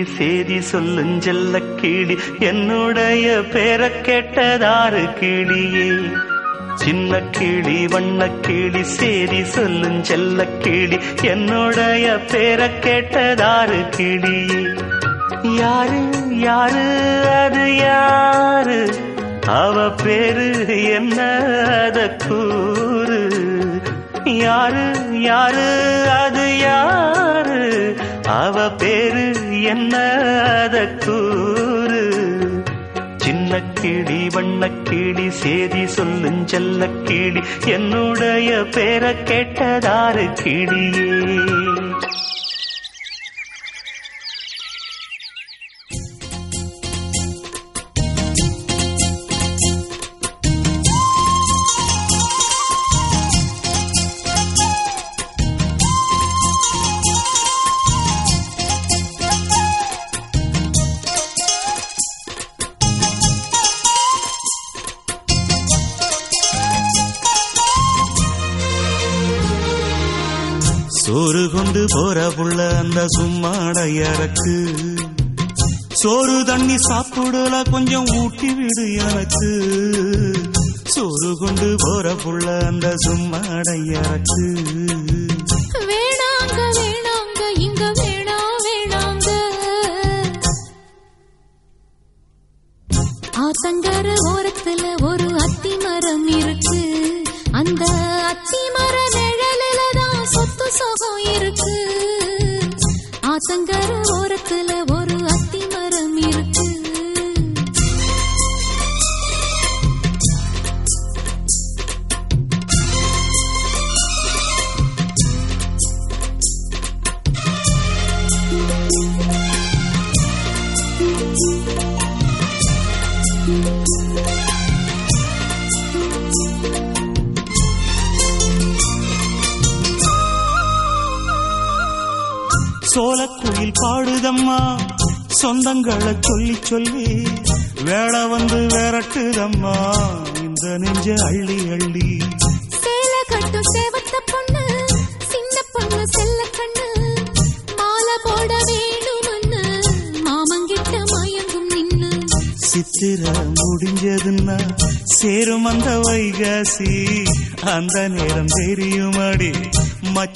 சொல்லி சேதி சொல்லும் செல்ல கிளி என்னுடைய பேரை கேட்டதாறு கிளியே. சின்ன கிளி வண்ண கிளி சேதி சொல்லும் செல்ல கிளி என்னுடைய பேரை கேட்டதாறு கிளியே. யாரு யாரு அது யாரு? அவ பேரு என்ன அத கூறு? யாரு யாரு அது யாரு? அவ என்ன கூறு? சின்ன கிளி வண்ண கிளி சேதி சொல்லுஞ்சல்ல கிளி என்னுடைய பேரை கேட்டதாறு கிளியே.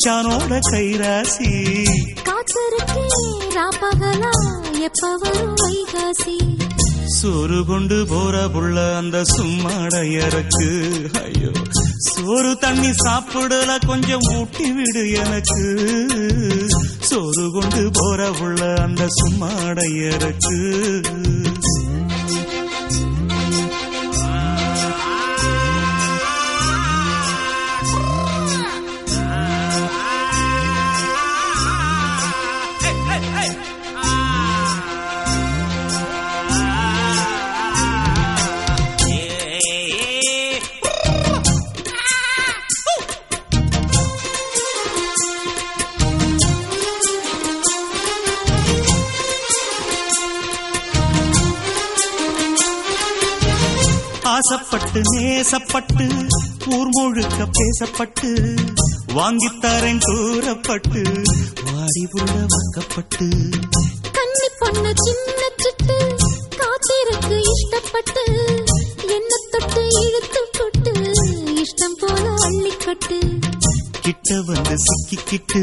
மச்சானோட கைராசி. காத்திருக்கே ராப்பகலா சோறு கொண்டு போற புள்ள அந்த சும்மாடையறக்கு ஐயோ சோறு தண்ணி சாப்பிடல கொஞ்சம் ஊட்டி விடு எனக்கு. சோறு கொண்டு போற புள்ள அந்த சும்மாடையறக்கு பேசப்பட்டு வாங்கித்தரேன் தூரப்பட்டு வாடி உள்ள வாக்கப்பட்டு. கண்ணி பொண்ணு சின்ன சிட்டு காத்திருக்கு இஷ்டப்பட்டு என்ன தொட்டு இழுத்து கொட்டு இஷ்டம் போல அள்ளிக்கட்டு. கிட்ட வந்து சிக்கிக்கிட்டு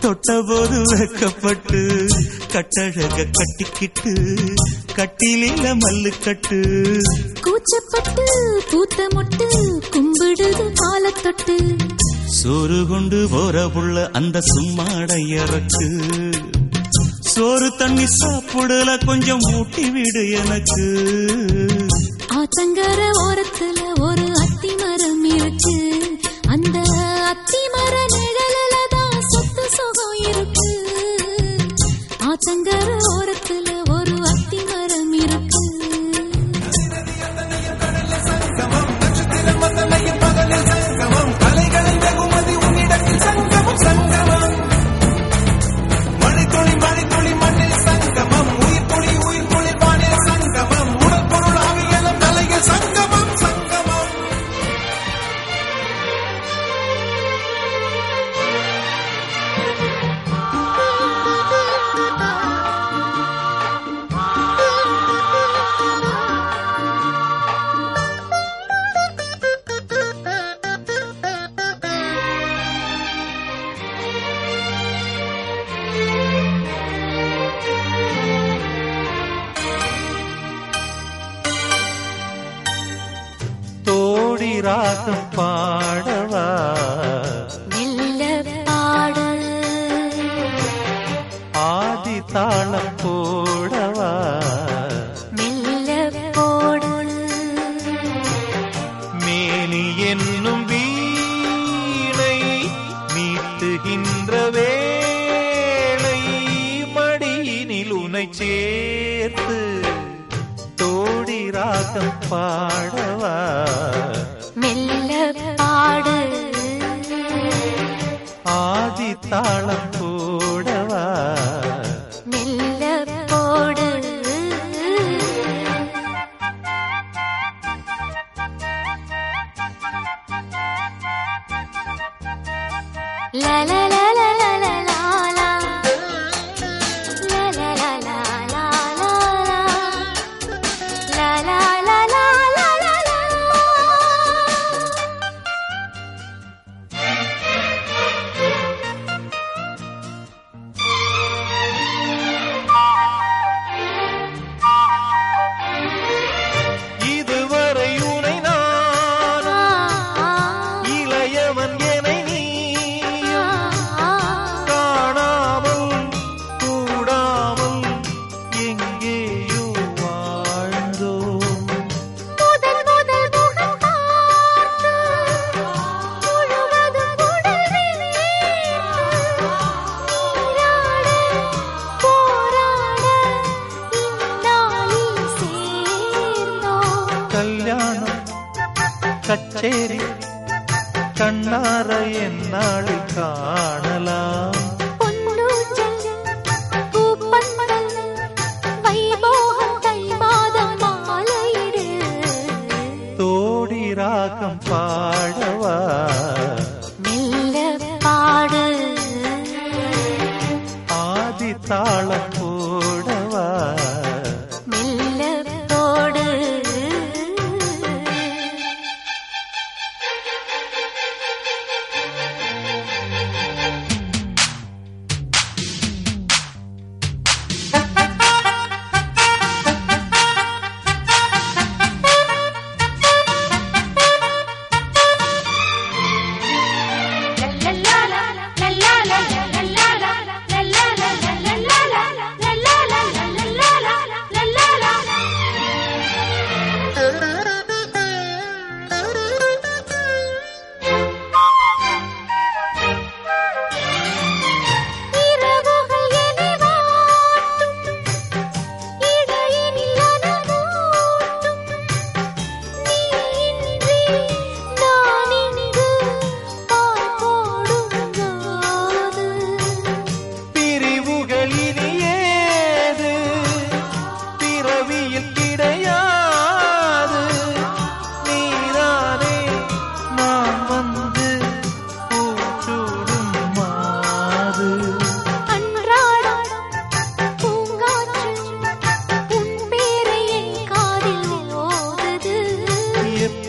தொட்ட போது வெக்கப்பட்டு கட்டழக கட்டிக்கிட்டு கட்டிலில மல்லு கட்டு கூச்சப்பட்டு கொண்டு போற புள்ள அந்த சும்மாடையறக்கு சோறு தண்ணி சாப்பிடல கொஞ்சம் ஊட்டி விடு எனக்கு. ஆத்தங்கர ஒரு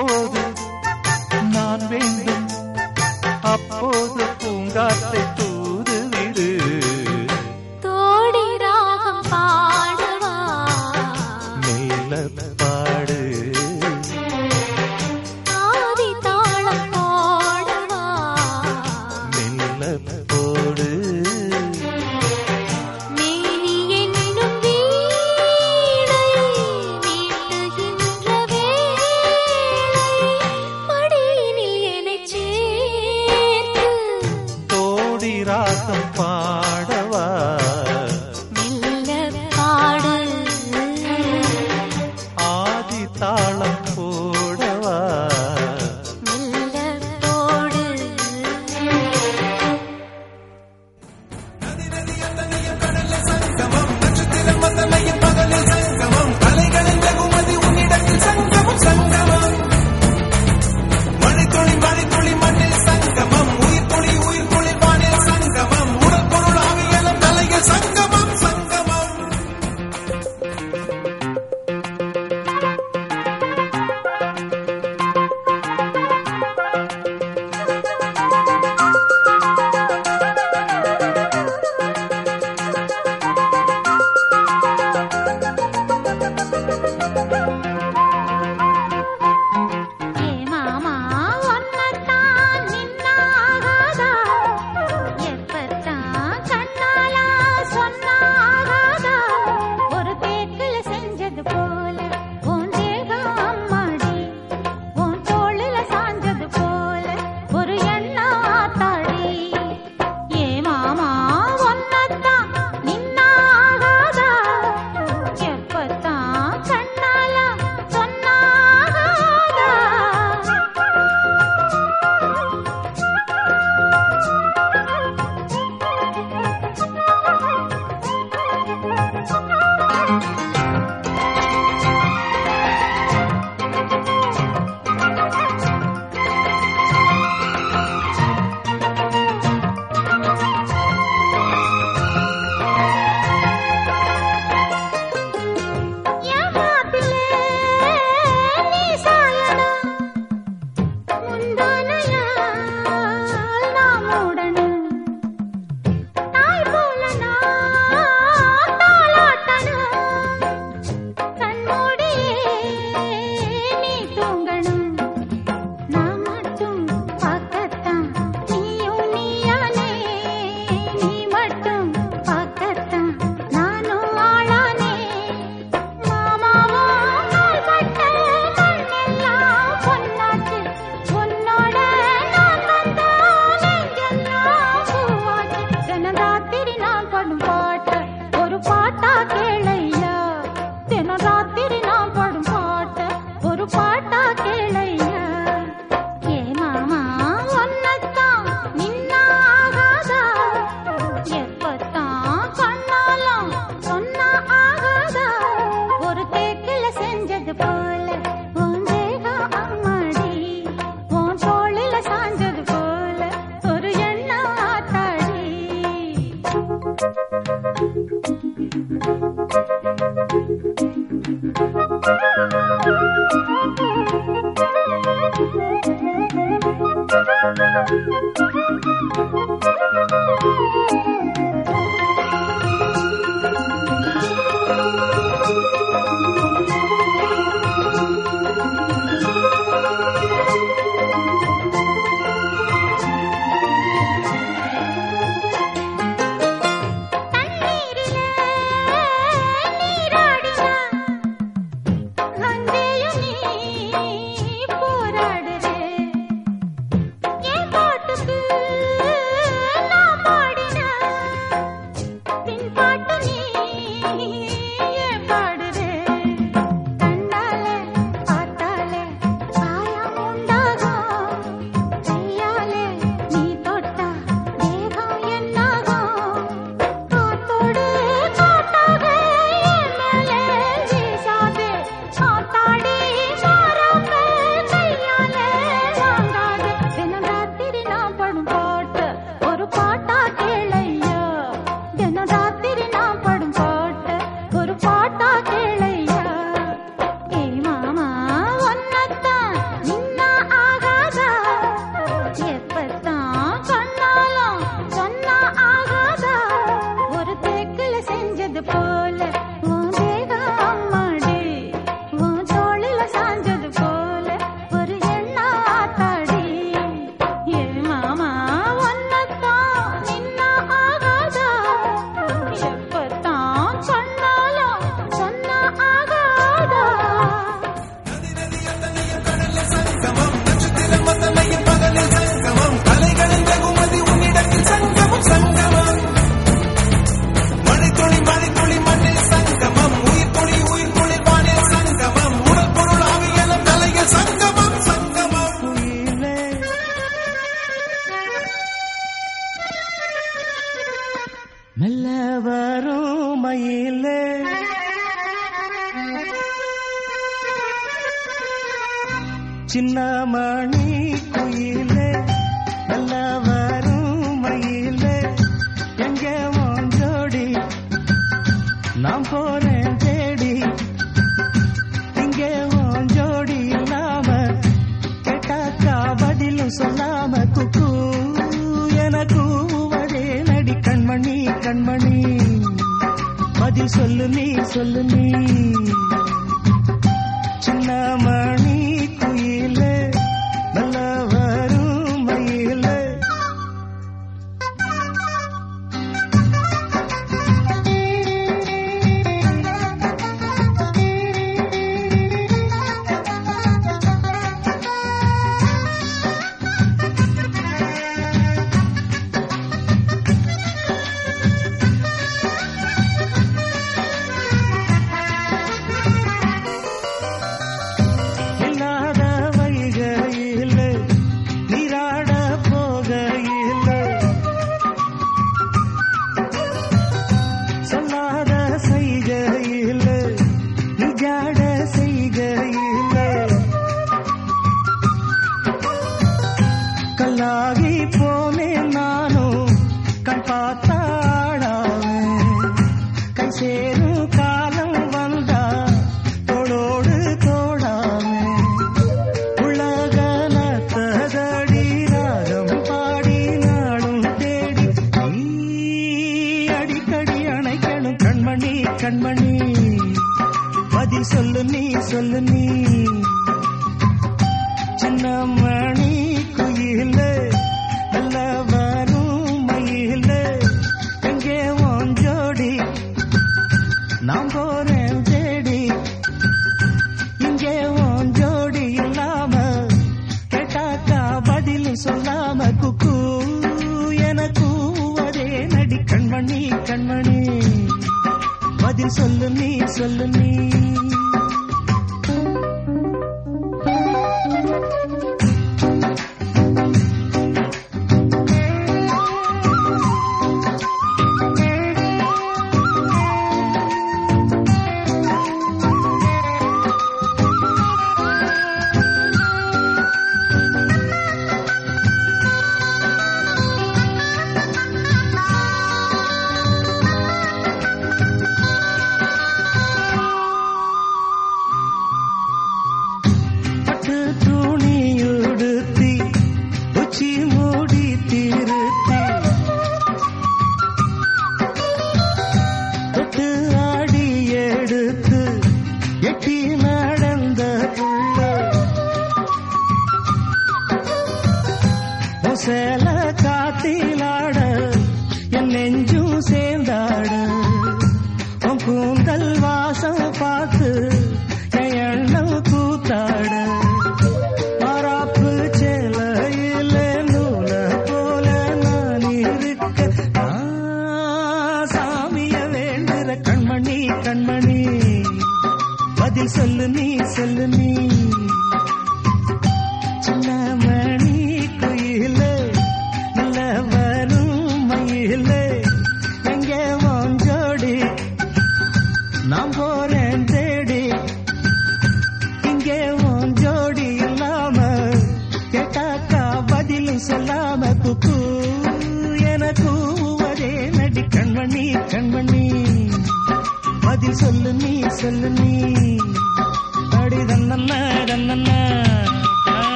போது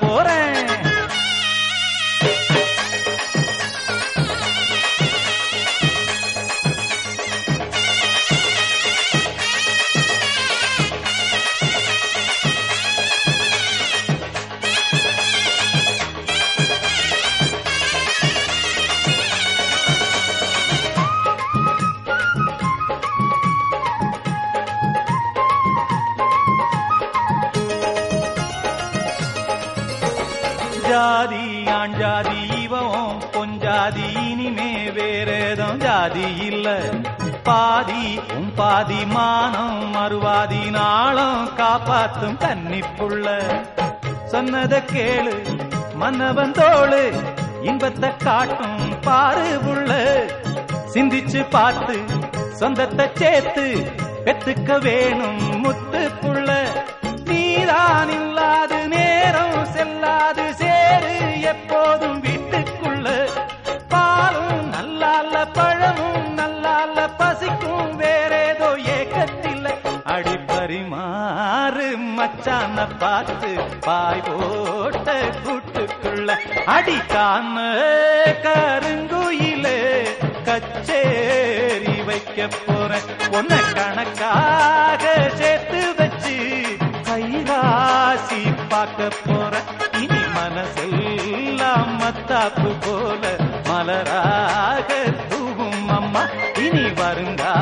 போறேன். பாதி மானம் மறுவாதி நாளம் காப்பாத்தும் கன்னிப்புள்ள. சொன்னதை கேளு மன்னவன் தோளு இன்பத்தை காட்டும் பாரு உள்ள. சிந்திச்சு பார்த்து சொந்தத்தை சேர்த்து பெத்துக்க வேணும். காத்து பாய் போட்ட கூட்டுக்குள்ள அடிக்காம கருங்குயிலே கச்சேரி வைக்க போற உன்னை கணக்காக சேர்த்து வச்சு கைராசி பார்க்க போற இனி மனசெல்லாம் மத்தாப்பு போல மலராக தூவும் அம்மா. இனி வருங்கா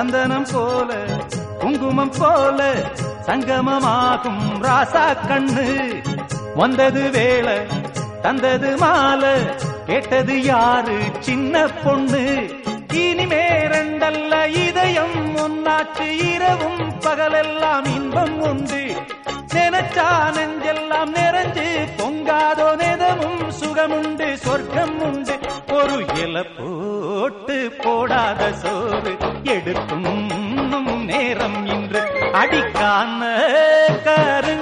சந்தனம் போல குங்குமம் போல சங்கமமாகும் ராசா கண்ணு. வந்தது வேலை தந்தது மாலை கேட்டது யாரு சின்ன பொண்ணு. இனிமே ரெண்டல்ல இதயம் ஒன்னாச்சு இரவும் பகலெல்லாம் இன்பம் உண்டு. நினைச்சா நெஞ்செல்லாம் நிறைஞ்சு பொங்காதோ நிதமும் சுகமுண்டு சொர்க்கம் உண்டு ஒரு இழப்பு போடாத சோறு எடுக்கும் நேரம் இன்று அடிக்காம கரு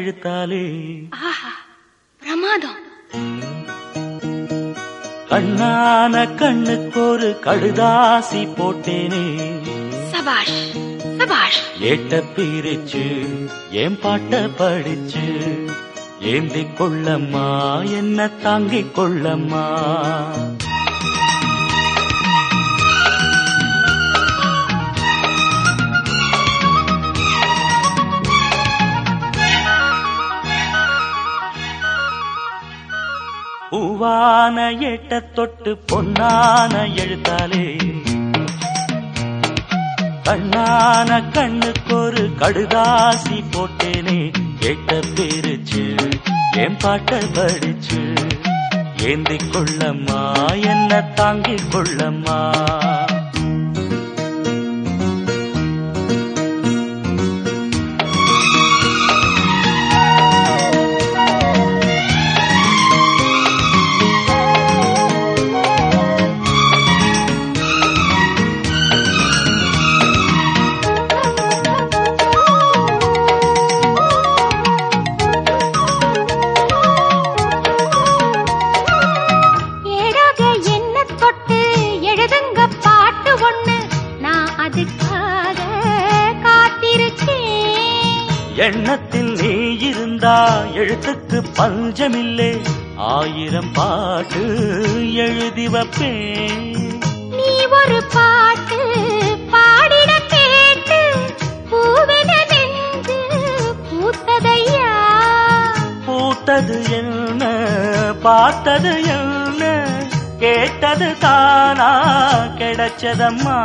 எழுத்தாலே பிரமாதம். கண்ணான கண்ணுக்கொரு கடுதாசி போட்டேனே. சபாஷ் சபாஷ். ஏட்ட பிரிச்சு ஏன் பாட்ட படிச்சு? ஏந்தி கொள்ளம்மா என்ன தாங்கிக் கொள்ளம்மா? பூவான எட்ட தொட்டு பொன்னான எழுத்தாலே. கண்ணான கண்ணுக்கு ஒரு கடுதாசி போட்டேனே. கேட்ட பேருச்சு என் பாட்ட படிச்சு ஏந்தி கொள்ளம்மா என்ன தாங்கிக் கொள்ளம்மா. எழுத்துக்கு பஞ்சமில்லை. ஆயிரம் பாட்டு எழுதி வைப்பேன். நீ ஒரு பாட்டு பாடிட கேட்டு பூவென நெஞ்சு பூத்ததையா? பூத்தது என்ன பார்த்தது என்ன கேட்டது தானா கிடைச்சதம்மா?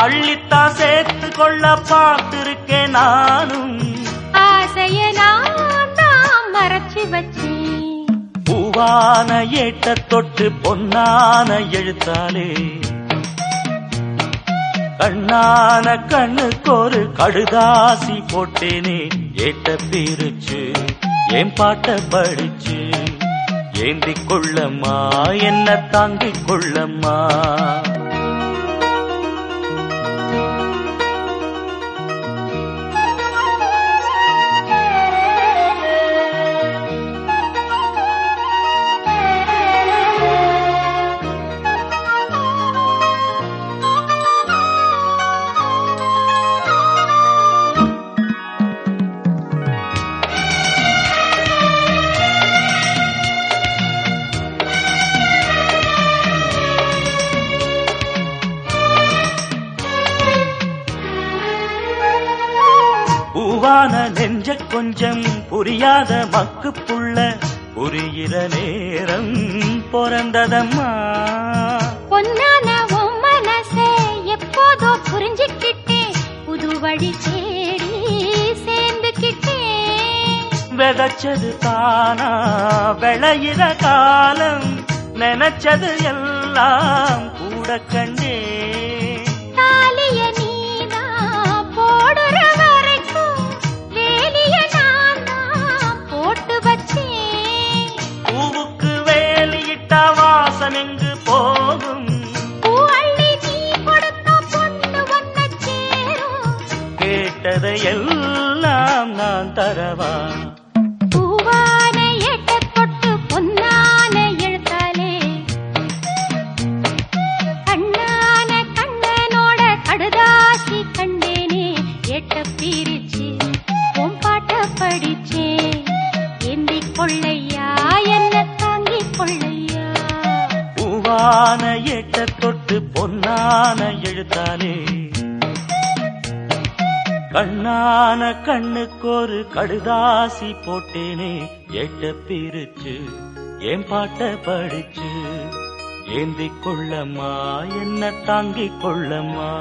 அள்ளித்தான் சேர்த்து கொள்ள பார்த்திருக்கேன் நானும். ஆசைய நான் மறைச்சு வச்சேன். பூவான ஏட்ட தொட்டு பொன்னான எழுத்தாலே. கண்ணான கண்ணுக்கு ஒரு கடுதாசி போட்டேனே ஏட்ட பிரிச்சு. என் பாட்ட படிச்சு? ஏந்திக் கொள்ளம்மா என்ன தாங்கிக் கொள்ளம்மா? புரியாத மக்கு புள்ள புரிகிற நேரம் பிறந்ததம்மா. பொன்னான உன் மனசே எப்போதோ புரிஞ்சுக்கிட்டேன். புது வழி தேடி சேர்ந்துக்கிட்டேன். விதைச்சது தானா விளையிற காலம் நினைச்சது எல்லாம் கூட கண்டே எல்லாம் நான் தரவான் கடுதாசி போட்டேனே எட்ட பிரிச்சு என் பாட்ட படிச்சு. ஏந்திக் கொள்ளம்மா என்ன தாங்கிக் கொள்ளம்மா.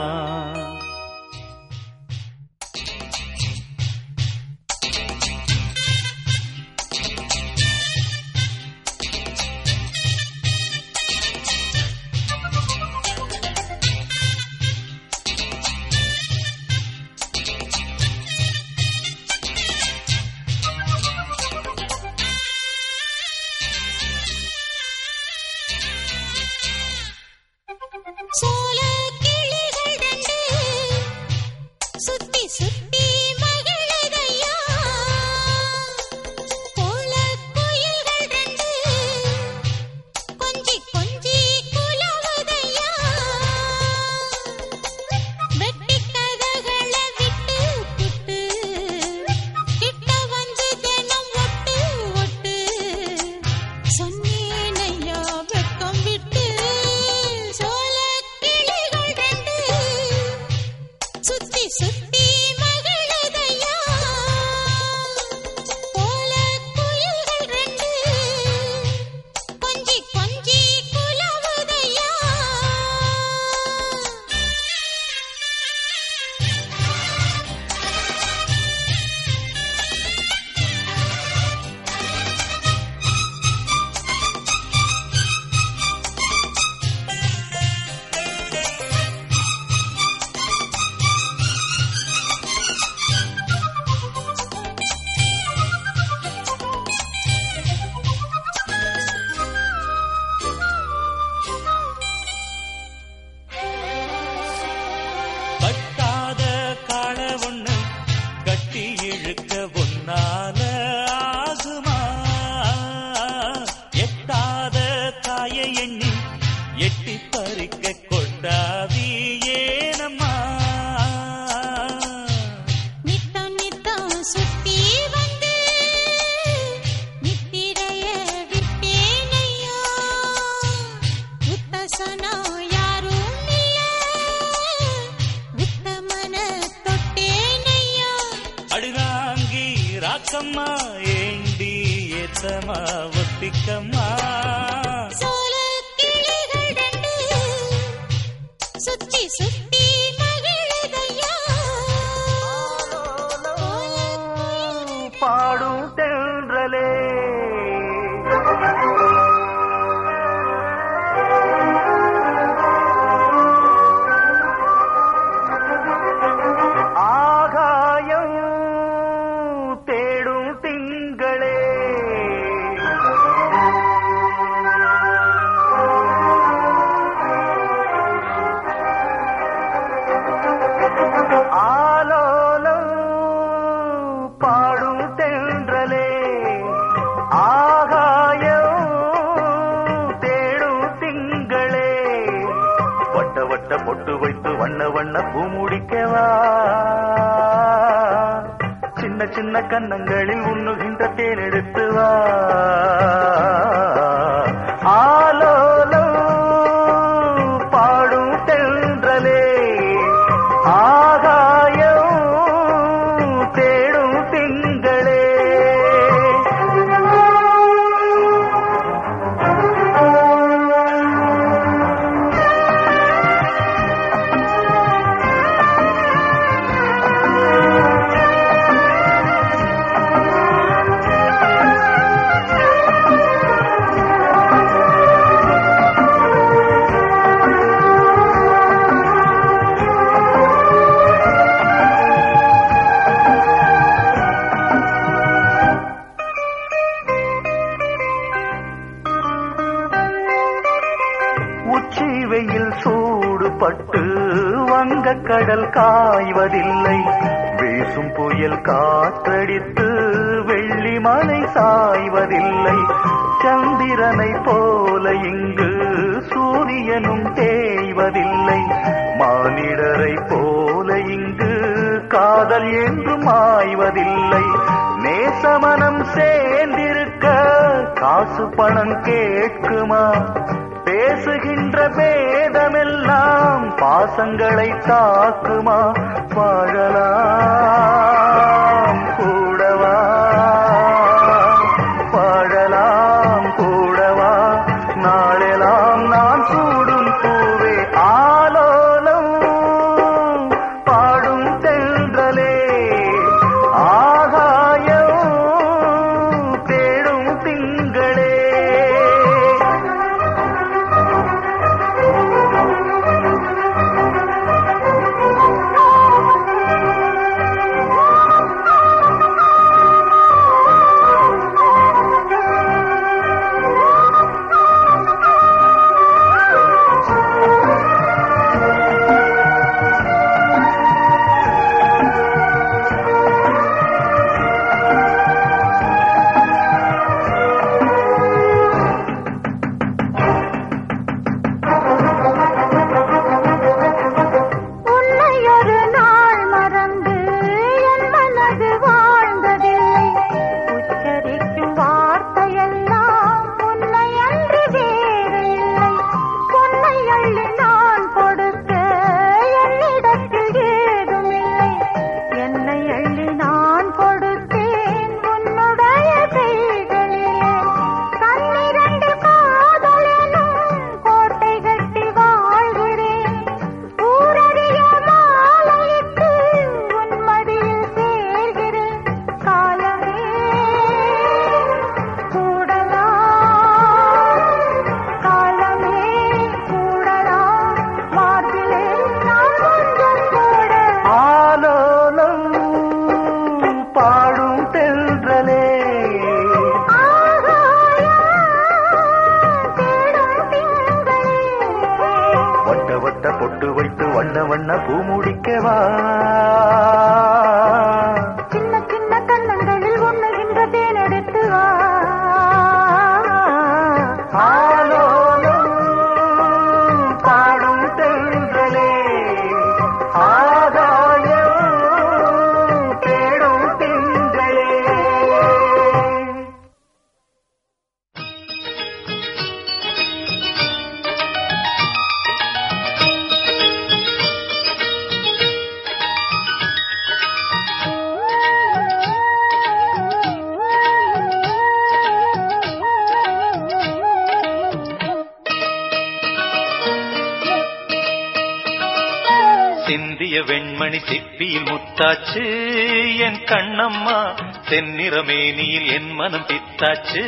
தென்னிறமேனியில் என் மனம் பித்தாச்சு.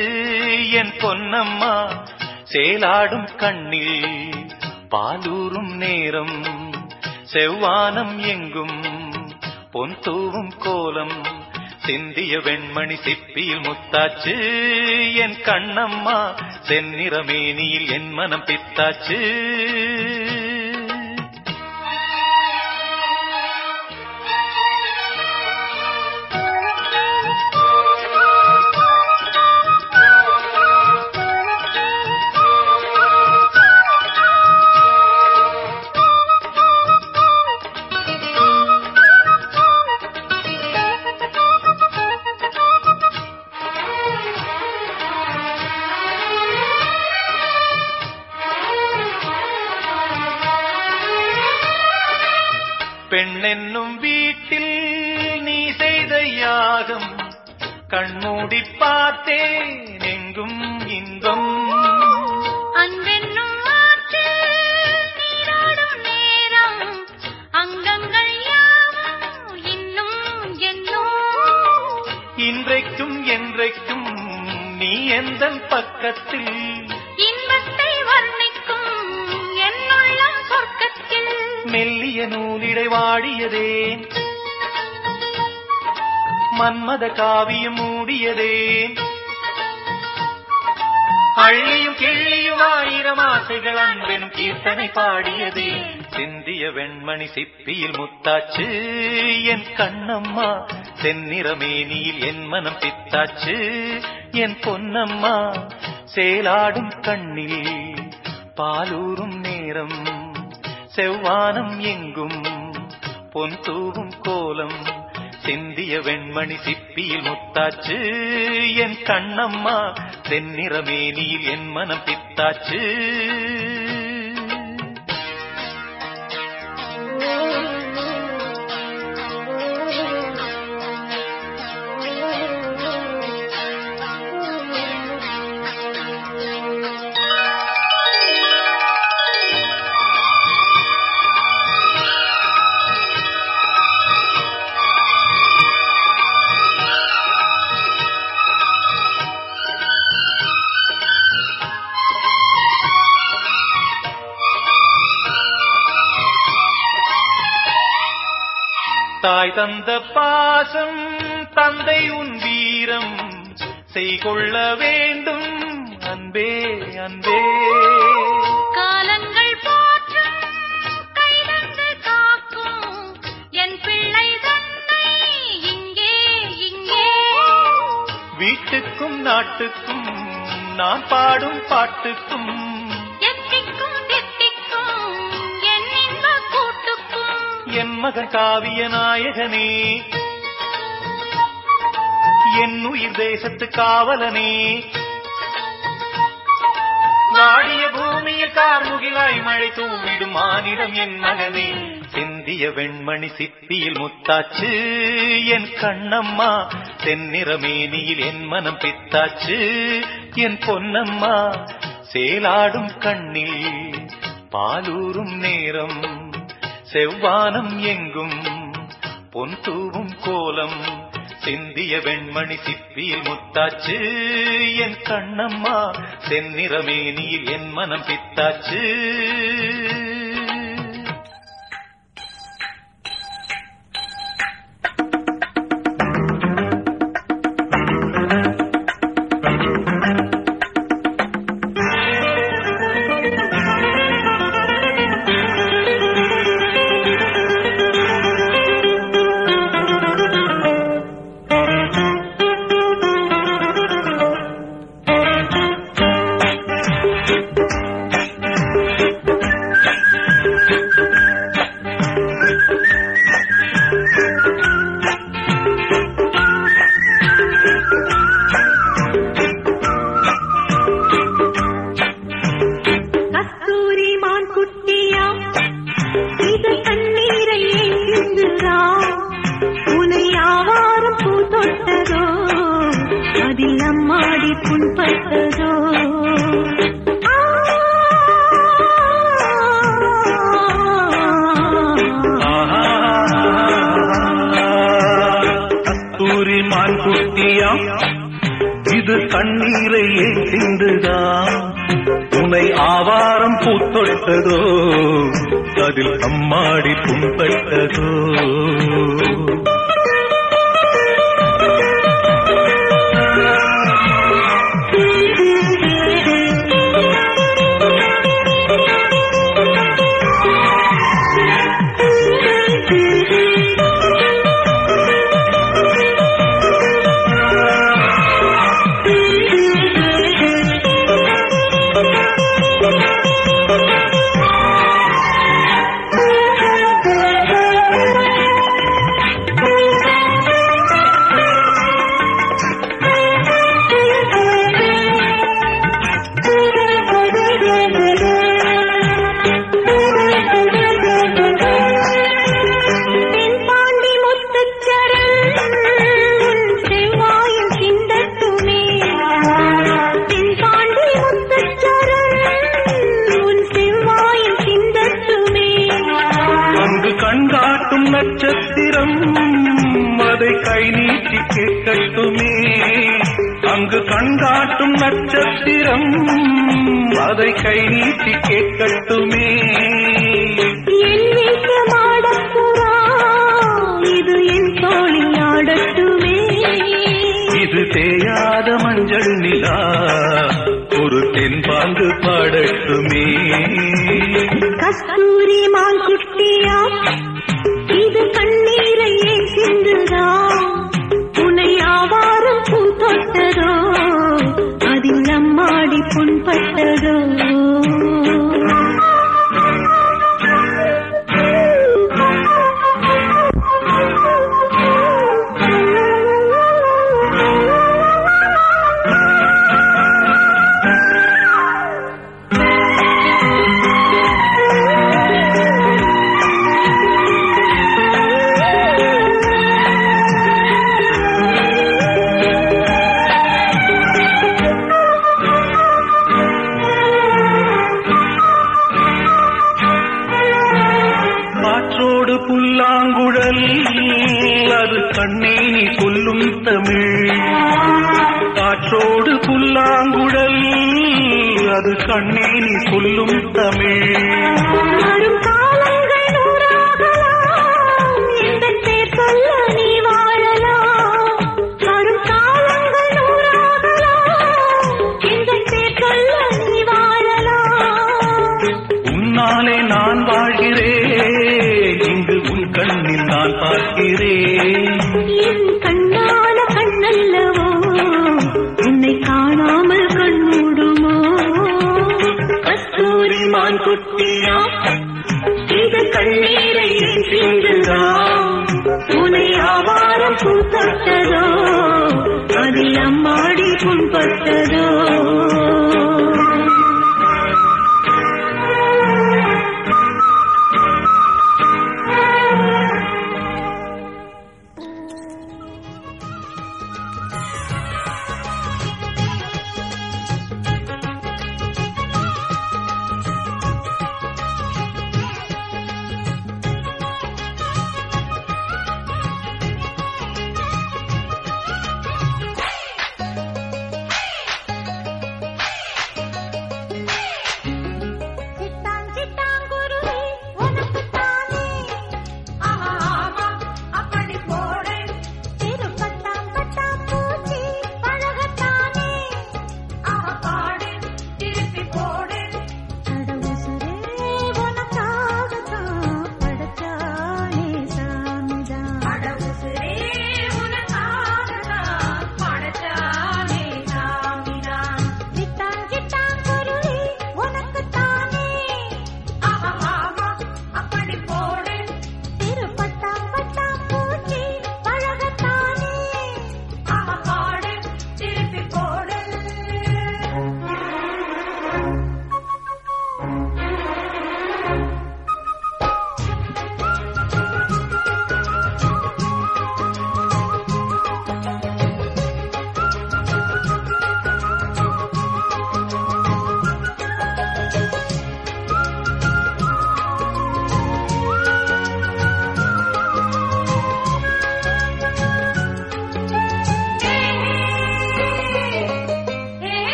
என் பொன்னம்மா சேலாடும் கண்ணில் பாலூரும் நேரம் செவ்வானம் எங்கும் பொன் தூவும் கோலம் சிந்திய வெண்மணி சிப்பியில் முத்தாச்சு. என் கண்ணம்மா செந்நிறமேனியில் என் மனம் பித்தாச்சு. பெண்ணென்னும் வீட்டில் நீ செய்த யாகம். கண்மூடி பார்த்தேன் எங்கும் இன்பம். இன்றைக்கும் என்றைக்கும் நீ எந்த பக்கத்தில் மெல்லிய நூலிடை வாடியதேன் மன்மத காவியம் மூடியதேன் அள்ளியும் கிள்ளியும் ஆயிரம் ஆசைகள் அன்பெனும் கீர்த்தனை பாடியதே. சிந்திய வெண்மணி சிப்பியில் முத்தாச்சு என் கண்ணம்மா. செந்நிறமேனியில் என் மனம் பித்தாச்சு என் பொன்னம்மா. சேலாடும் கண்ணில் பாலூரும் நேரம் செவ்வானம் எங்கும் பொன் தூவும் கோலம் சிந்திய வெண்மணி சிப்பியில் முத்தாச்சு என் கண்ணம்மா தென்னிறமேனியில் என் மனம் பித்தாச்சு. தந்த பாசம் தந்தை உன் வீரம். செய்கொள்ள வேண்டும் அன்பே அன்பே. காலங்கள் போற்றும் கைதந்து காக்கும். என் பிள்ளை தன்னை இங்கே இங்கே. வீட்டுக்கும் நாட்டுக்கும் நான் பாடும் பாட்டுக்கும் என் மகன் காவிய நாயகனே. என் உயிர் தேசத்து காவலனே. வாடிய பூமியில் கார்முகிலாய் மழை தூவிடும் மானிடம் என் மகனே. சிந்திய வெண்மணி சிப்பியில் முத்தாச்சு என் கண்ணம்மா. தென்னிறமேனியில் என் மனம் பித்தாச்சு என் பொன்னம்மா. சேலாடும் கண்ணில் பாலூரும் நேரம் செவ்வானம் எங்கும் பொன் தூவும் கோலம் சிந்திய வெண்மணி சிப்பியில் முத்தாச்சு என் கண்ணம்மா செந்நிறமேனியில் என் மனம் பித்தாச்சு.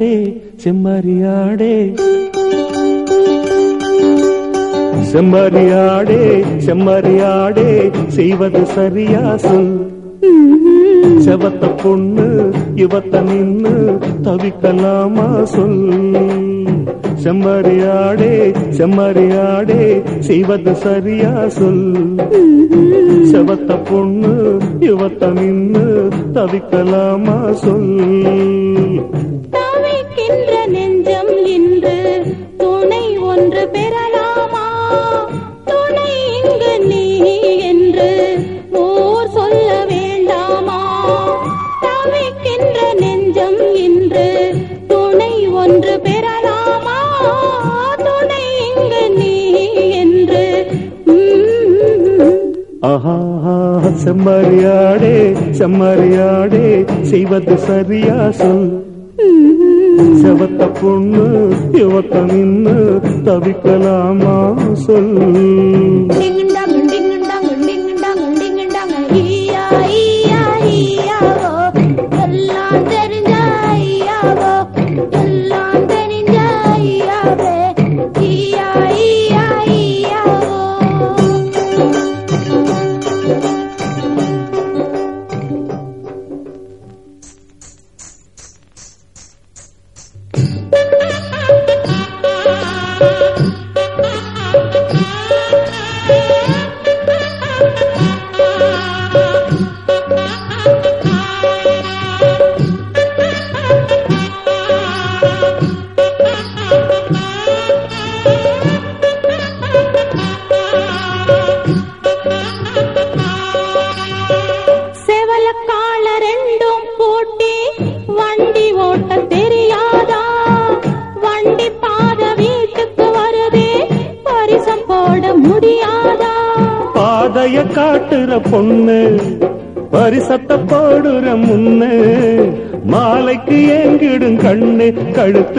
செம்மறியாடே செம்மறியாடே. செம்மறியாடே செம்மறியாடே செய்வது சரியா சொல். செவத்த பொண்ணு இவத்த நின்னு தவிக்கலாமா சொல். செம்மறியாடே செம்மறியாடே செய்வது சரியா சொல். செவத்த பொண்ணு இவத்த நின்னு தவிக்கலாமா சொல். செம்மறியாடே செம்மறியாடே செய்வது சரியா சொல். செவத்த பொண்ணு இவத்த நின்னு தவிக்கலாமா சொல்.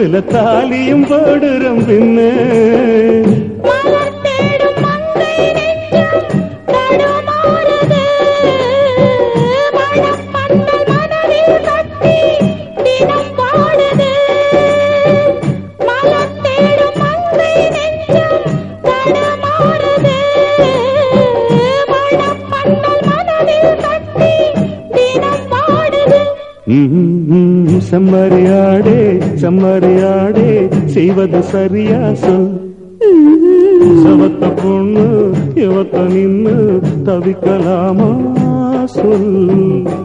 கழுத்துல தாலியும் போடுற பின்னு. மலர் சொல்வது சரியா சொல் சவத்த பொண்ணு இவத்த நின்னு தவிக்கலாமா சொல்.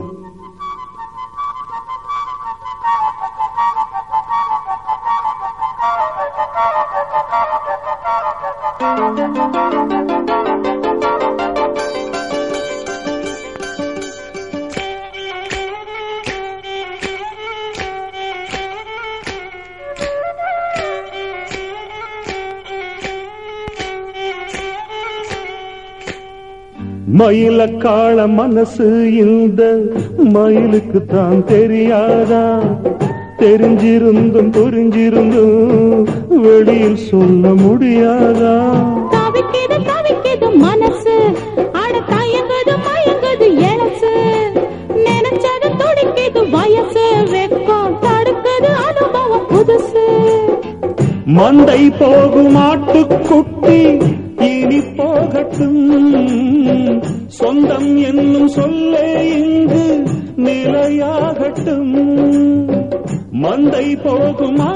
காள மனசு இந்த மயிலுக்கு தான் தெரியாதா? தெரிஞ்சிருந்தும் புரிஞ்சிருந்தும் வெளியில் சொல்ல முடியாதா? தவிக்குது தவிக்குது மனசு. அட தயங்குது மயங்குது எழசு நினைச்சது துடிக்குது வயசு. வெக்கம் தடுக்குது அனுபவம் புதுசு. மந்தை போகும் ஆட்டுக்குட்டி சொந்தம் என்னும் சொல்லே இங்கு நிலையாகட்டும். மந்தை போகுமா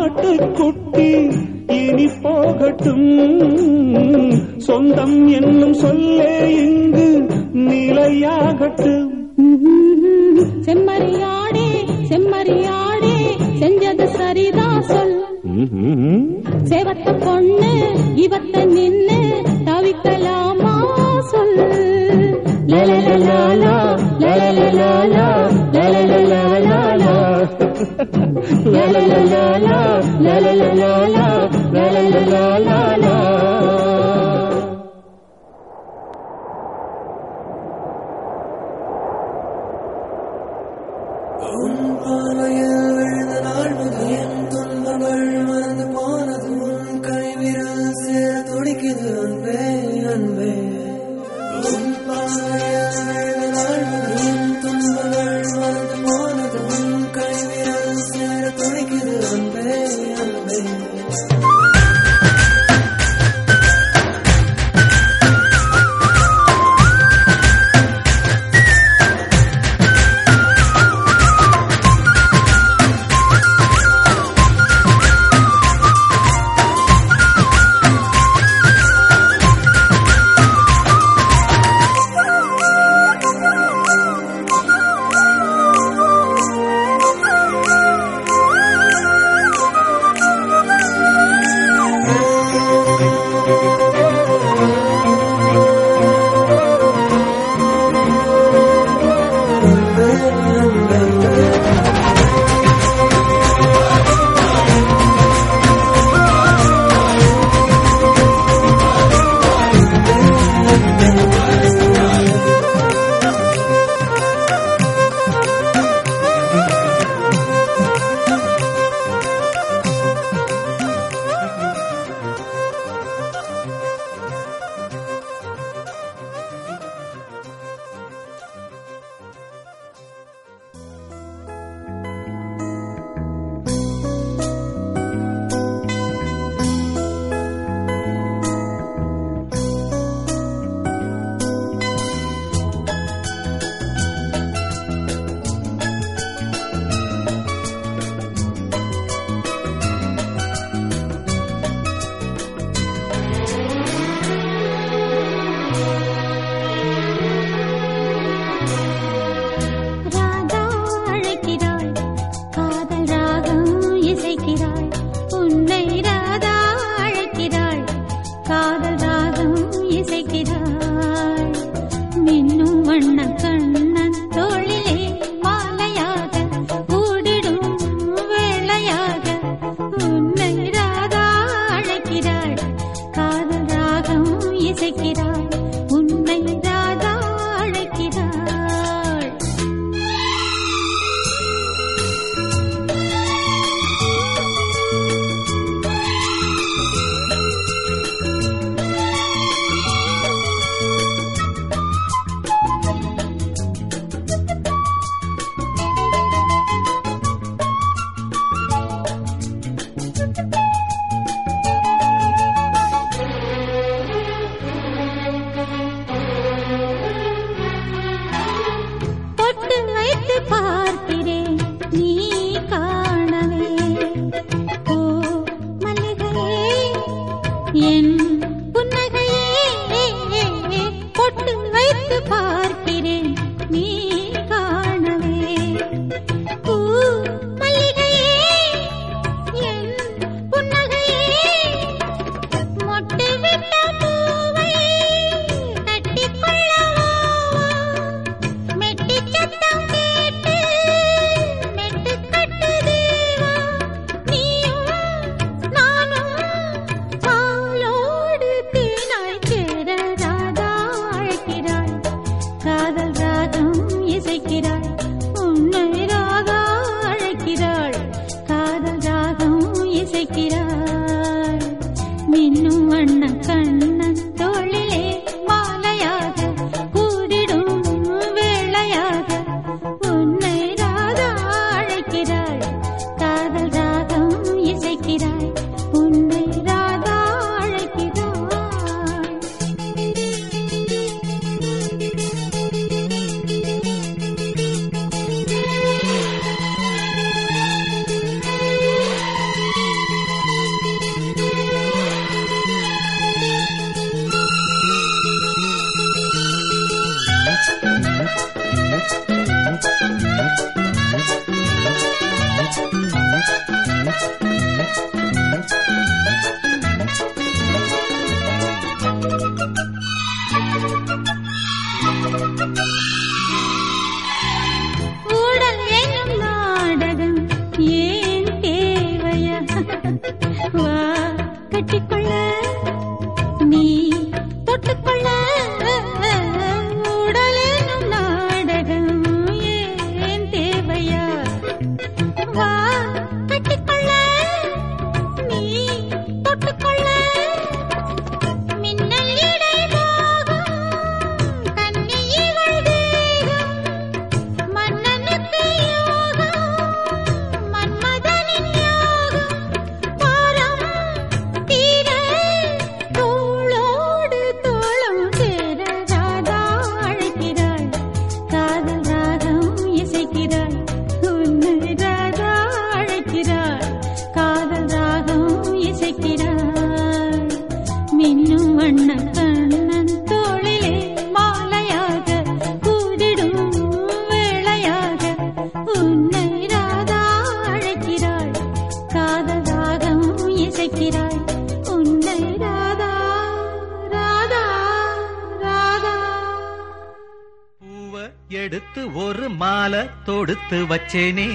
வச்சேனே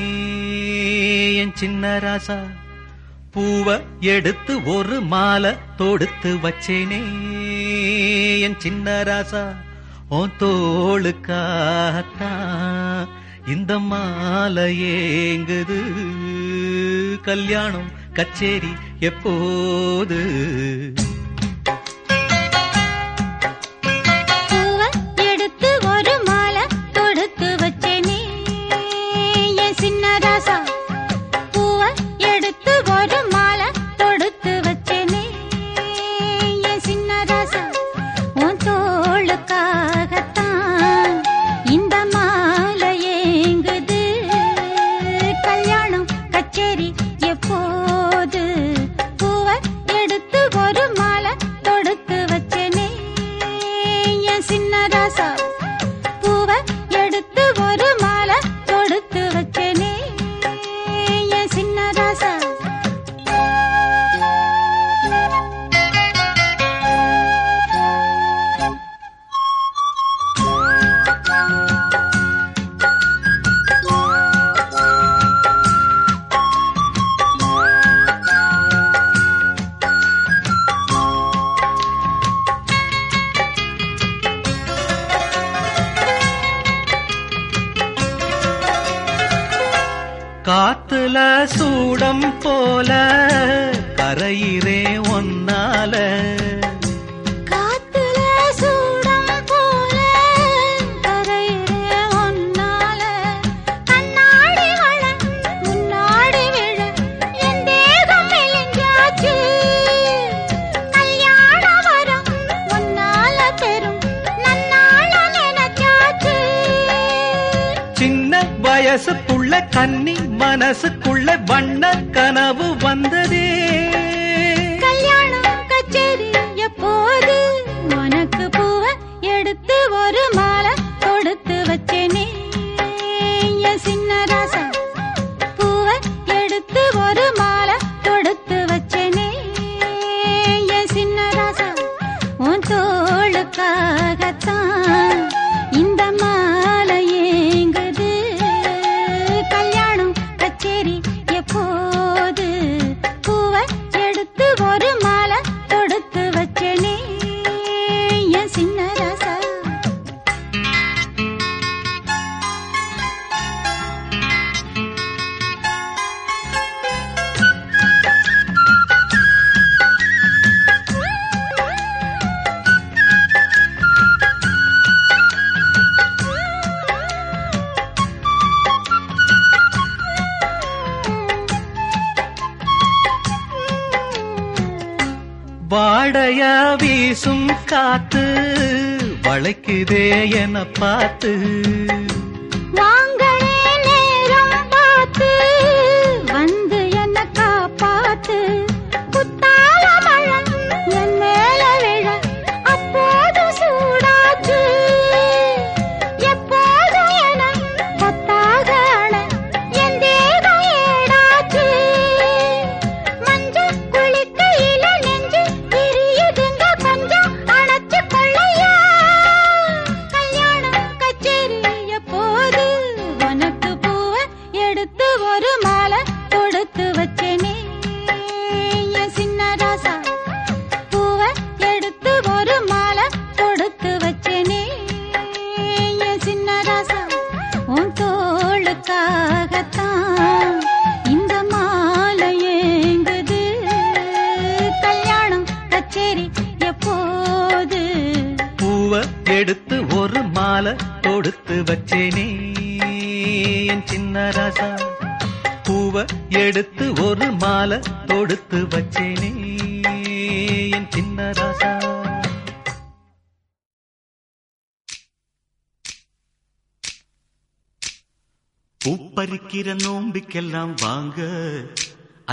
என் சின்ன ராசா. பூவ எடுத்து ஒரு மாலை தொடுத்து வச்சேனே என் சின்ன ராசா. உன் தோளுக்காகத்தான் இந்த மாலை ஏங்குது. கல்யாணம் கச்சேரி எப்போது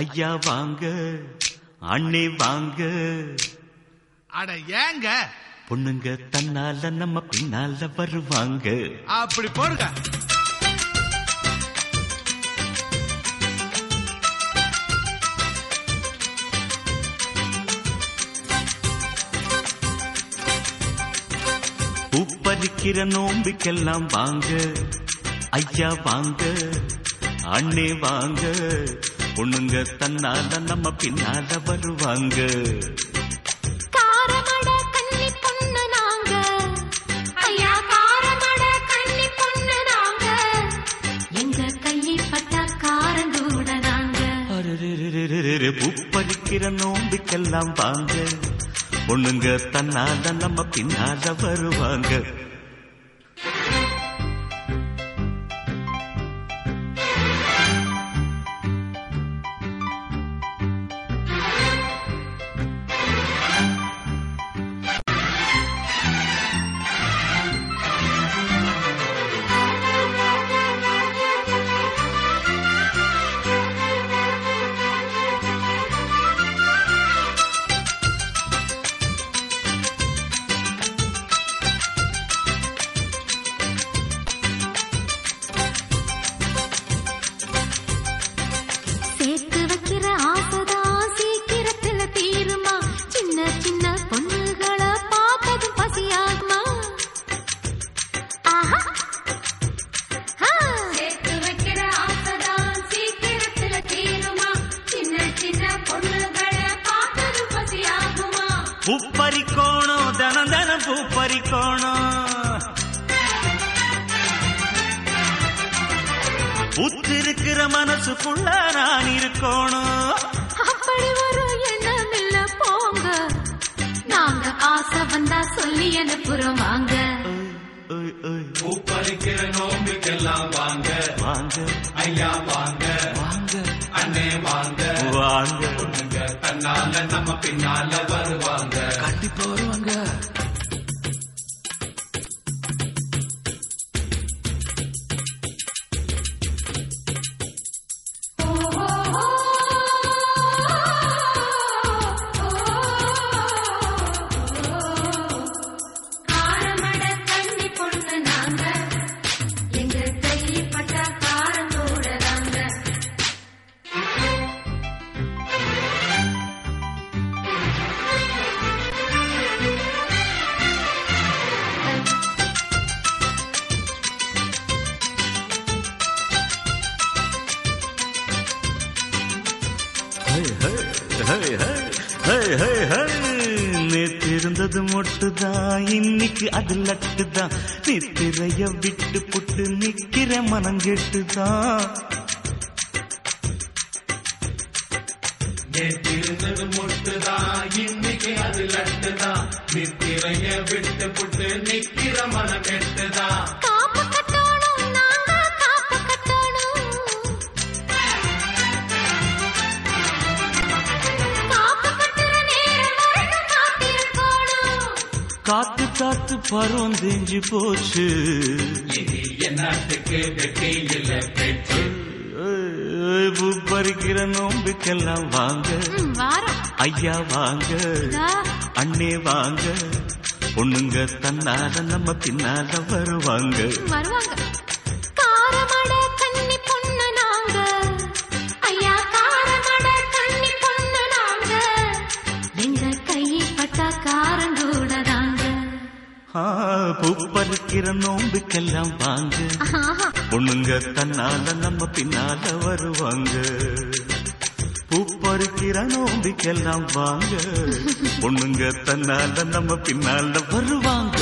ஐயா வாங்க அண்ணே வாங்க. அட ஏங்க? பொண்ணுங்க தன்னால நம்ம பின்னால வருவாங்க. அப்படி போடுங்க. உப்பரிக்கிற நோம்பிக்கெல்லாம் வாங்க. ஐயா வாங்க அண்ணே வாங்க. பொண்ணுங்க தன்னால நம்ம பின்னால வருவாங்க. பூப்பறிக்கிற நோம்பிக்கெல்லாம் வாங்க. பொண்ணுங்க தன்னால நம்ம பின்னால வருவாங்க. நிக்கிட்டுதான் நித்திரைய விட்டு புட்டு நிக்கிற மனங்கெட்டுதான் வாரம் தெரிஞ்சு போச்சு. பறிக்கிற நோம்புக்கெல்லாம் வாங்க. ஐயா வாங்க. அண்ணே வாங்க. பொண்ணுங்க தன்னால நம்ம பின்னால வருவாங்க. வருவாங்க. வீட்டுக்கெல்லாம் வாங்க. பொண்ணுங்க தன்னால நம்ம பின்னால வருவாங்க. பூ பறிக்கிற நோம்பிக்கெல்லாம் வாங்க. பொண்ணுங்க தன்னால நம்ம பின்னால வருவாங்க.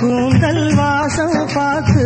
கூந்தல் வாசம் பார்த்து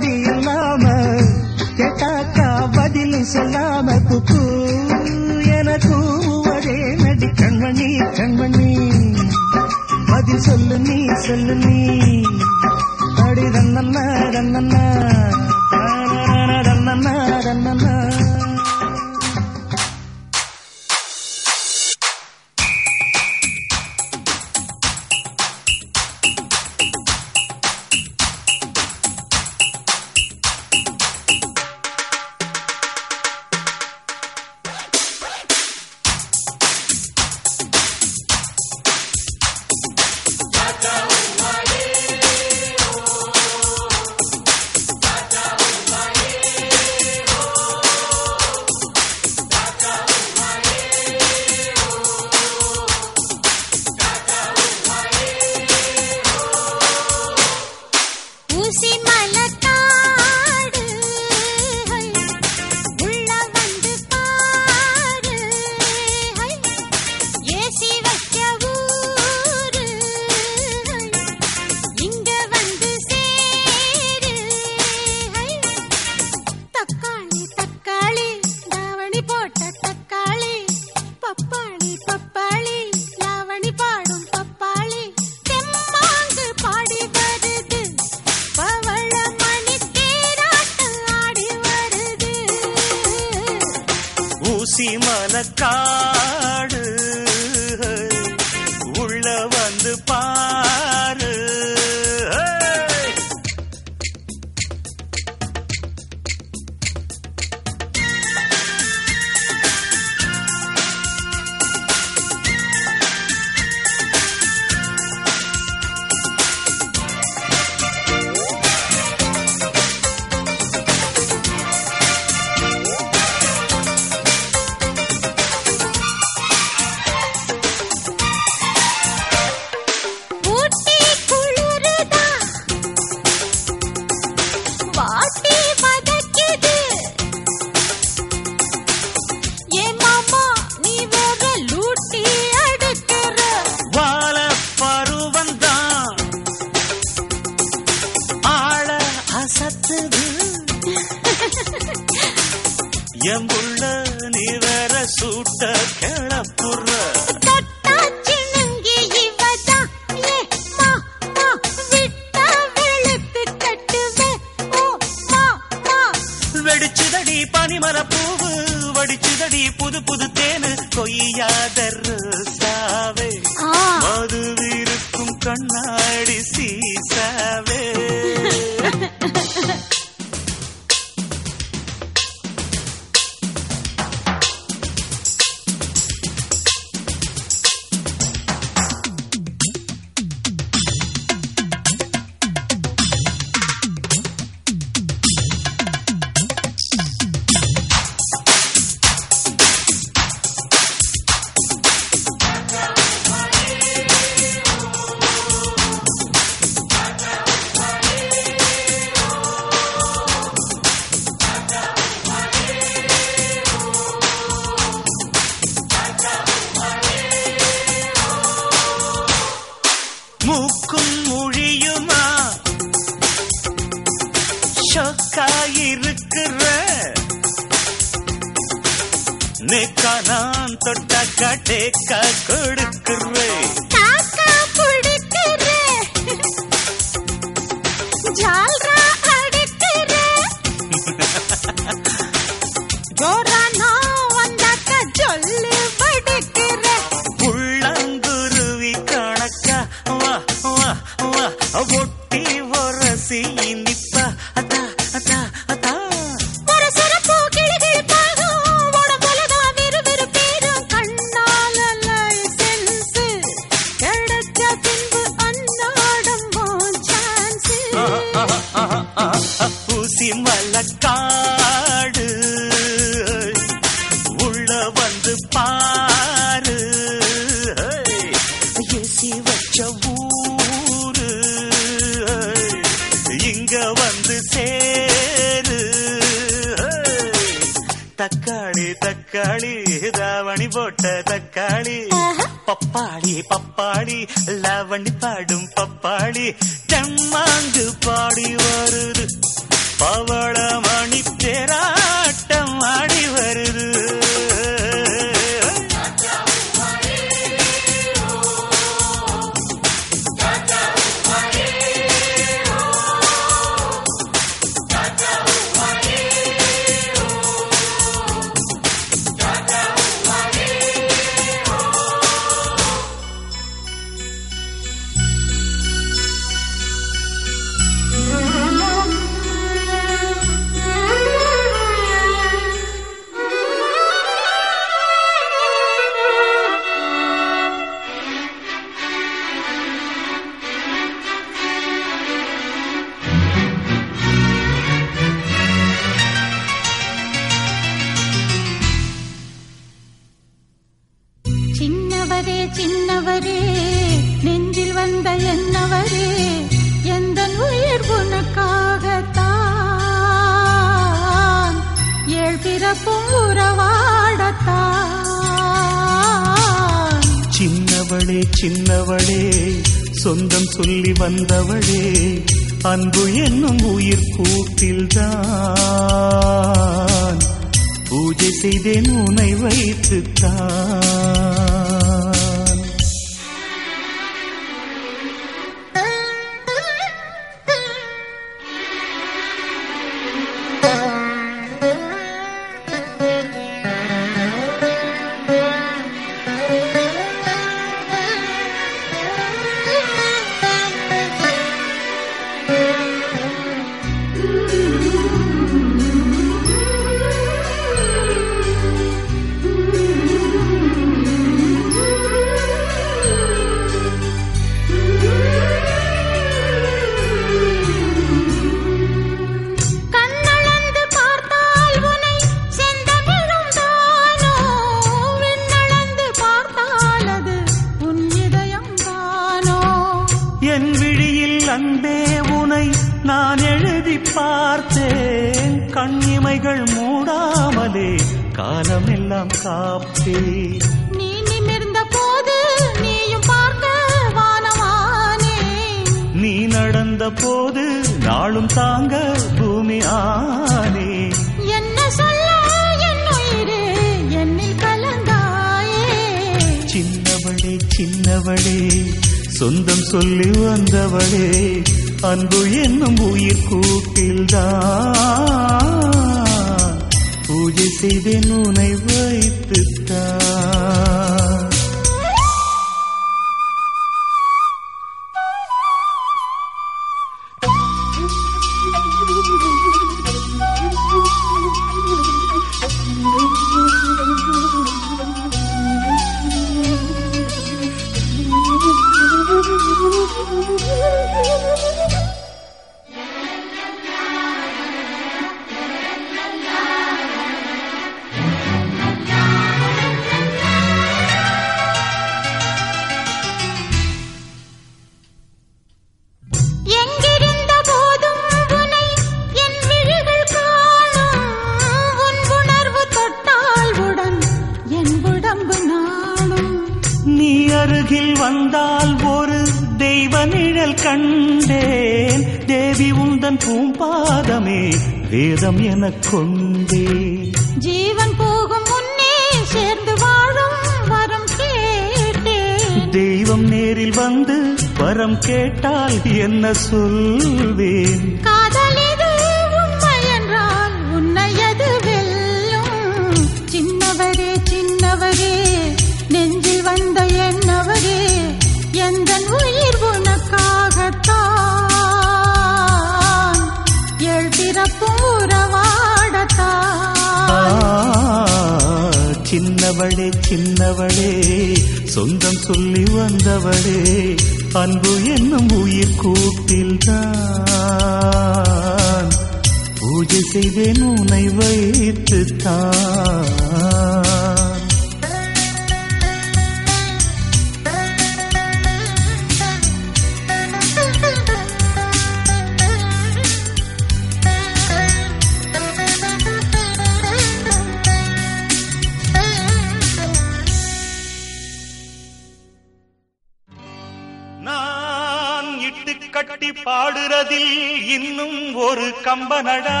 மனதில் இன்னும் ஒரு கம்பனடா.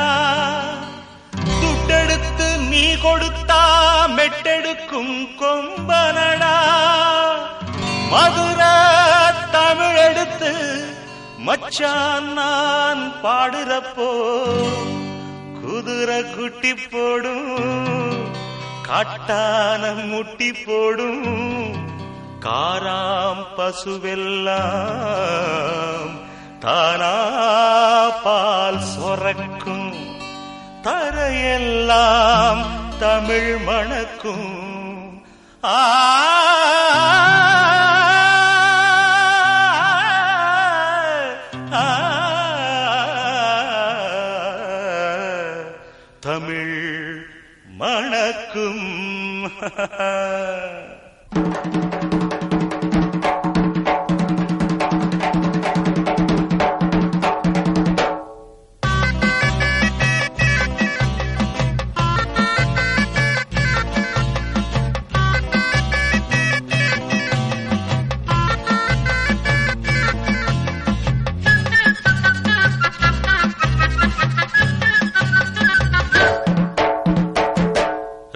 துட்டெடுத்து நீ கொடுத்தா மெட்டெடுக்கும் கொம்பனடா. மதுர தமிழெடுத்து மச்சான் நான் பாடுறப்போ குதிரை குட்டி போடும் காட்டான முட்டி போடும் காராம் பசுவெல்லாம் தானா பால் சொரக்கும். தரையெல்லாம் தமிழ் மணக்கும். ஆ. ஆ, தமிழ் மணக்கும்.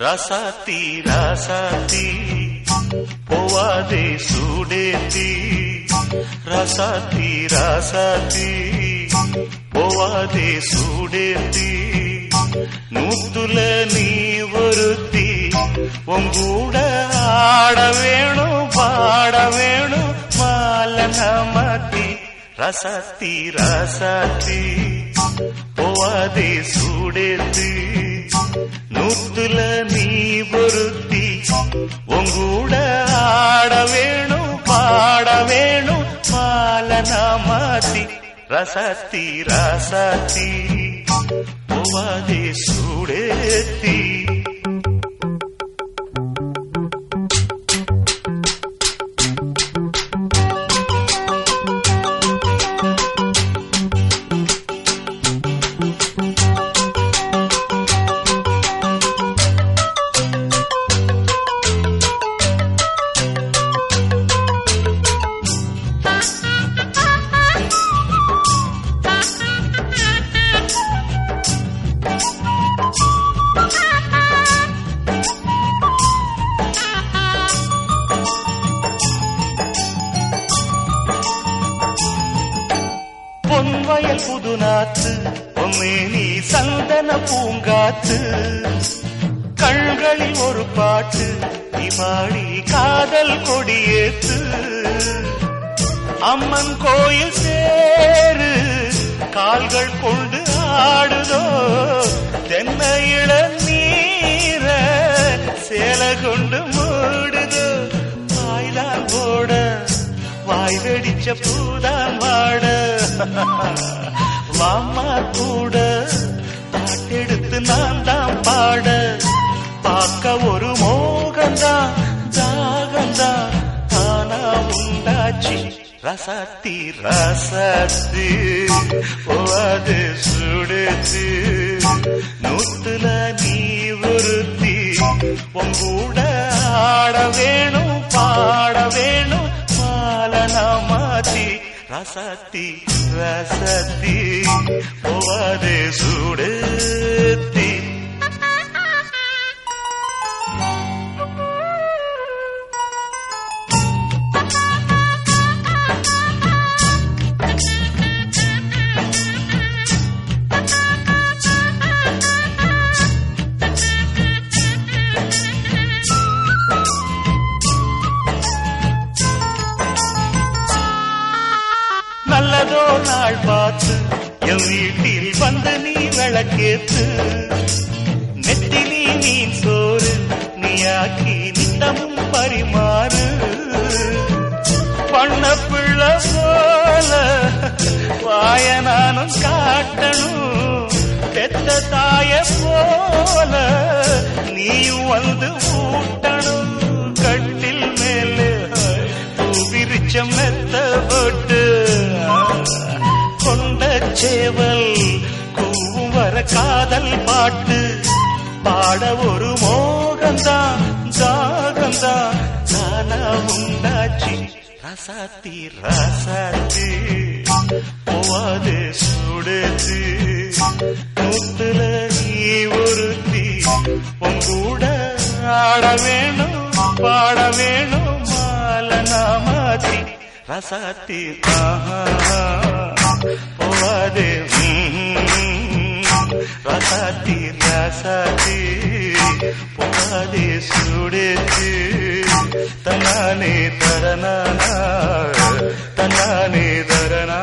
ரசாத்தி ரசாத்தி போவாதே சூடேத்தி ரசாத்தி ரசாத்தி போவாதே சூடேத்தி நூத்துல நீ ஒருத்தி உங்கூட ஆட வேணும் பாட வேணும் மாலன மாத்தி ரசாத்தி ரசாத்தி போவாதே சூடேத்தி நூத்துல நீ பொருத்தி உங்கூட ஆட வேணும் பாட வேணும் மாலனா மாத்தி. ரசத்தி ரசத்தி. போவாதே சூடேத்தி வாய் பூதான் வாட மாமா கூட பாட்டெடுத்து நான் தான் பாட. பார்க்க ஒரு மோகந்தான் தாகந்தான் தானா உண்டாச்சு ரசாத்தி ஓ அது சுடுத்து. நூத்துல நீ ஒருத்தி உங்கூட ஆட வேணும் பாட ரசத்தி ரசத்தி ரசத்தி போவாதே சூடத்தி. நல்லதோ வீட்டில் நீ விளக்கேத்து நெத்திலி மீன் சோறு நீயாக்கி நித்தமும் பரிமாறு. பண்ண பிள்ளை போல வாய நானும் காட்டணும் பெத்த தாய போல நீயும் வந்து ஊட்டணும். கட்டில் மேலே விரிச்சம் மெத்த போட்டு கொண்ட சேவல் கூவும் வர காதல் பாட்டு. பாட ஒரு மோகந்தான் ஜாகந்தான் நானா உண்டாச்சு ரசாத்தி ரசாத்தி. போவாது சுடுத்து. நூத்துல நீ ஒருத்தி உங்கூட ஆட வேணும் பாட வேணும் மாலனா மாத்தி ரசாத்தி ஆஹா. போவாது రాసాతి రాసాతి పునాది సుడేతి తనాని తరణానా తనాని తరణా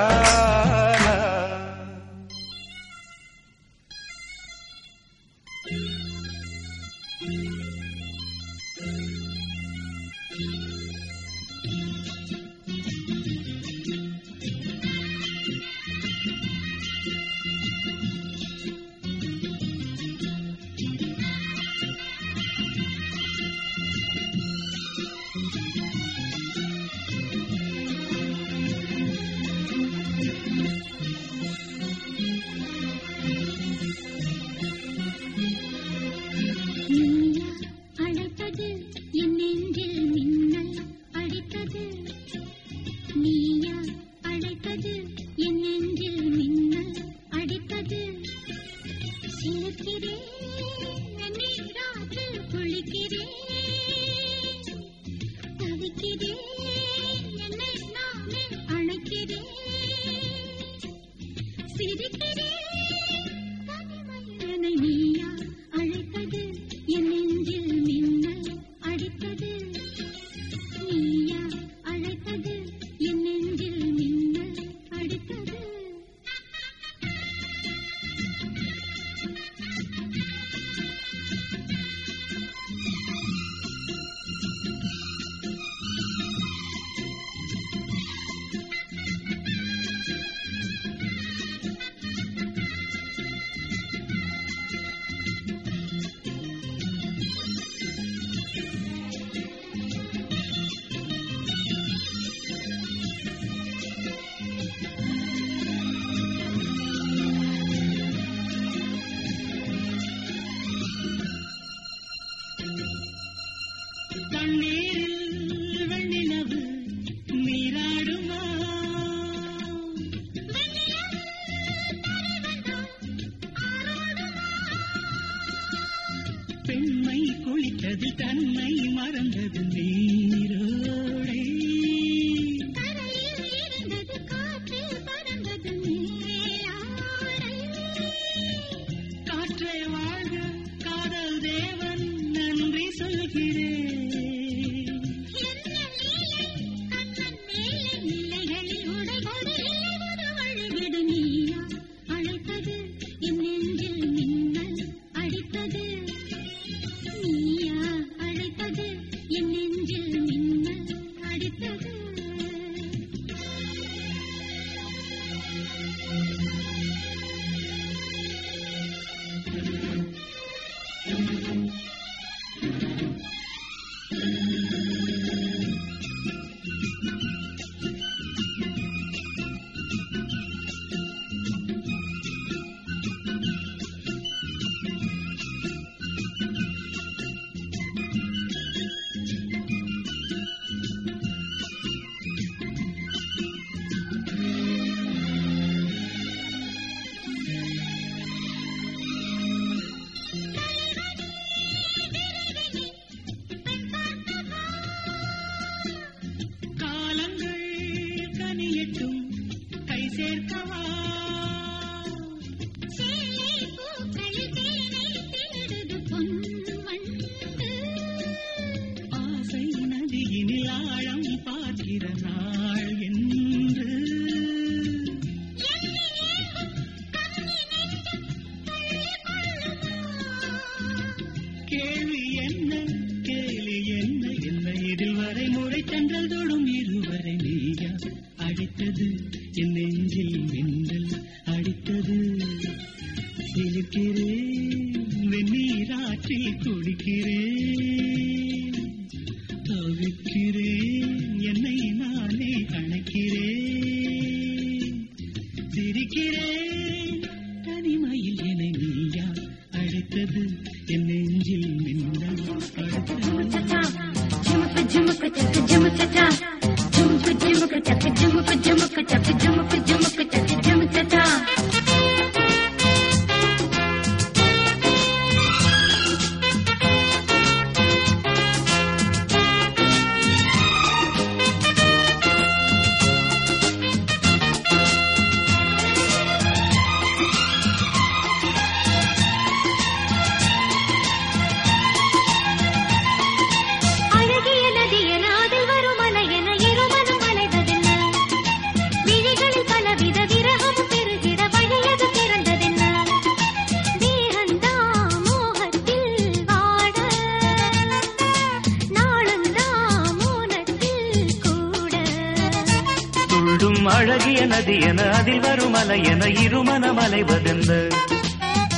இருமனம் அலைவதென்ன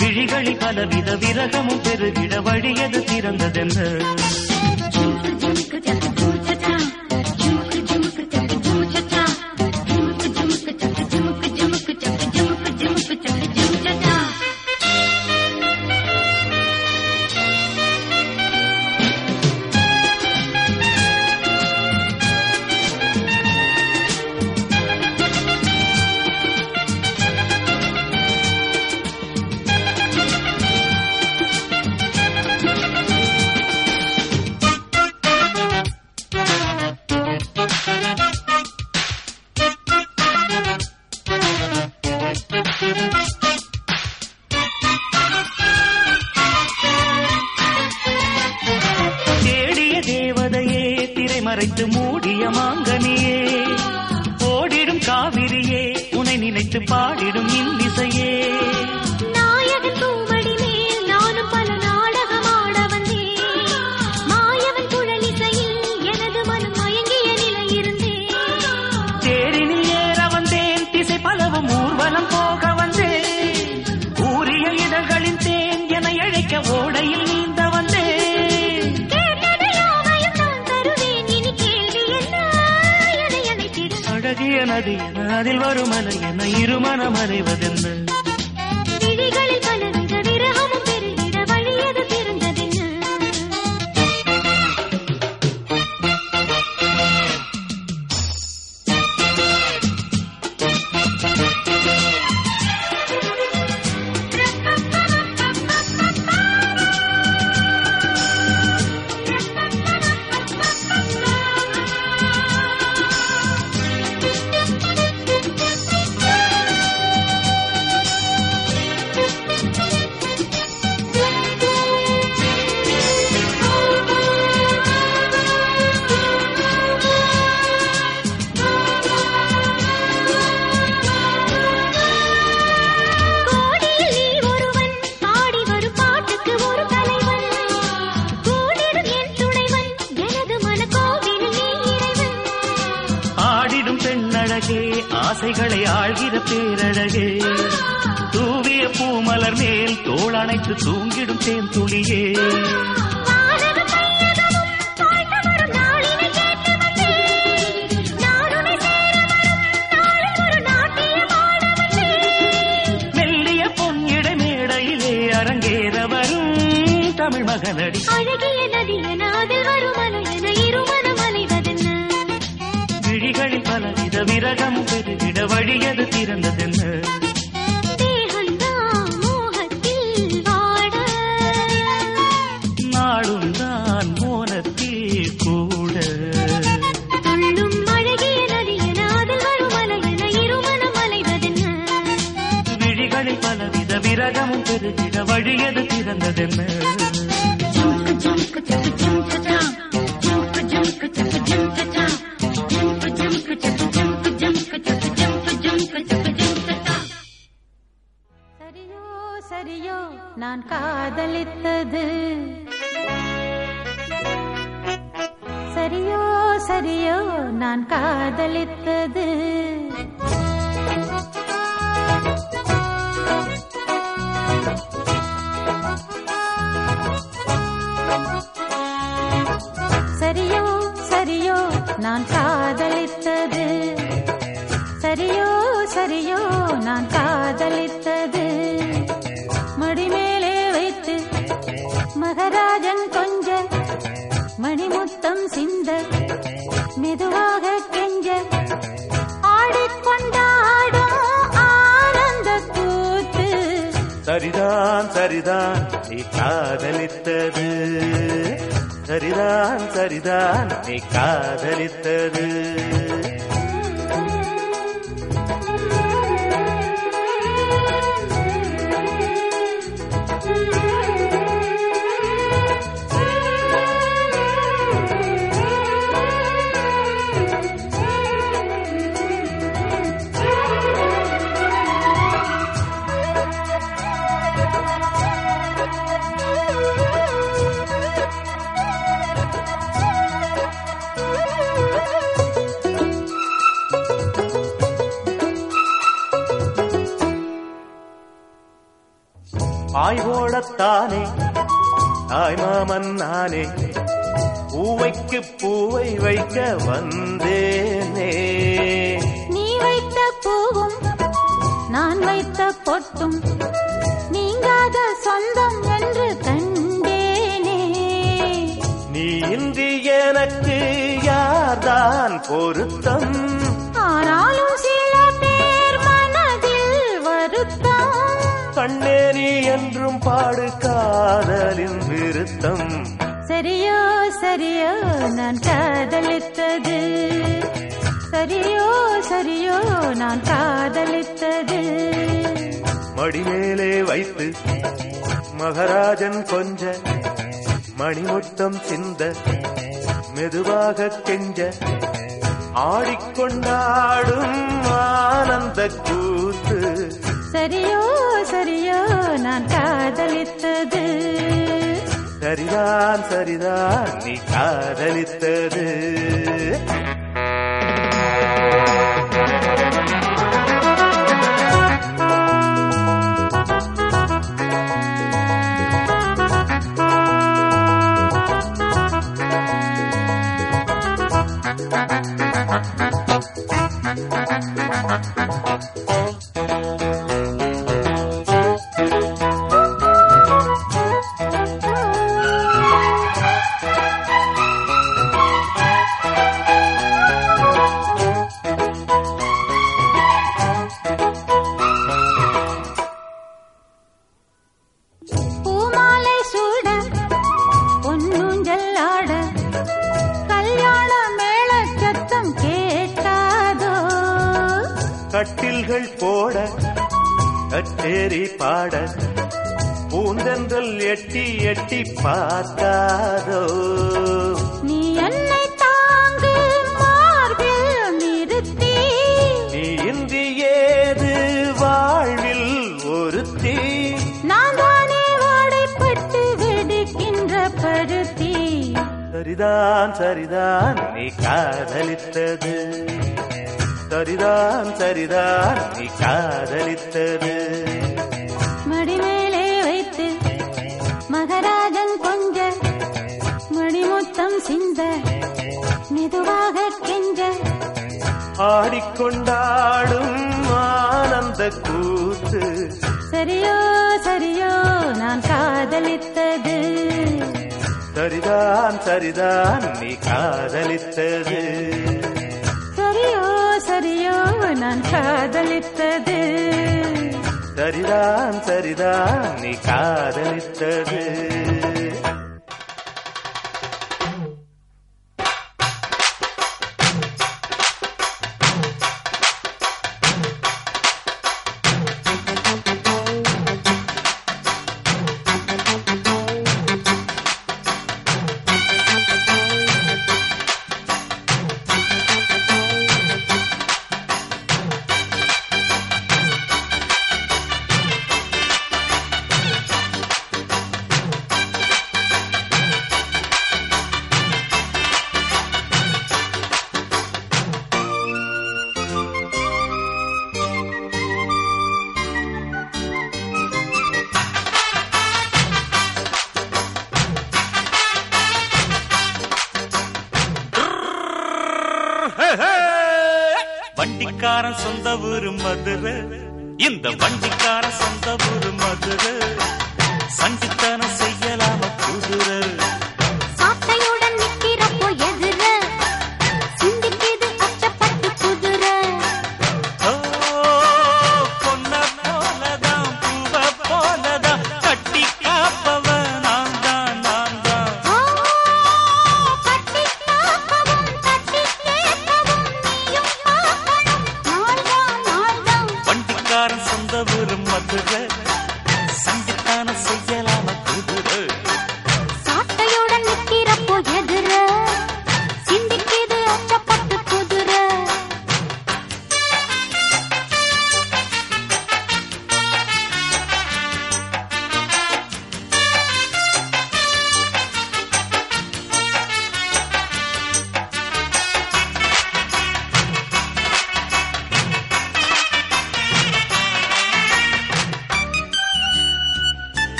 விழிகளில் பலவித விரகமும் பெருகிட வழியது திறந்ததென்று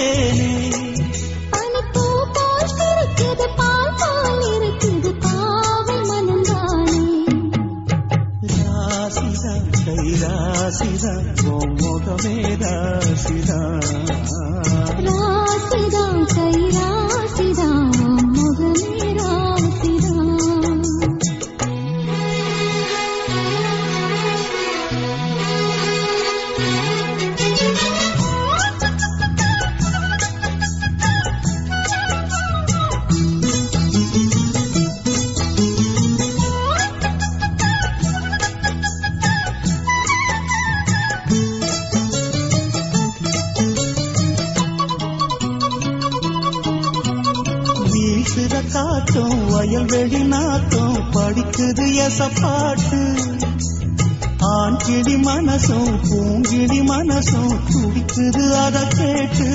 ಸೇನೆ தேசப்பாட்டு ஆண் கிளி மனசும் பூங்கிளி மனசும் துடிக்குது அதை கேட்டு.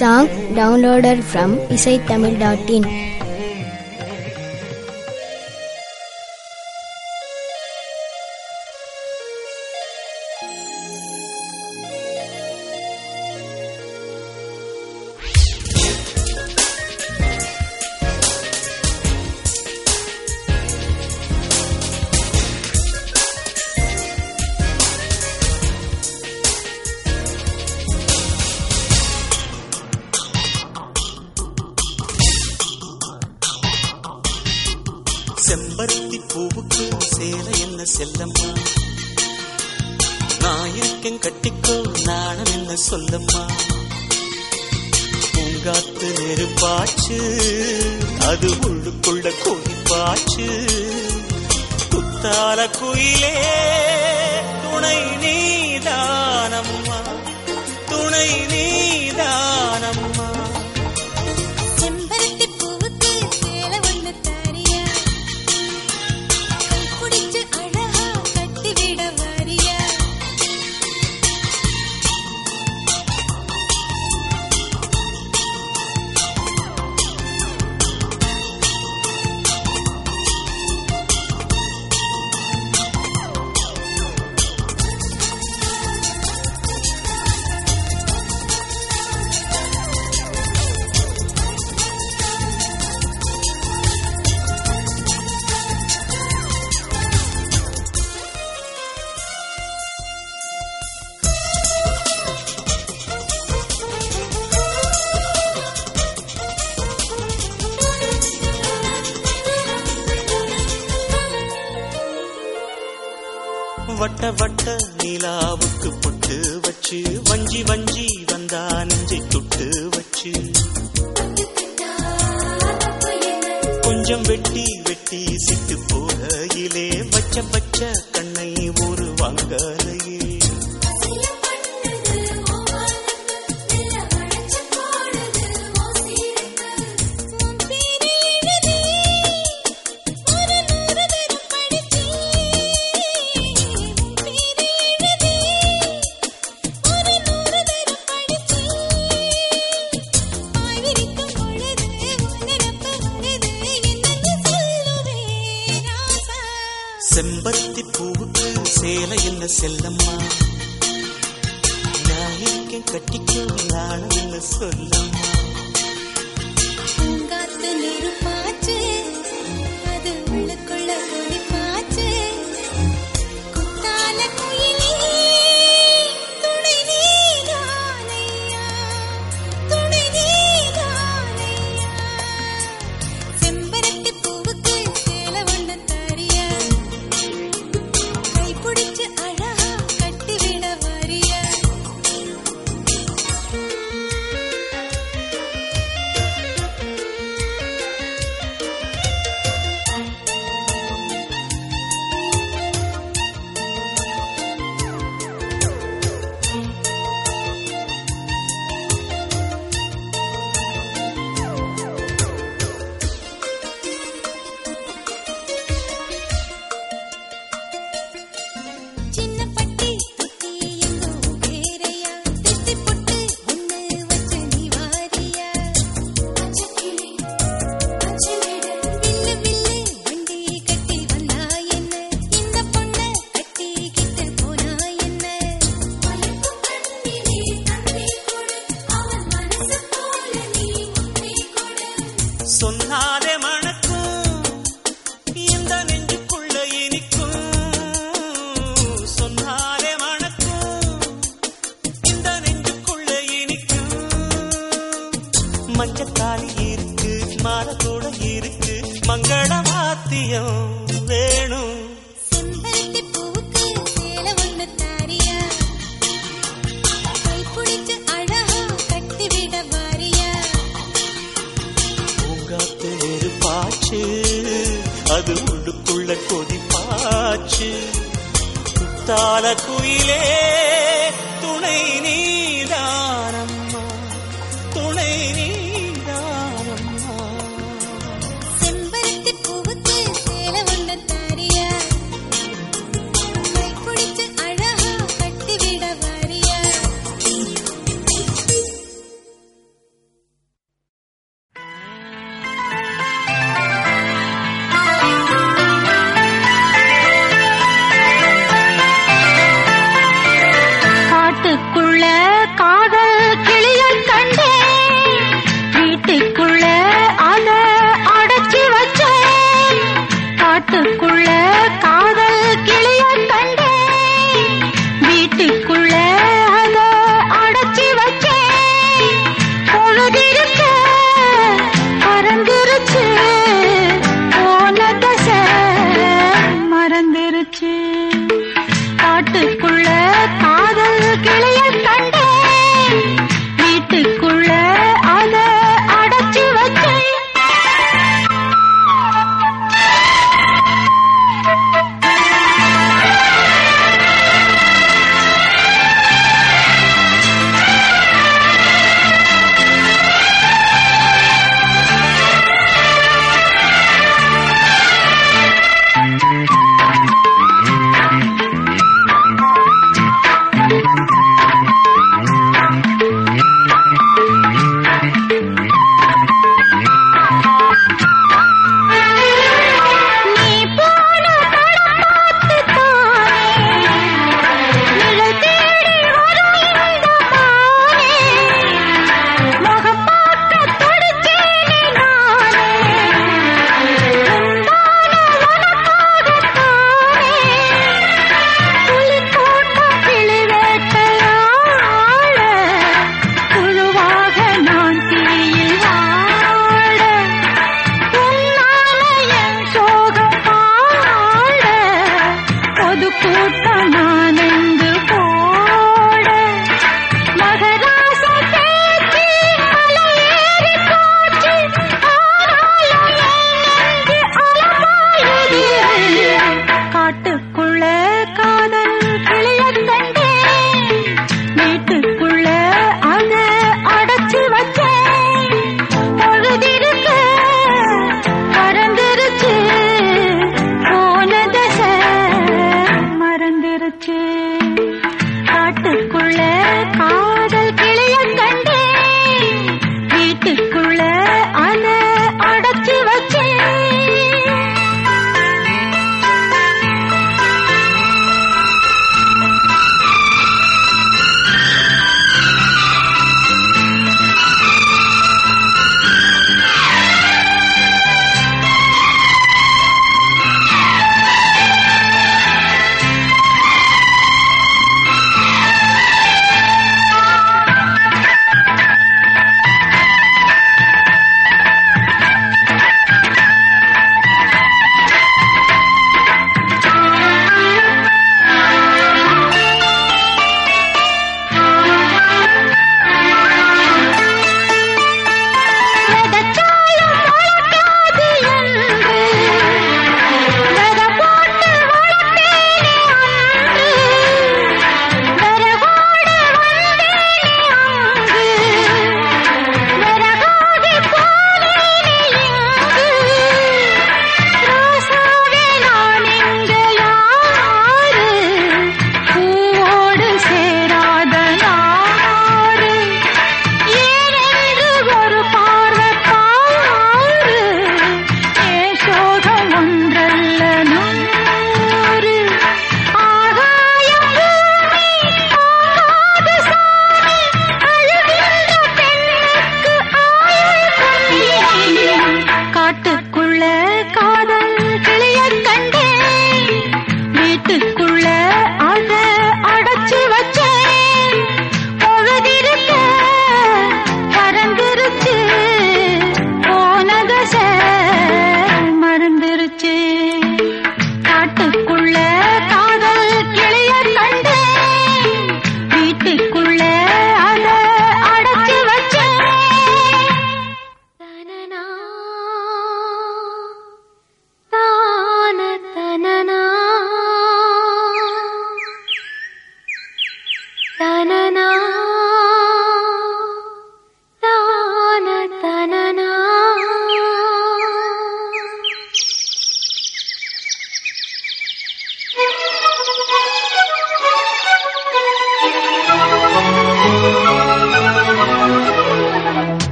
Song downloaded from isaitamil.in.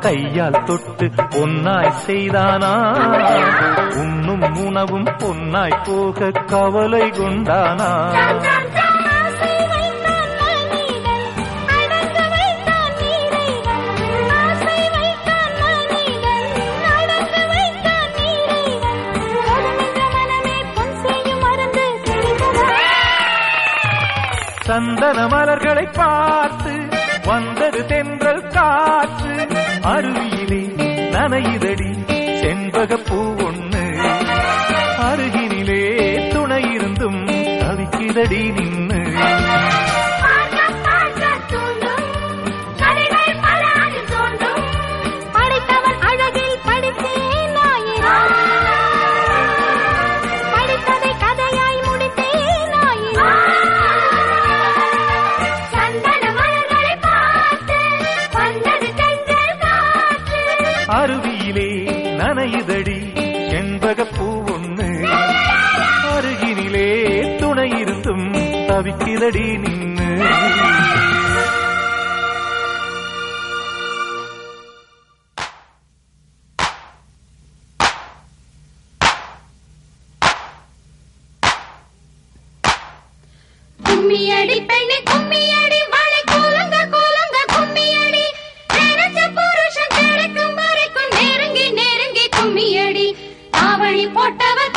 கையால் தொட்டு பொன்னாய் செய்தானா? உண்ணும் உணவும் பொன்னாய் போக கவலை கொண்டானா? சந்தன மலர்களை பார்த்து அருவியிலே நனையுதடி தவிக்கிறடி நின்னு. கும்மியடி பெண்ணு கும்மியடி மழை போட்டவர்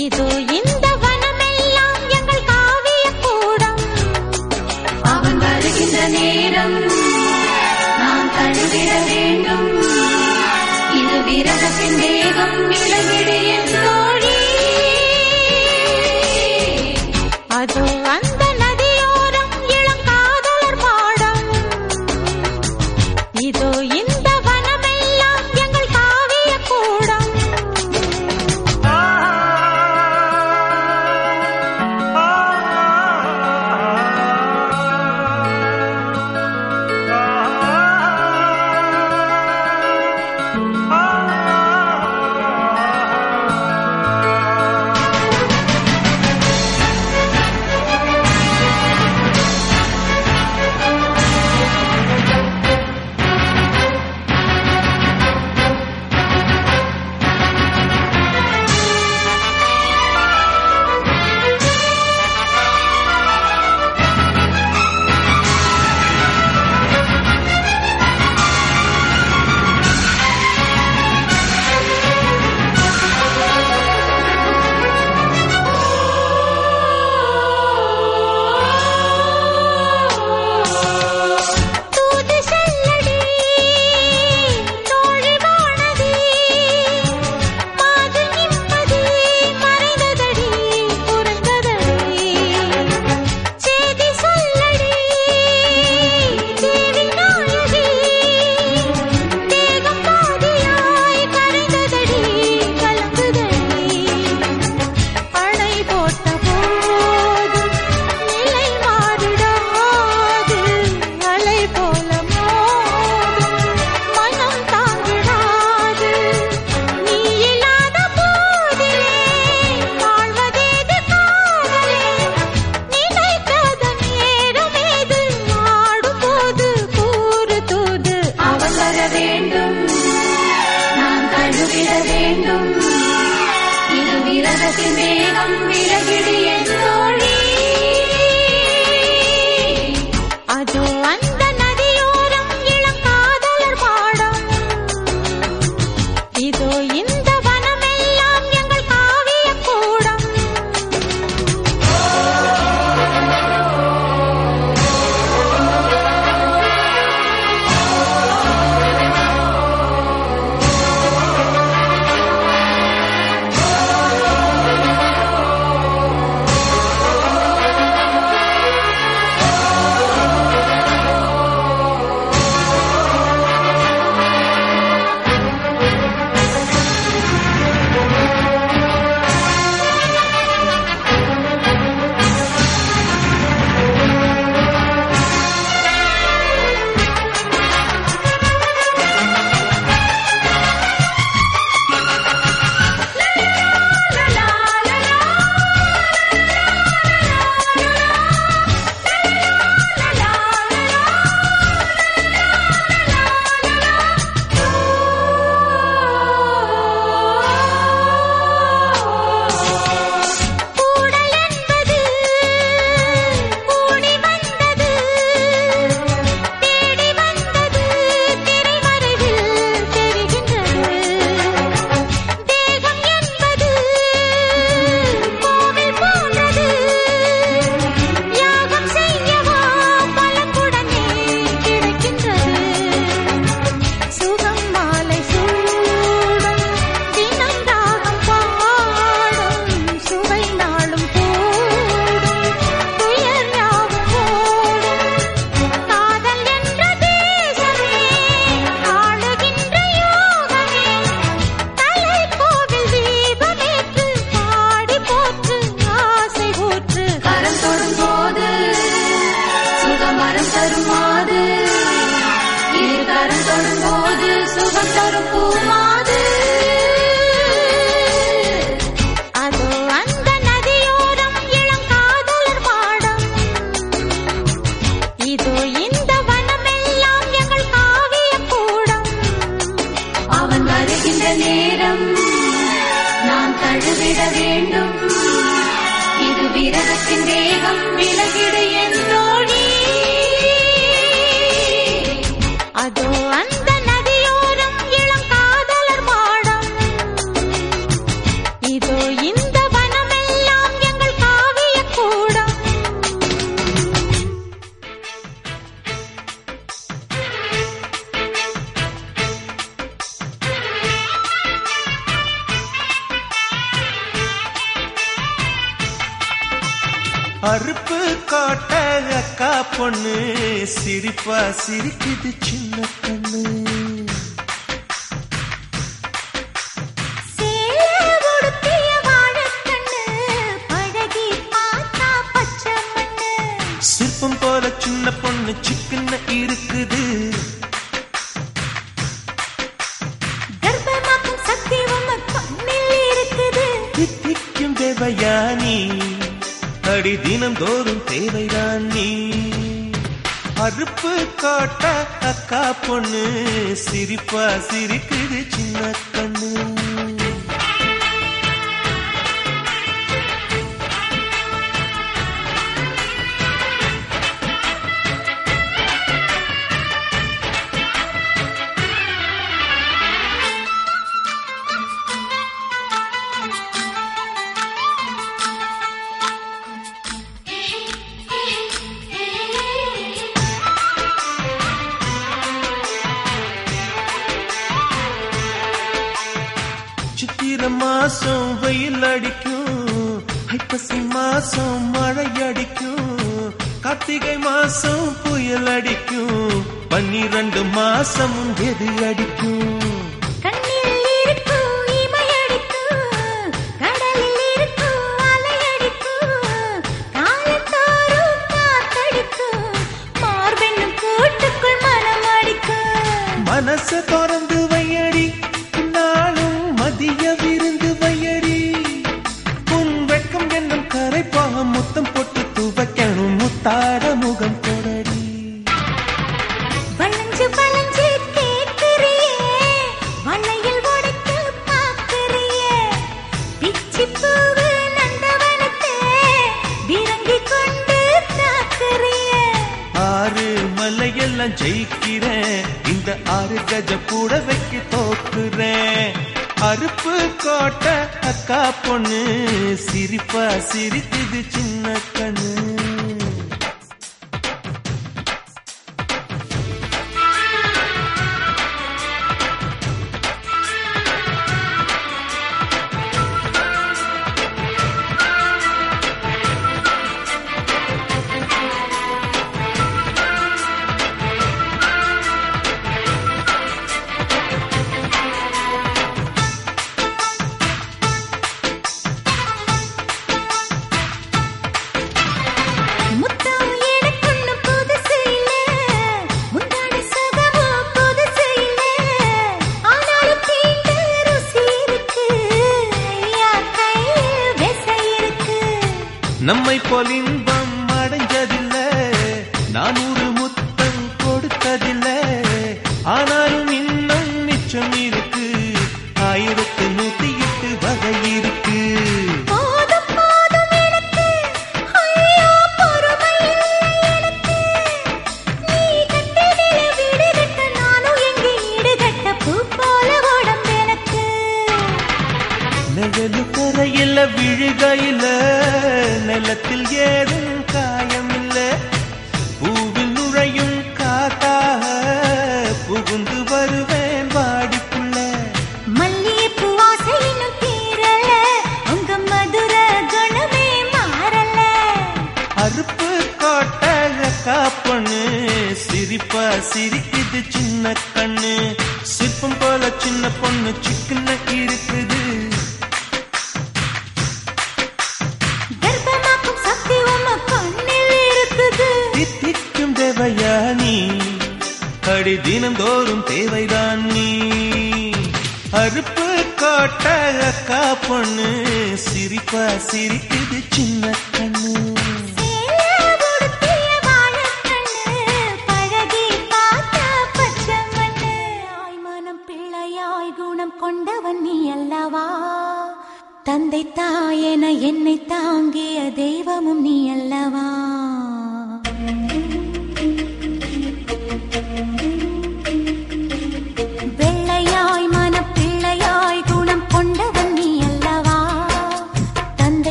இது இந்த வனமெல்லாம் எங்கள் காவிய கூடம் அவன் வருகின்ற நேரம் நாம் தழுவிட வேண்டும். இது விரதத்தின் வேகம் விளைவிடு என்று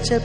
வச்சு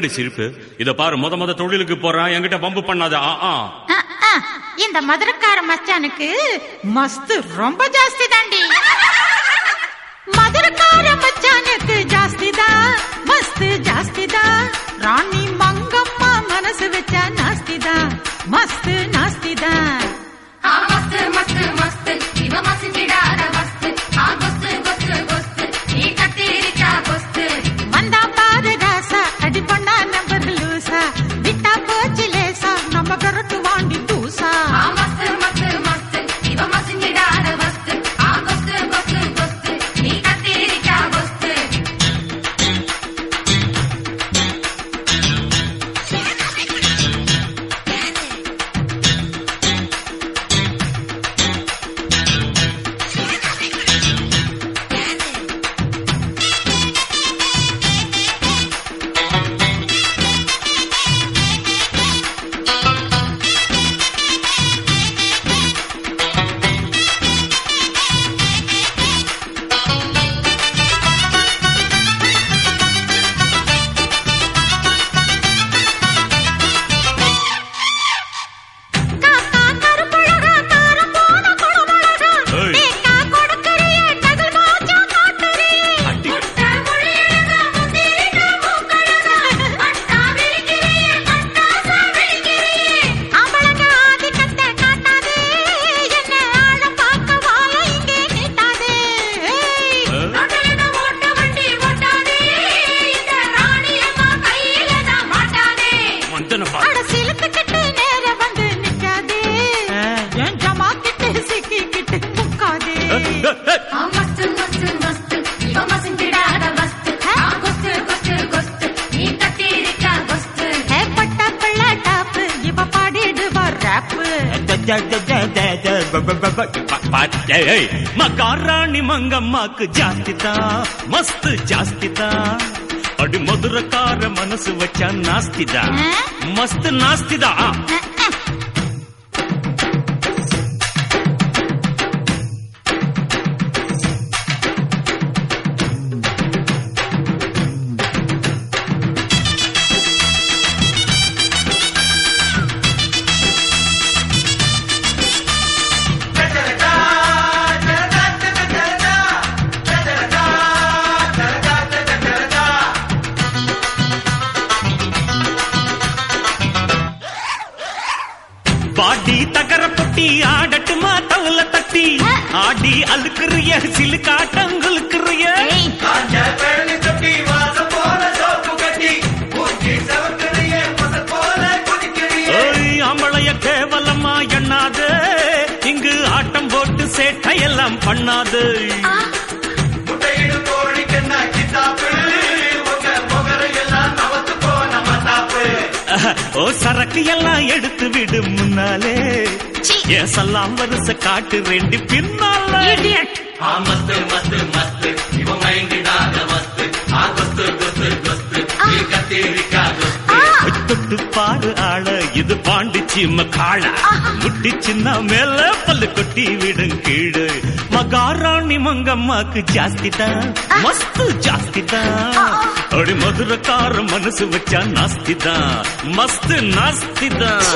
என்னடி சிரிப்பு? இத பாரு முத முத தொழிலுக்கு போறான் என்கிட்ட பம்பு பண்ணாத இந்த மதுரக்கார மச்சானுக்கு மஸ்து ரொம்ப ஜாஸ்தி தாண்டி மதுரக்கார மச்சானுக்கு ஜாஸ்தி மஸ்து ஜாஸ்தி ராணி மங்கம்மா மனசு வச்சா நாஸ்தி தான் மஸ்து ಧಮಾಕ್ ಜಾಸ್ತಿತಾ ಮಸ್ತ್ ಜಾಸ್ತಿತಾ. ಅಡಿ ಮಧುರಕಾರ ಮನಸ್ಸು ವಚ ನಾಸ್ತಿದ ಮಸ್ತ್ ನಾಸ್ತಿದ. விளக்கு எல்லாம் எடுத்து விடு முன்னாலே. என் சல்லாம் வரிச காட்டு ரெண்டு பின்னால. மத்து மத்து மத்து. இவன் மயங்கிடாத மத்து. ஆ கொத்து கொத்து கொத்து. கத்திரிக்காது தொட்டு பாரு ஆள இது பாண்டிச்சி மக்காள முட்டி சின்ன மேல பல்லு கொட்டி விடும் கீழு. மகாராணி மங்கம்மாக்கு ஜாஸ்தி தான். மஸ்து ஜாஸ்தி தான். அடி மதுரக்கார மனசு வச்சா நாஸ்தி தான் மஸ்து நாஸ்தி தான்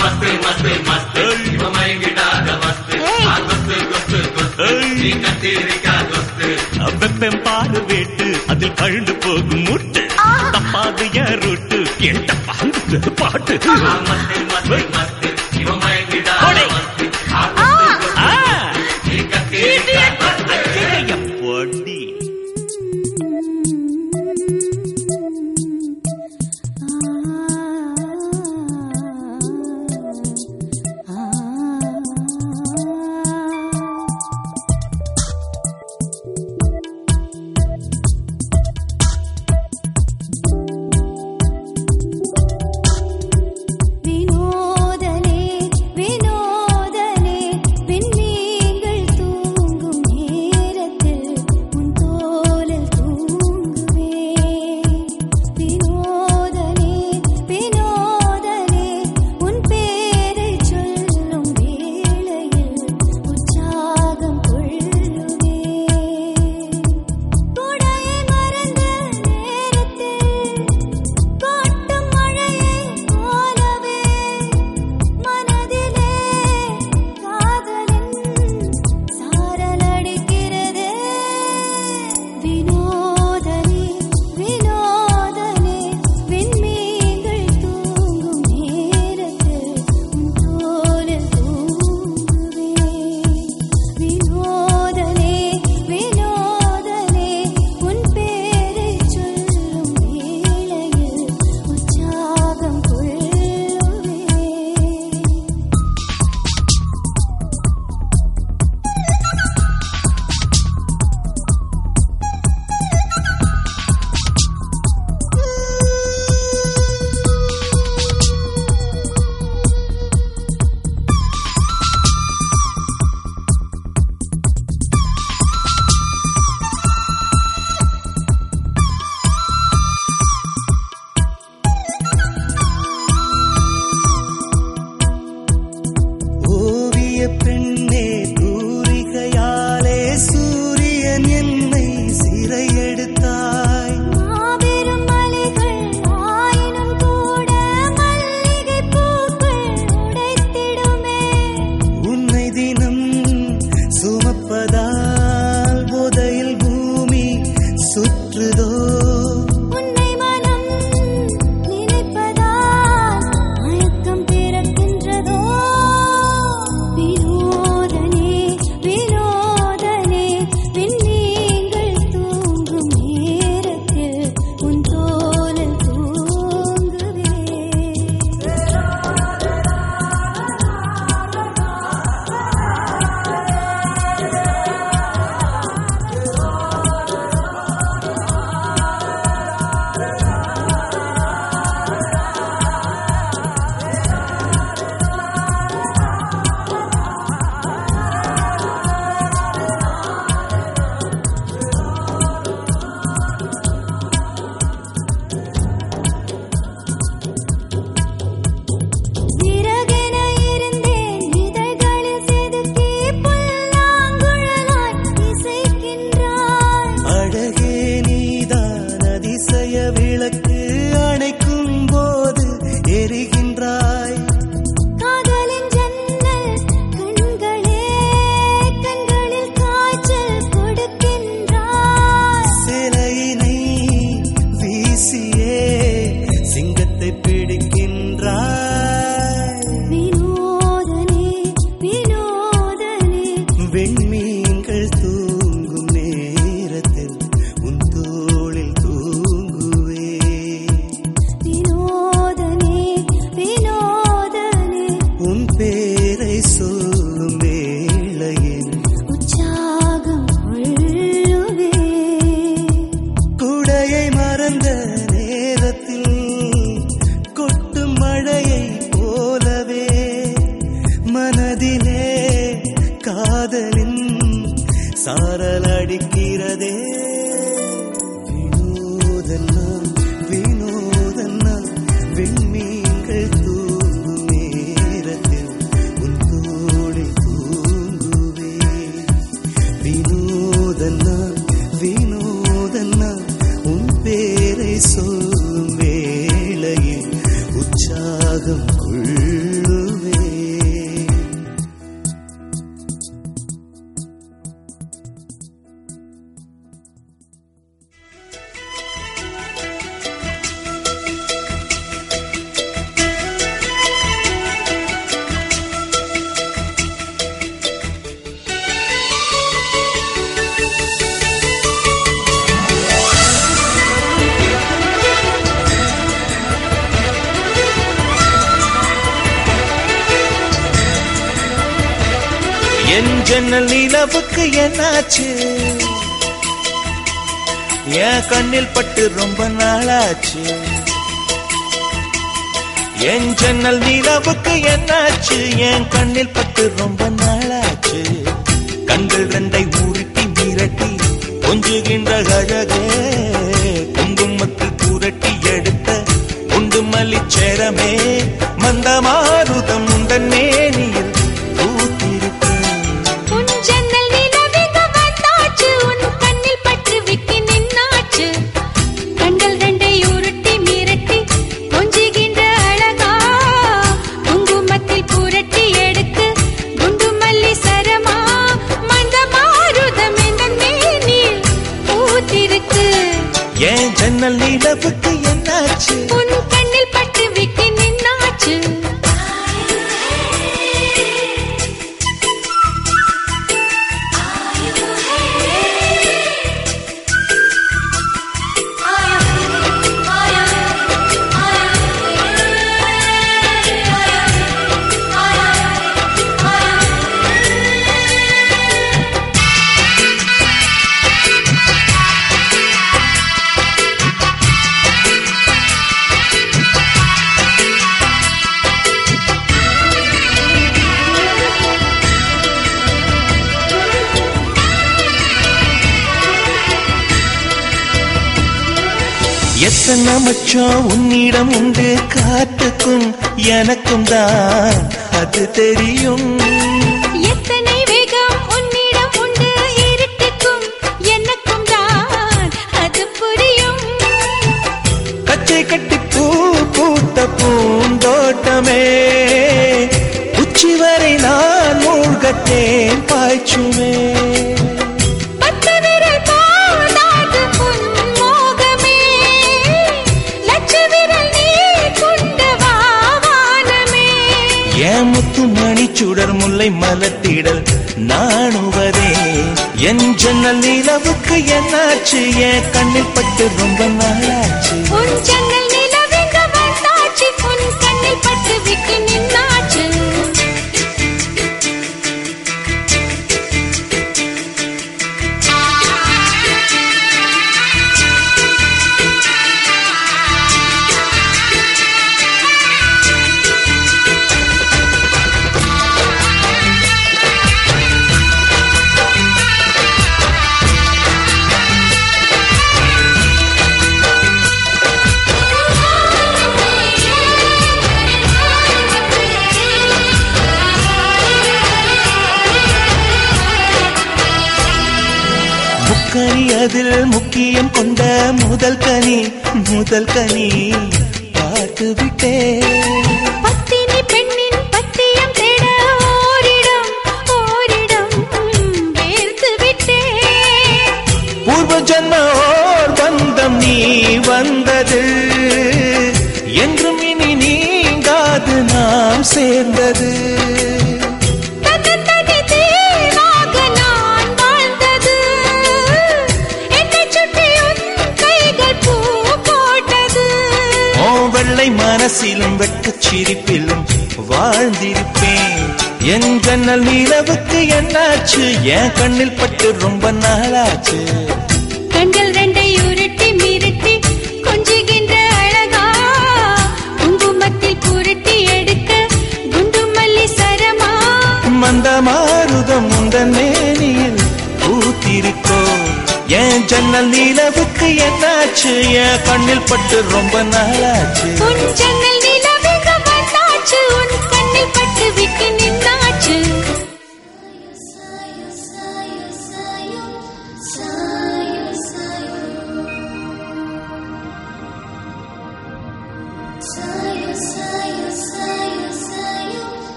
மஸ்து மஸ்து மஸ்து. மயங்கிடாத மஸ்து. மஸ்து கொஸ்து கொஸ்து கத்திரிக்கா கொஸ்து வெப்பம் பாடு வேட்டு அதில் கழுந்து போகும் முட்டு. தப்பாது ஏன் பாட்டு. மஸ்து மஸ்து மஸ்து.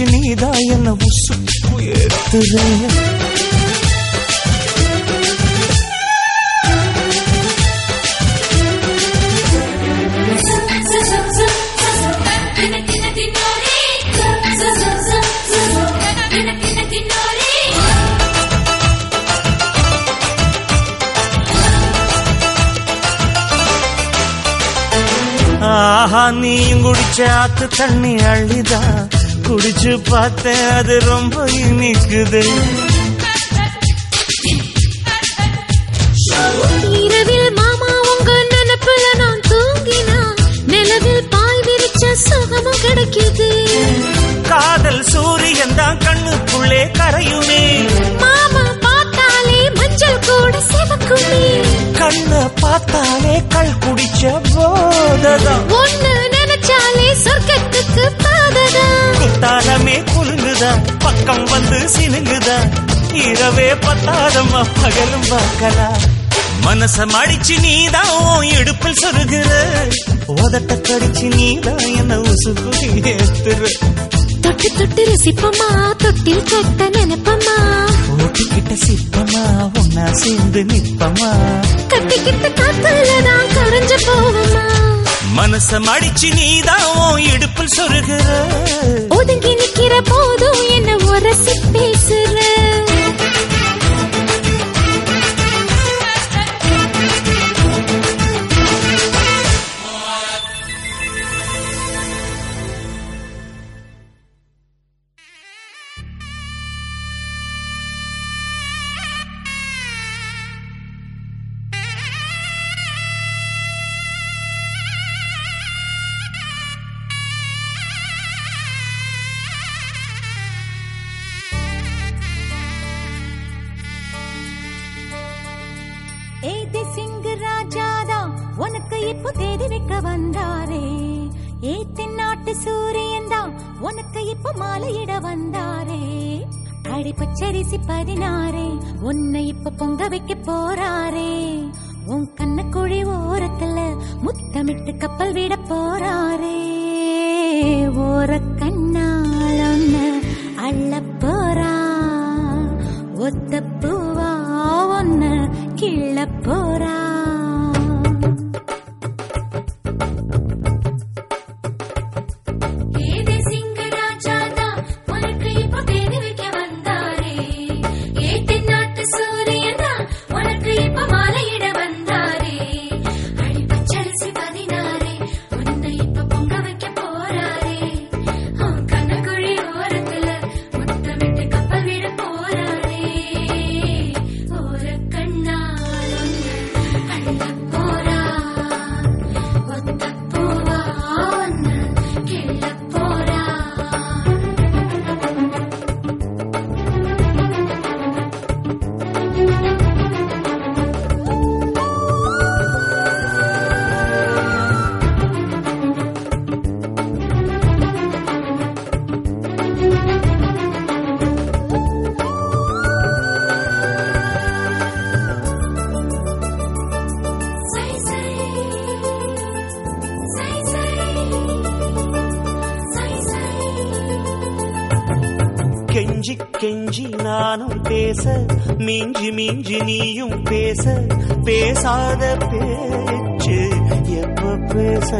வச்சு நீதா நீதான் என்ன உசுப்பு ஏத்துற ஆஹா நீயும் குடிச்ச ஆத்து தண்ணி அள்ளிதா? பார்த்தேன் அது ரொம்ப இனிக்குது. இரவில் மாமா உங்க நினைப்புல நான் தூங்கினா நிலவில் பாய் விரிச்ச சுகமும் கிடைக்குது. காதல் சூரியன் தான் கண்ணுக்குள்ளே கரையுமே. மாமா பார்த்தாலே மஞ்சள் கூட சிவக்குமே. கண்ண பார்த்தாலே கள் குடிச்ச போததான். ஒண்ணு குத்தாலமே குலுங்குதா பக்கம் வந்து சினுங்குதா. இரவே பத்தாதம்மா பகலும் பார்க்கலாம் மனச மடிச்சு நீதான் உன் இடுப்பில் சொருகிற. உதட்ட கடிச்சு நீதான் என்ன உசுப்பு ஏத்துற. தொட்டு தொட்டு ரசிப்பமா தொட்டில் கட்ட நினைப்பமா? ஓட்டிக்கிட்ட சிப்பமா ஒன்னா சேர்ந்து நிப்பமா கட்டிக்கிட்ட காத்துல நான் கரைஞ்சு போவமா? மனச மடிச்சு நீதான் உன் இடுப்பில் சொருகிற. ஒதுங்கி போதும் என்ன உரசி பேசுற? மிஞ்சி மிஞ்சி நீயும் பேச பேசாத பேச்சு எப்ப பேச?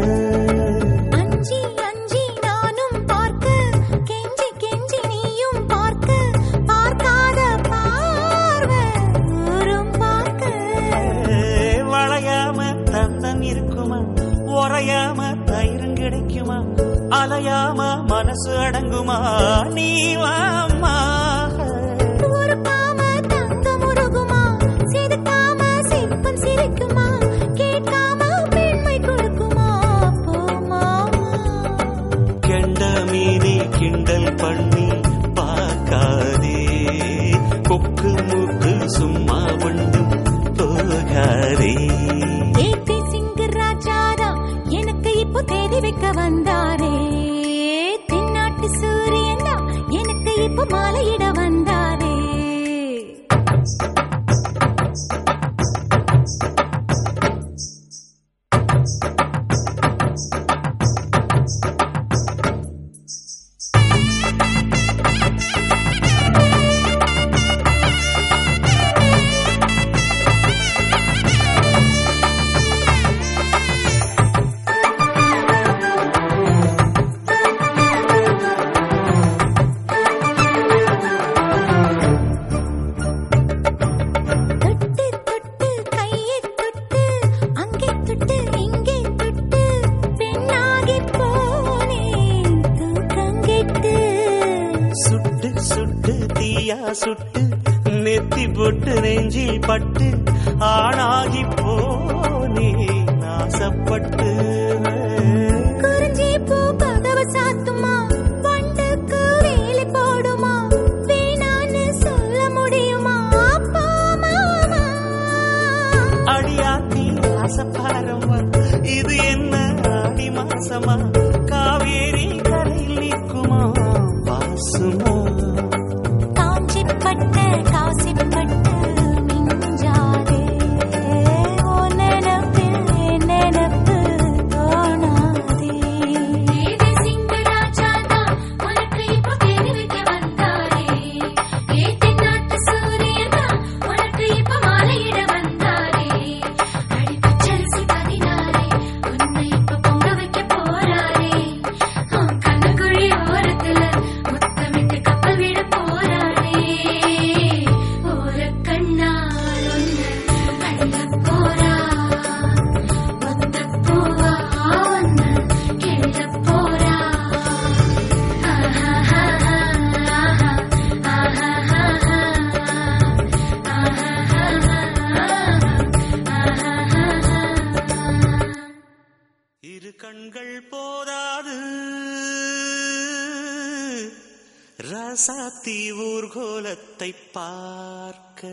பார்க்க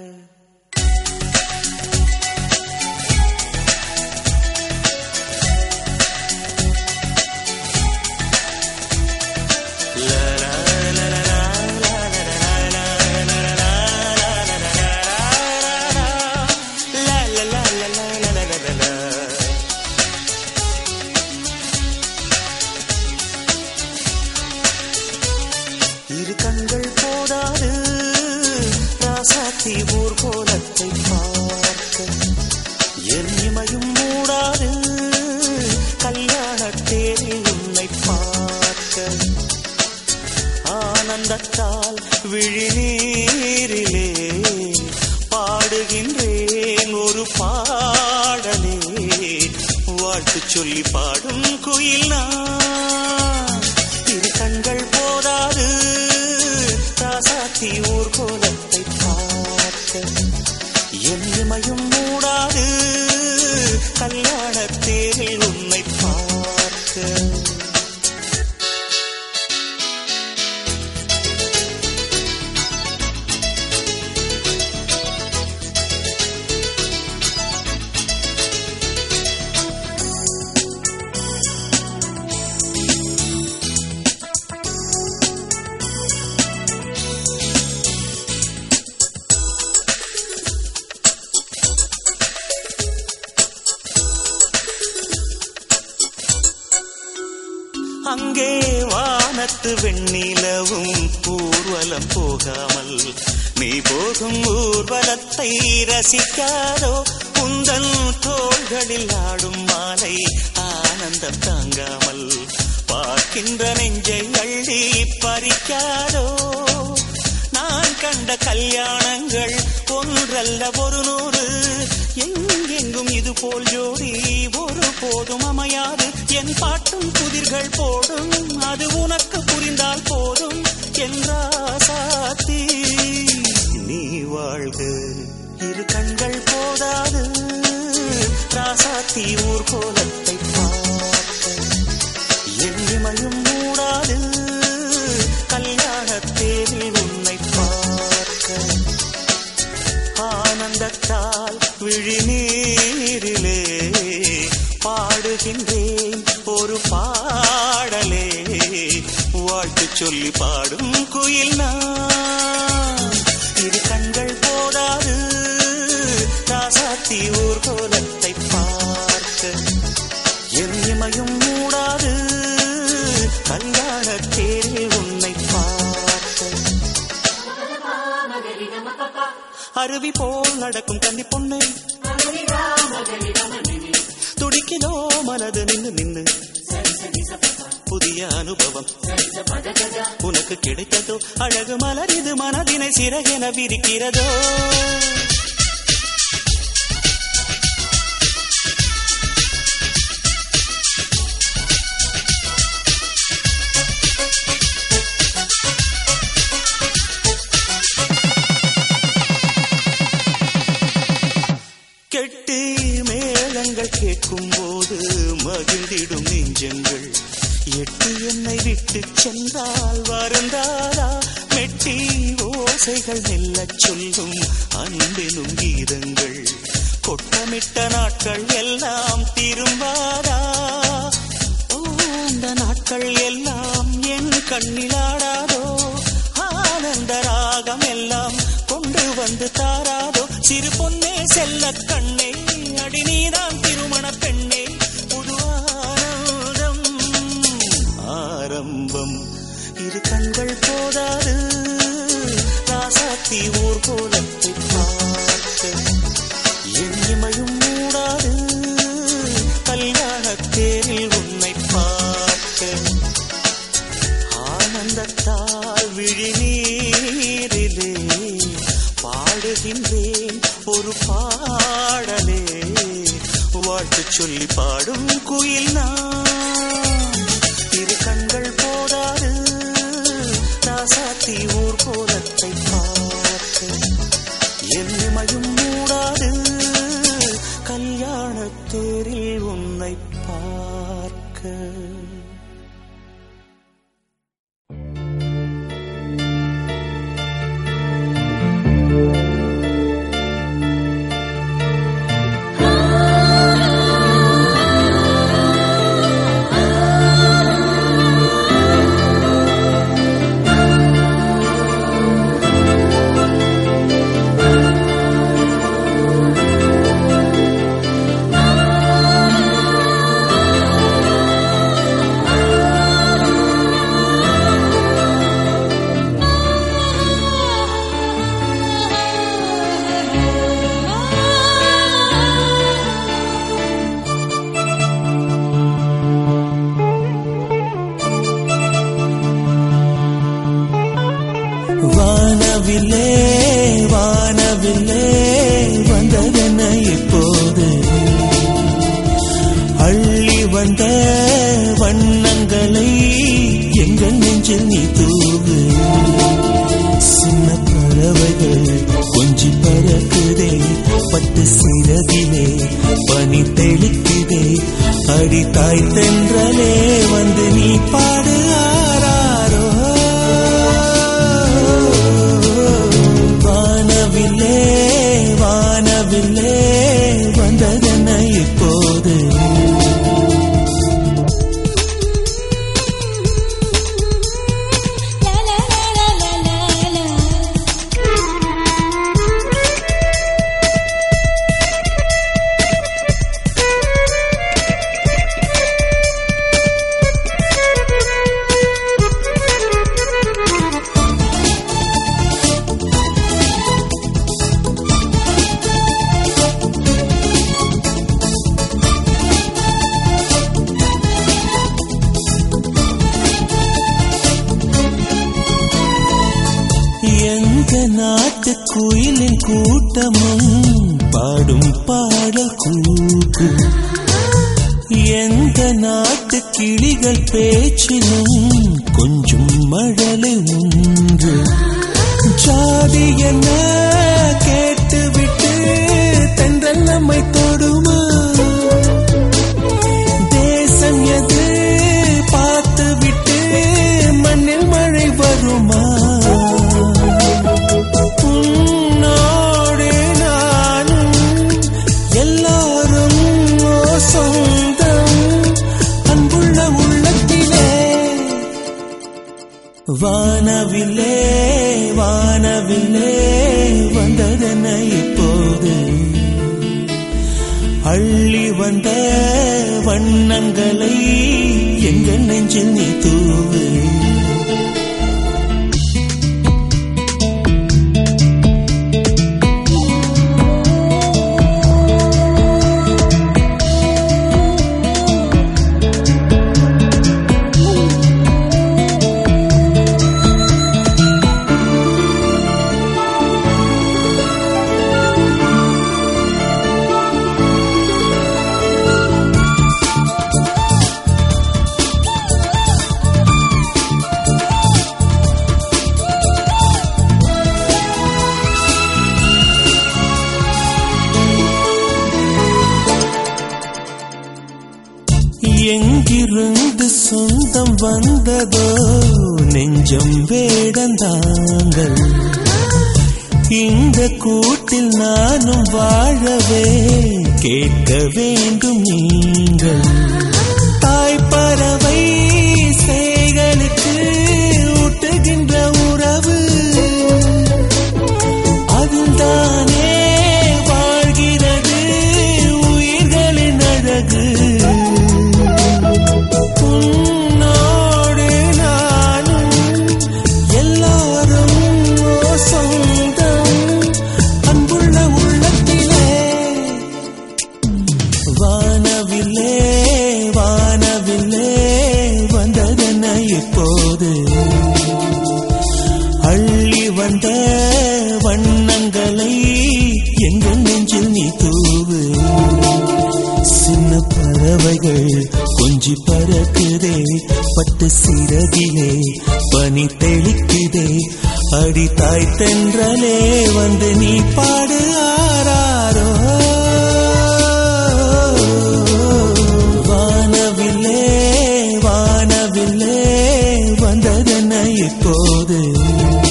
tipo de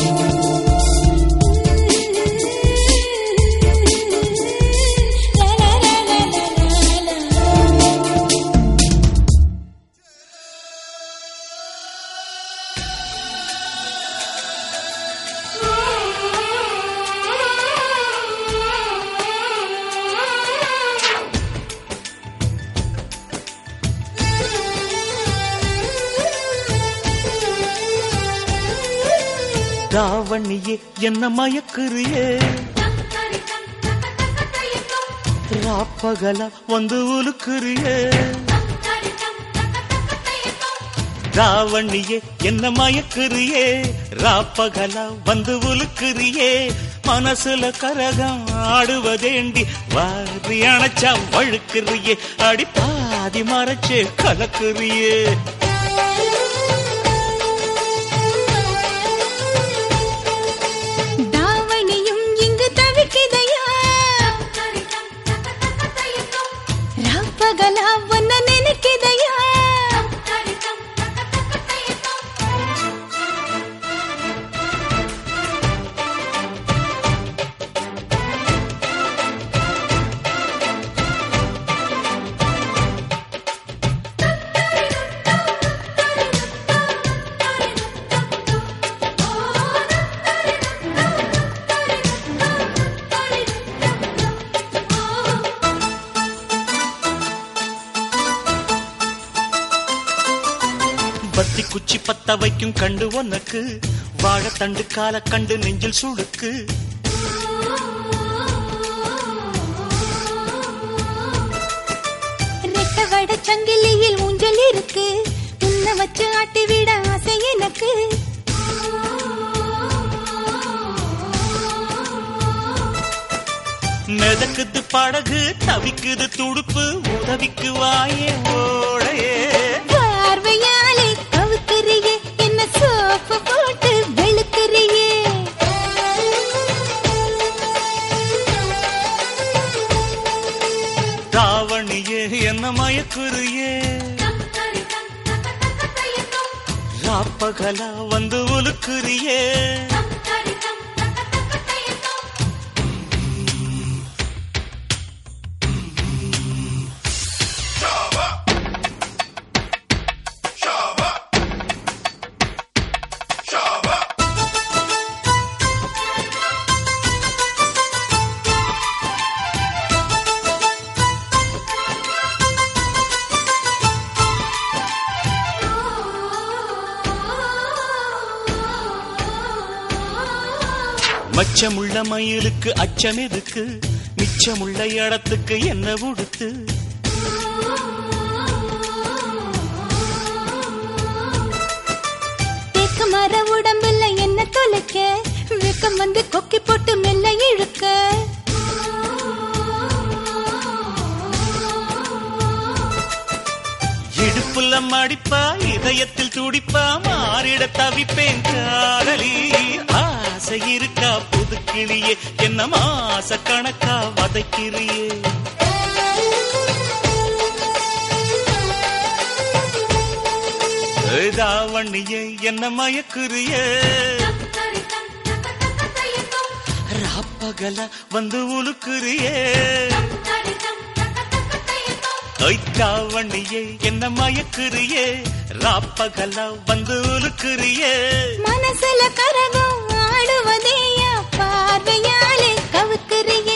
என்ன மயக்குறியே? ராப்பகல வந்து உலுக்குறியே? ராவணியே என்ன மயக்குறியே? ராப்பகல வந்து உலுக்குறியே? மனசுல கரகம் ஆடுவதேண்டி வாரி அணைச்சா வழுக்குறியே? அடி பாதி மறைச்சே கலக்குறியே? வாழ வைக்கும் கண்டு உனக்கு வாழத்தண்டு கால கண்டு நெஞ்சில் சுடுக்கு வட சங்கிலியில் ஊஞ்சல் இருக்கு. உன்னை வச்சு ஆட்டி விட ஆசை எனக்கு. மிதக்குது படகு தவிக்குது துடுப்பு உதவிக்கு வாயே ஓ ಕುರಿಯೇ ರಾಪಗಲ ಒಂದು ಉಲುಕುರಿಯೇ மயிலுக்கு அச்சம் எதுக்கு மிச்சம் உள்ள இடத்துக்கு என்ன உடுத்து? மர உடம்புல என்ன தொலைக்க? வெக்கம் வந்து கொக்கி போட்டு மெல்ல இழுக்க. இடுப்புல மடிப்பா இதயத்தில் துடிப்பா மாறிட தவிப்பேன் காதலி. ஆசை இருக்கா புது கிளியே என்ன மாச கணக்கா வதைக்கிறியே? தாவணியே என்ன மயக்குறியே? ராப்பகல வந்து உழுக்குறியே தாவணியே என்ன மயக்குறியே? ராப்பகல வந்து உழுக்குறியே மனசுல கரகம் பார்வையாலே கவுக்குறிய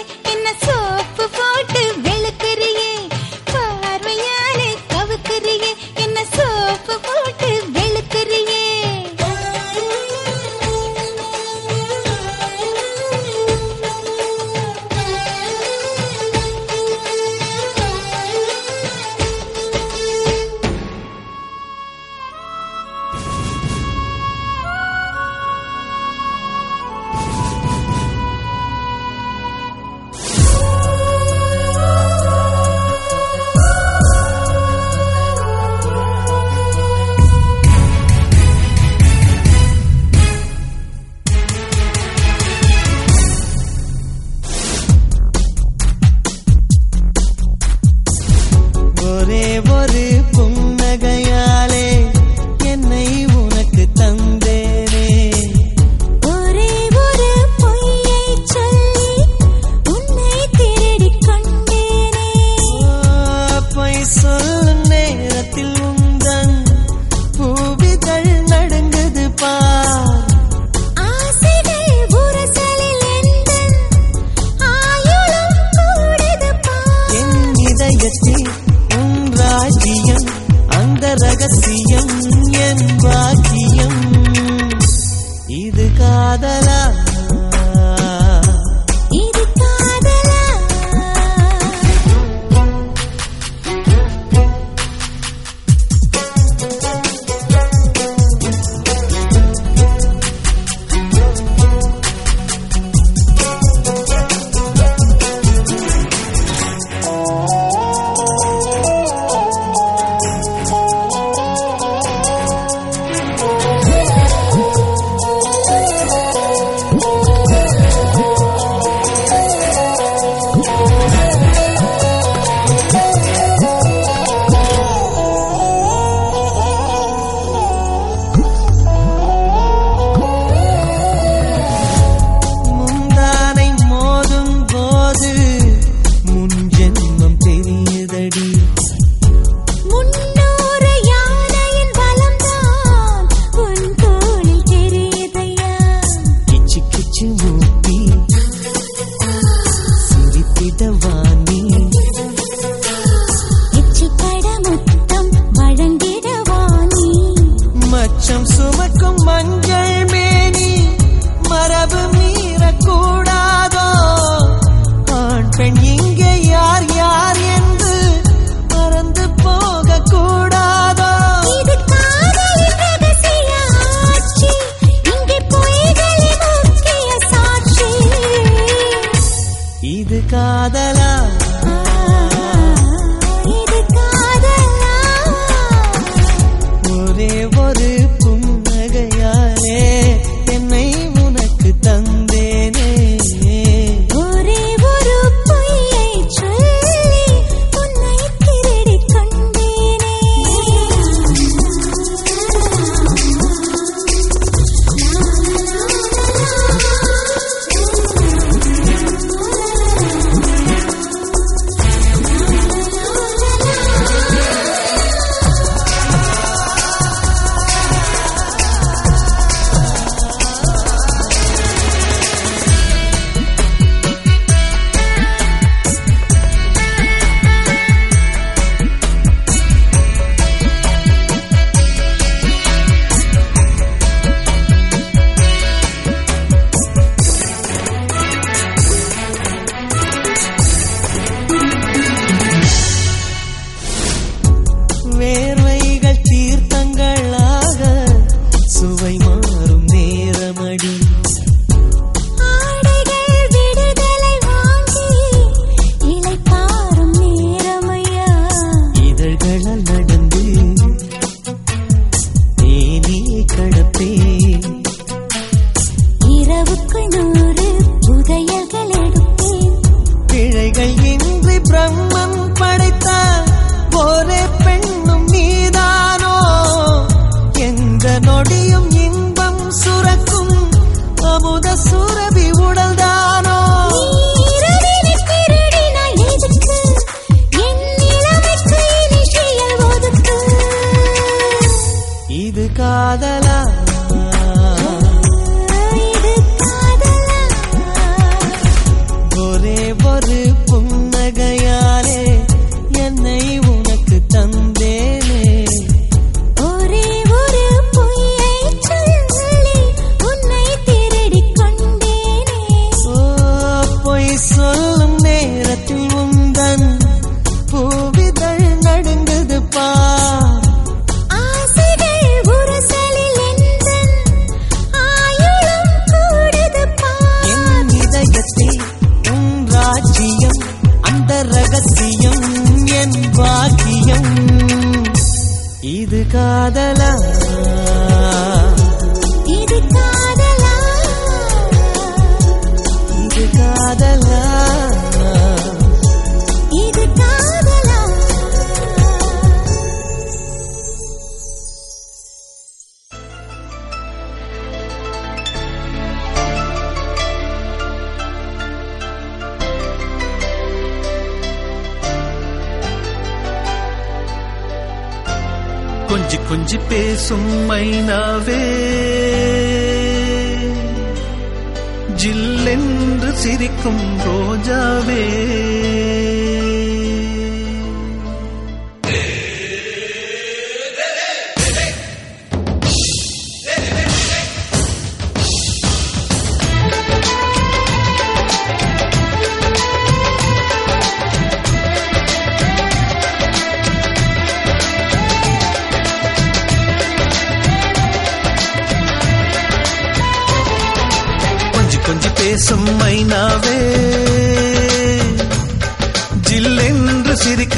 சிரிக்கும் ரோஜாவே.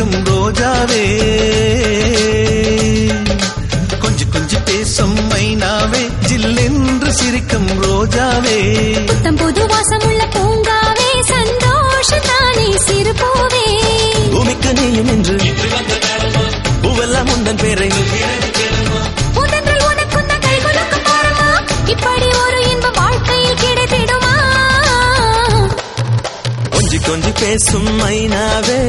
சிரிக்கும் ரோஜாவே. கொஞ்சி கொஞ்சி பேசும் மைனாவே ஜில்லென்று சிரிக்கும் ரோஜாவே. புத்தம் புது வாசமுள்ள பூங்காவே சந்தோஷத்தானே சிறு பூவே. பூமிக்கு நீயும் என்று பூவெல்லாம் உந்தன் பேரை கொஞ்சி பேசும் மைனாவே.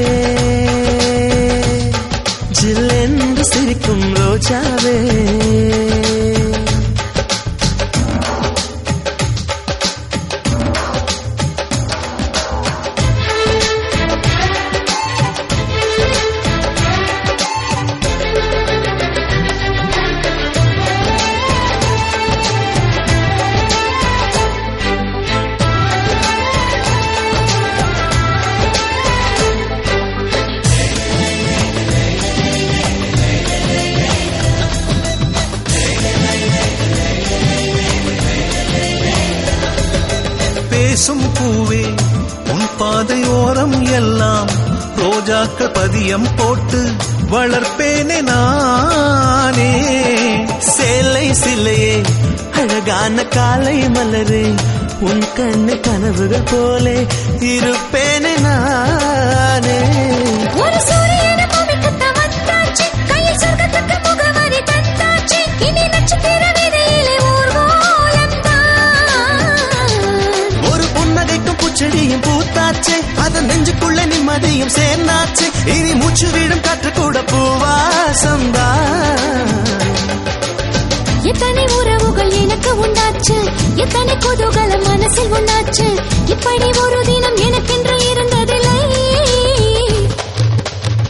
ஜில்லென்று சிரிக்கும் ரோஜாவே. காக்க பதியம் போட்டு வளர்ப்பேனே நானே. சேலை சிலையே அழகான காலை மலரே உன் கண்ணு கனவுகள் போலே இருப்பேனே நானே. பூச்செடியும் பூத்தாச்சே. அதன் நெஞ்சுக்குள்ள நிம்மதியும் சேர்ந்தாச்சு. இனி மூச்சு விடும் காற்று கூட பூவாசம்தான் எத்தனை உறவுகள் எனக்கு உண்டாச்சு? எத்தனை குதூகலம் மனசில் உண்டாச்சு? இப்படி ஒரு தினம் எனக்கென்று இருந்ததில்லை.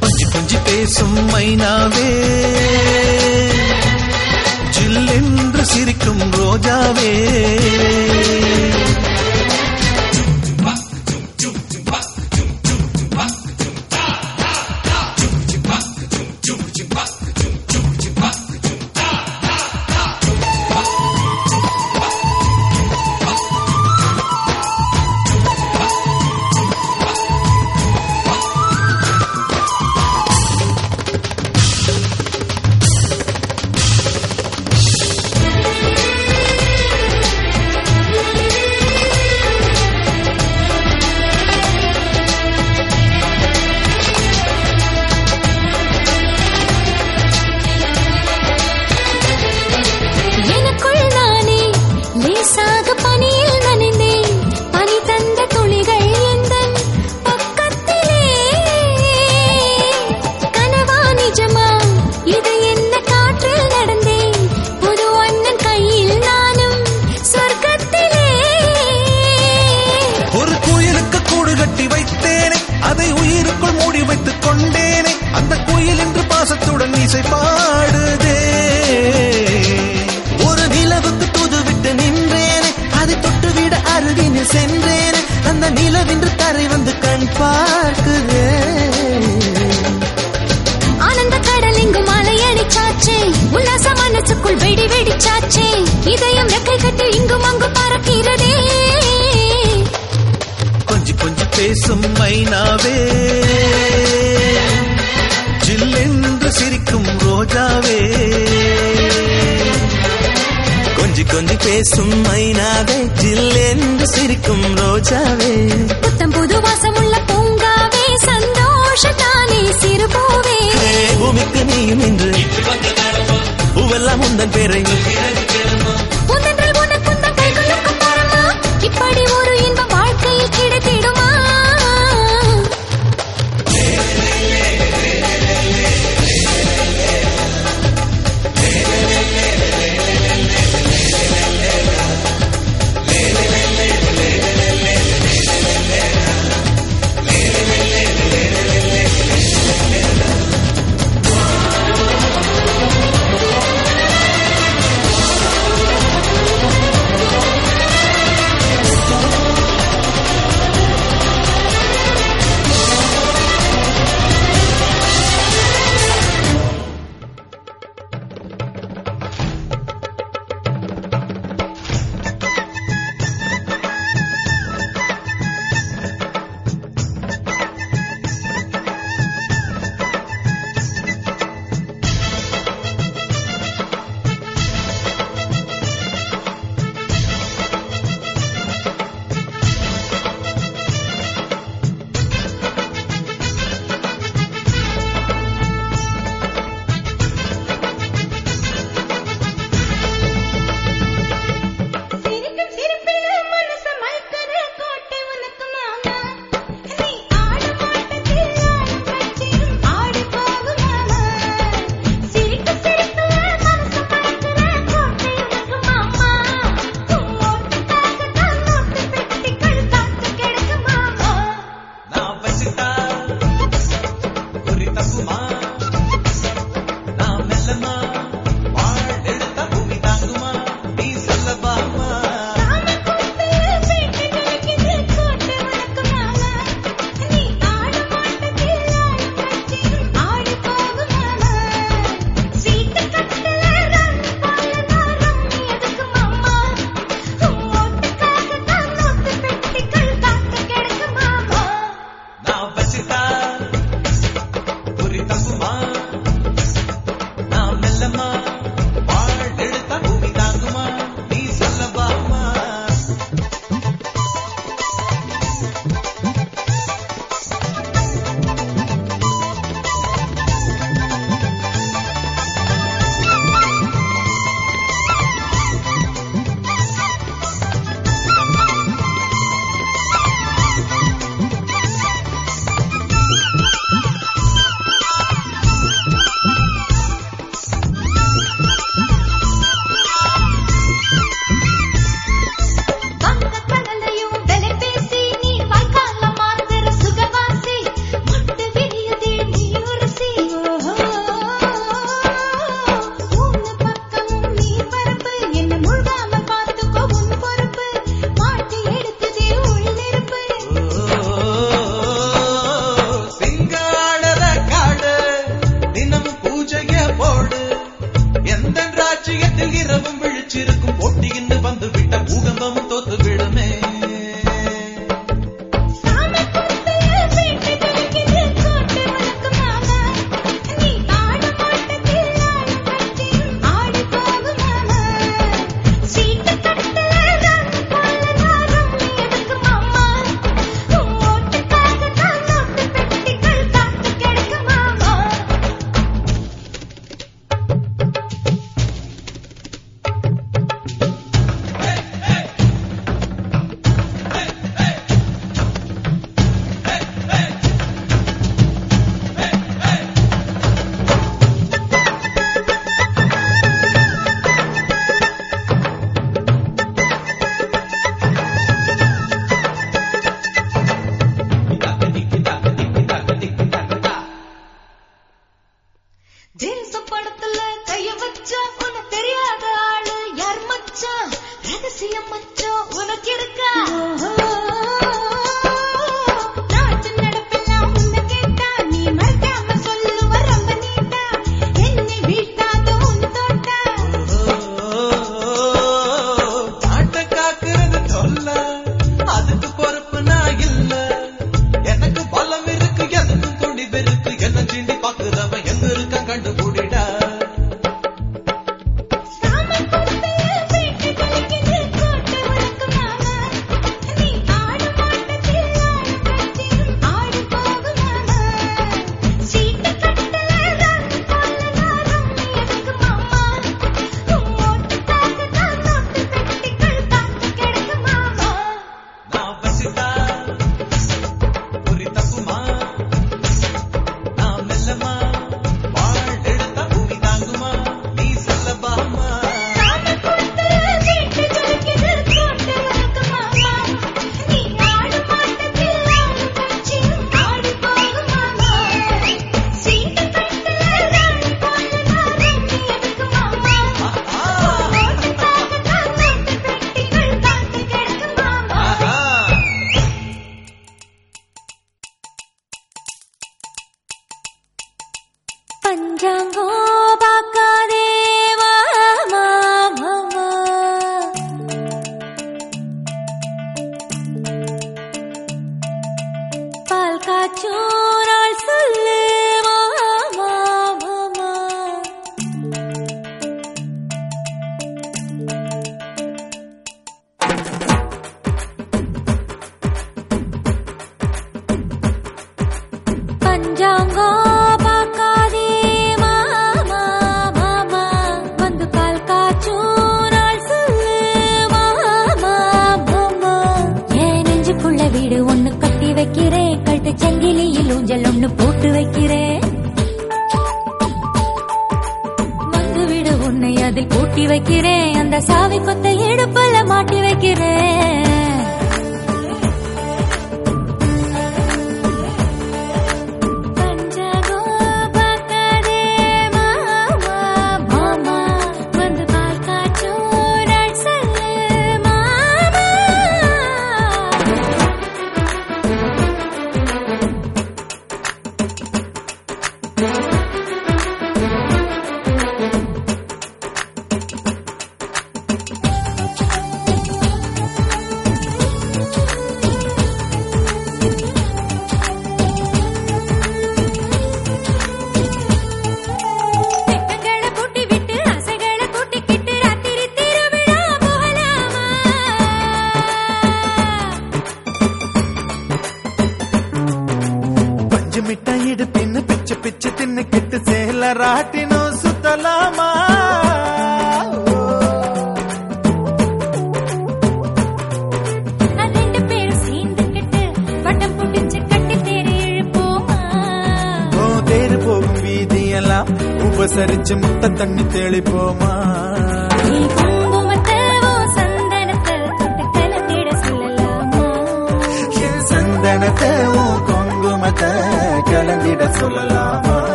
கொஞ்சி கொஞ்சி பேசும் மைனாவே. ஜில்லென்று சிரிக்கும் ரோஜாவே.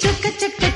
chuka chuka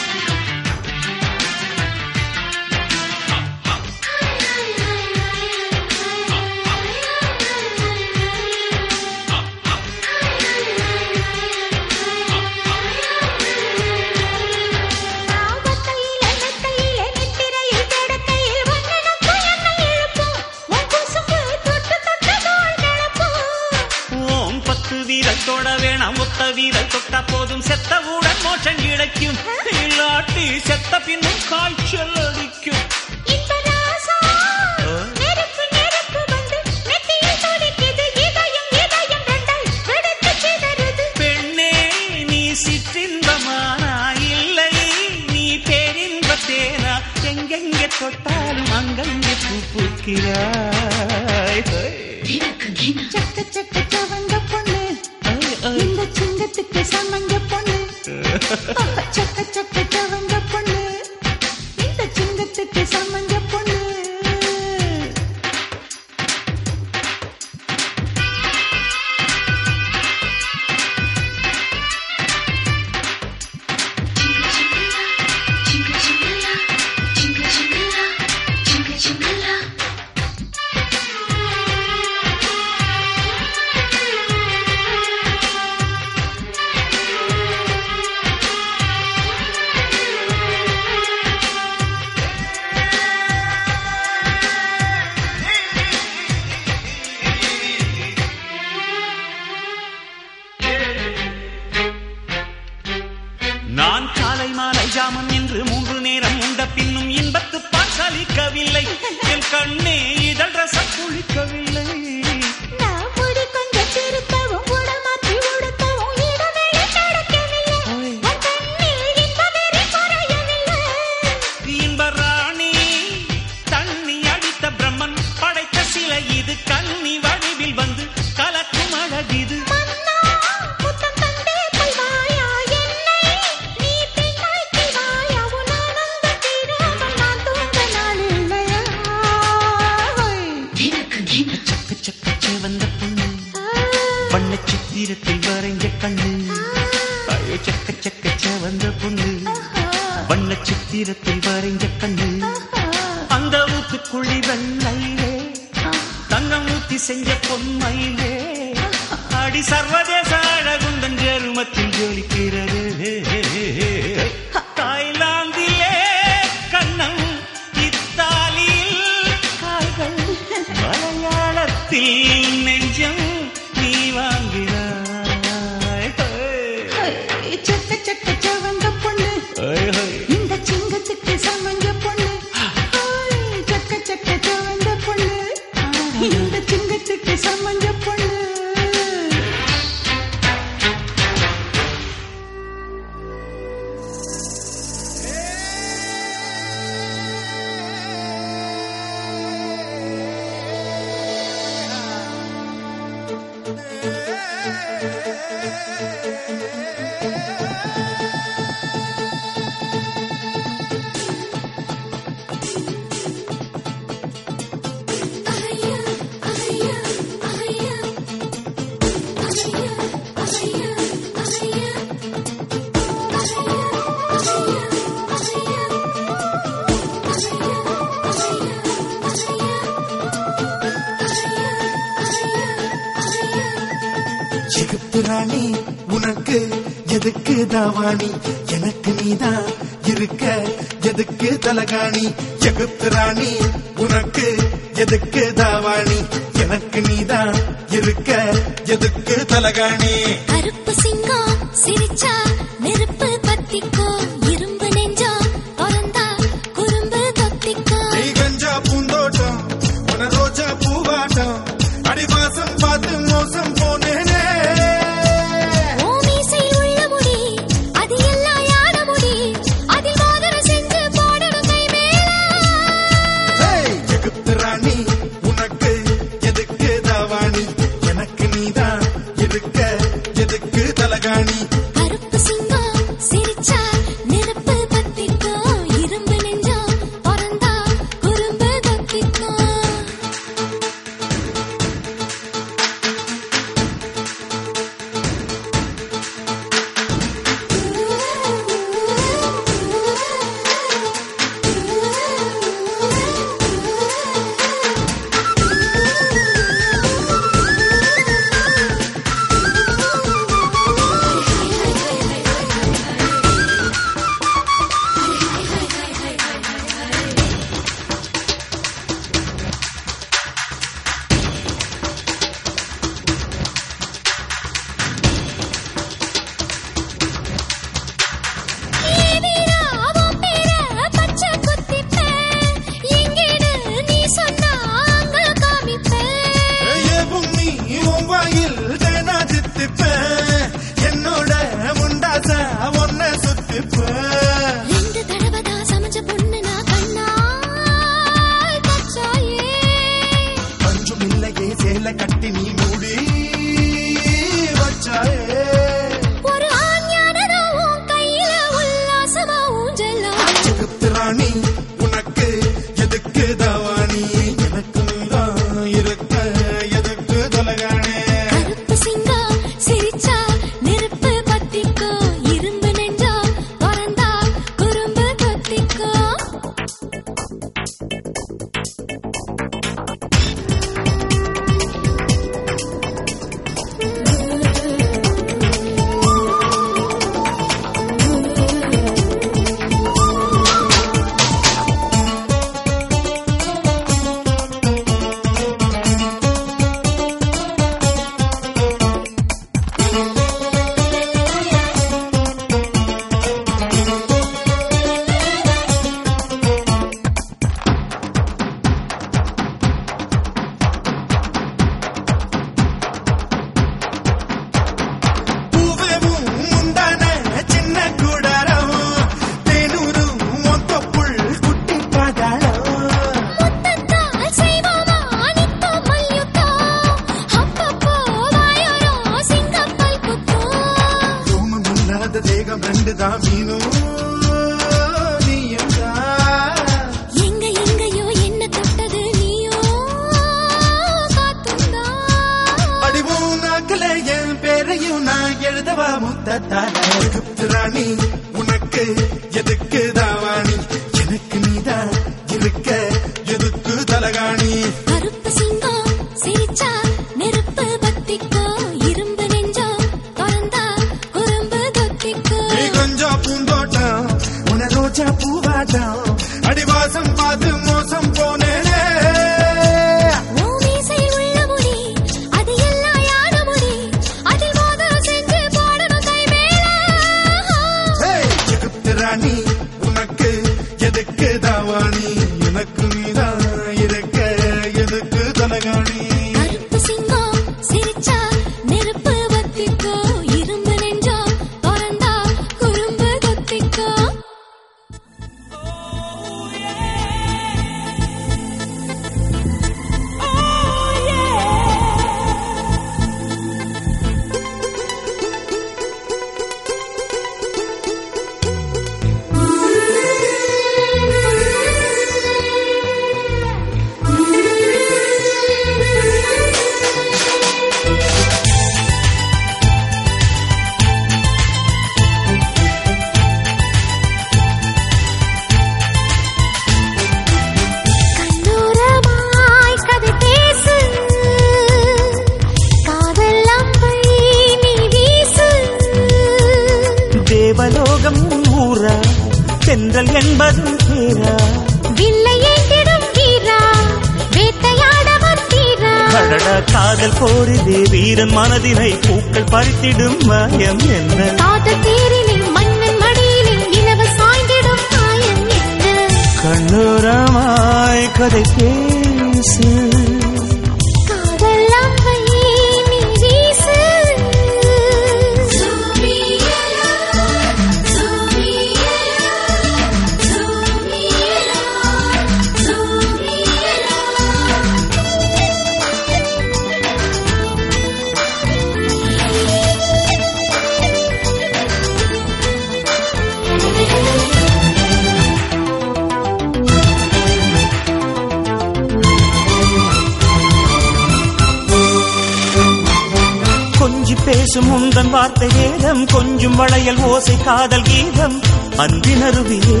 பேசும் உந்தன் வார்த்தை வேதம் கொஞ்சம் வளையல் ஓசை காதல் கீதம். அன்பினருவியே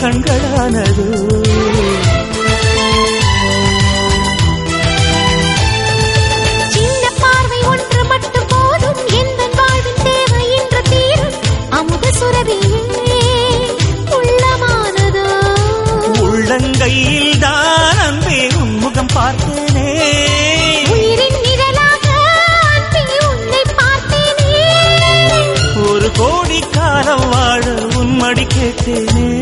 கண்களானது. உள்ளங்கையில் தான் அன்பே உன்முகம் பார்த்தேன் तेरे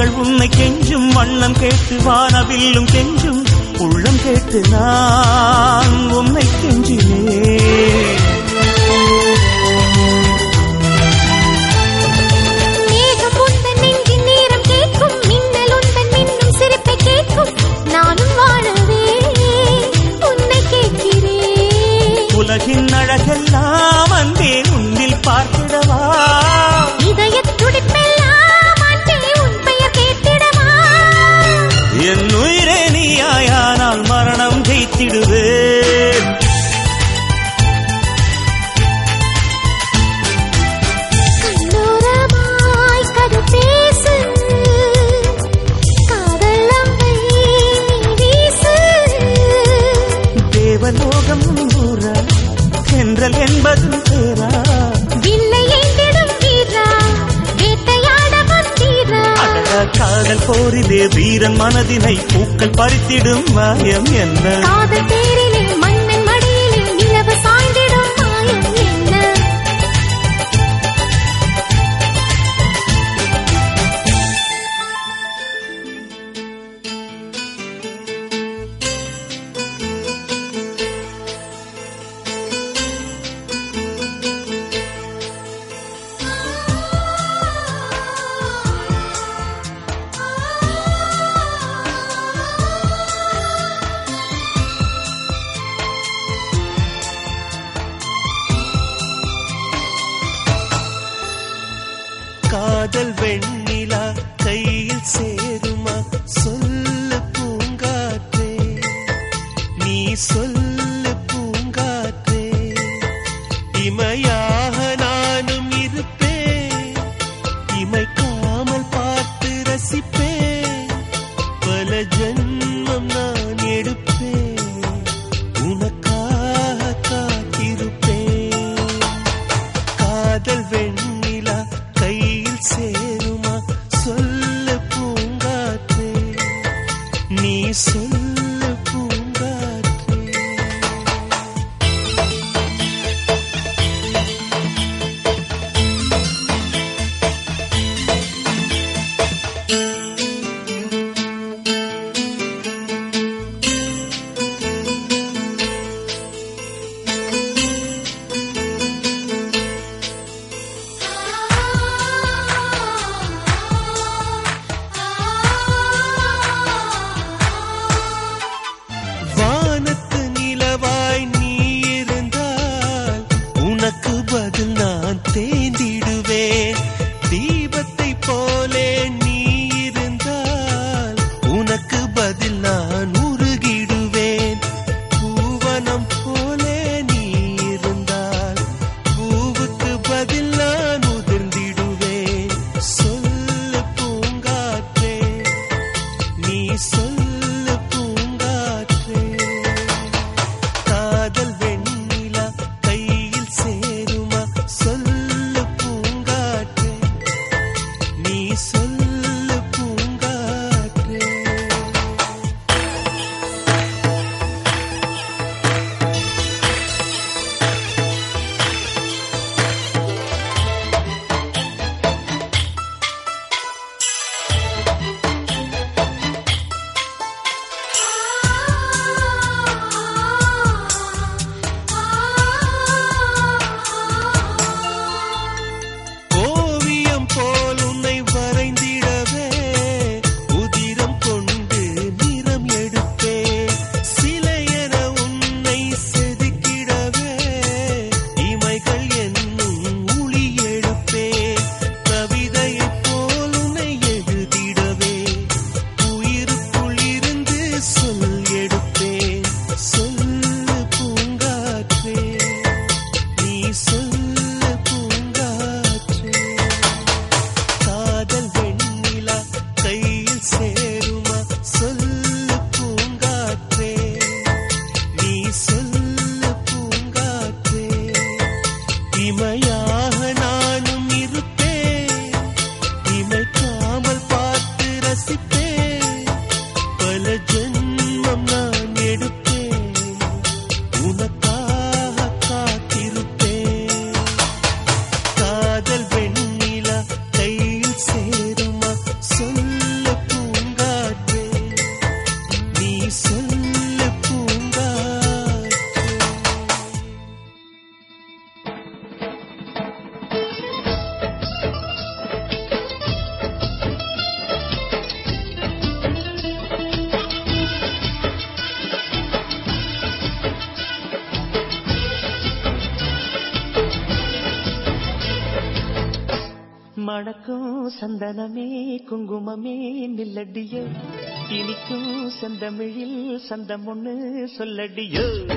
பூக்கள் உன்னை கெஞ்சும் வண்ணம் கேட்டு வானவில்லும் கெஞ்சும் உள்ளம் கேட்டு நான் செந்தமிழில் சந்தம் ஒண்ணு சொல்லடியோ.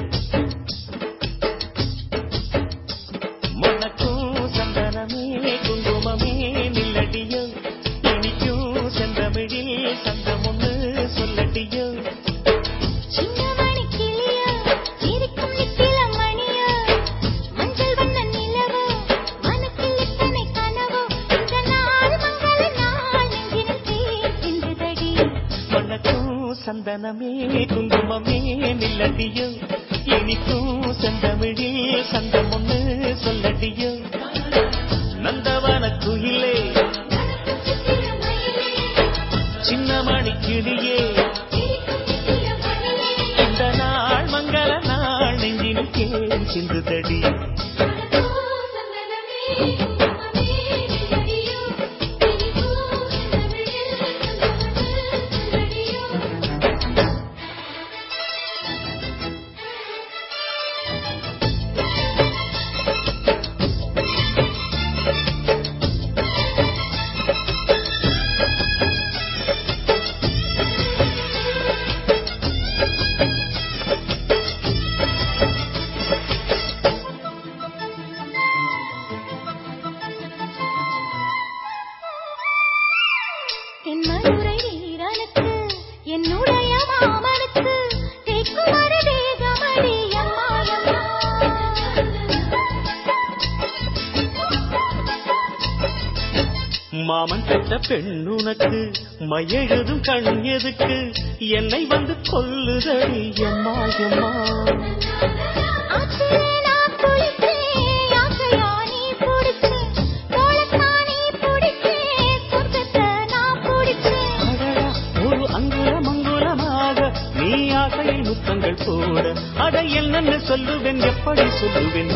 அம்மா எழுதும் கண் எதுக்கு? என்னை வந்து கொல்லுதடி அம்மா அம்மா முத்தங்கள் போட. அட என்னன்னு சொல்லுவேன் எப்படி சொல்லுவேன்?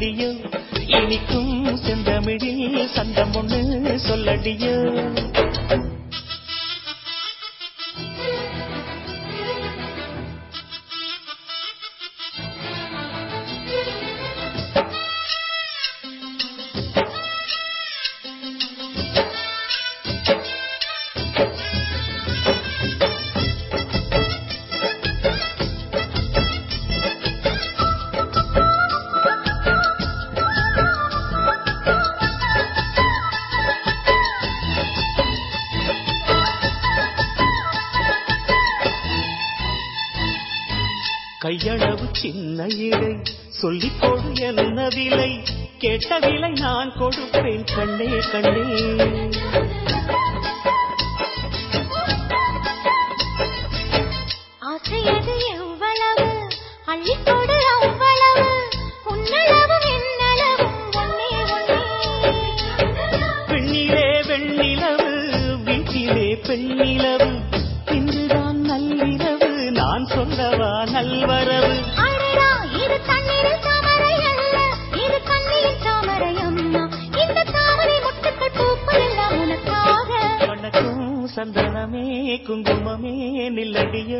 the you. கையளவு சின்ன இடை சொல்லிக் கொடு என்ன விலை கேட்ட விலை நான் கொடுப்பேன் கண்ணே கண்ணே. ஆசை எது எவ்வளவு? அள்ளிக்கொள்ள சொல்லட்டிய.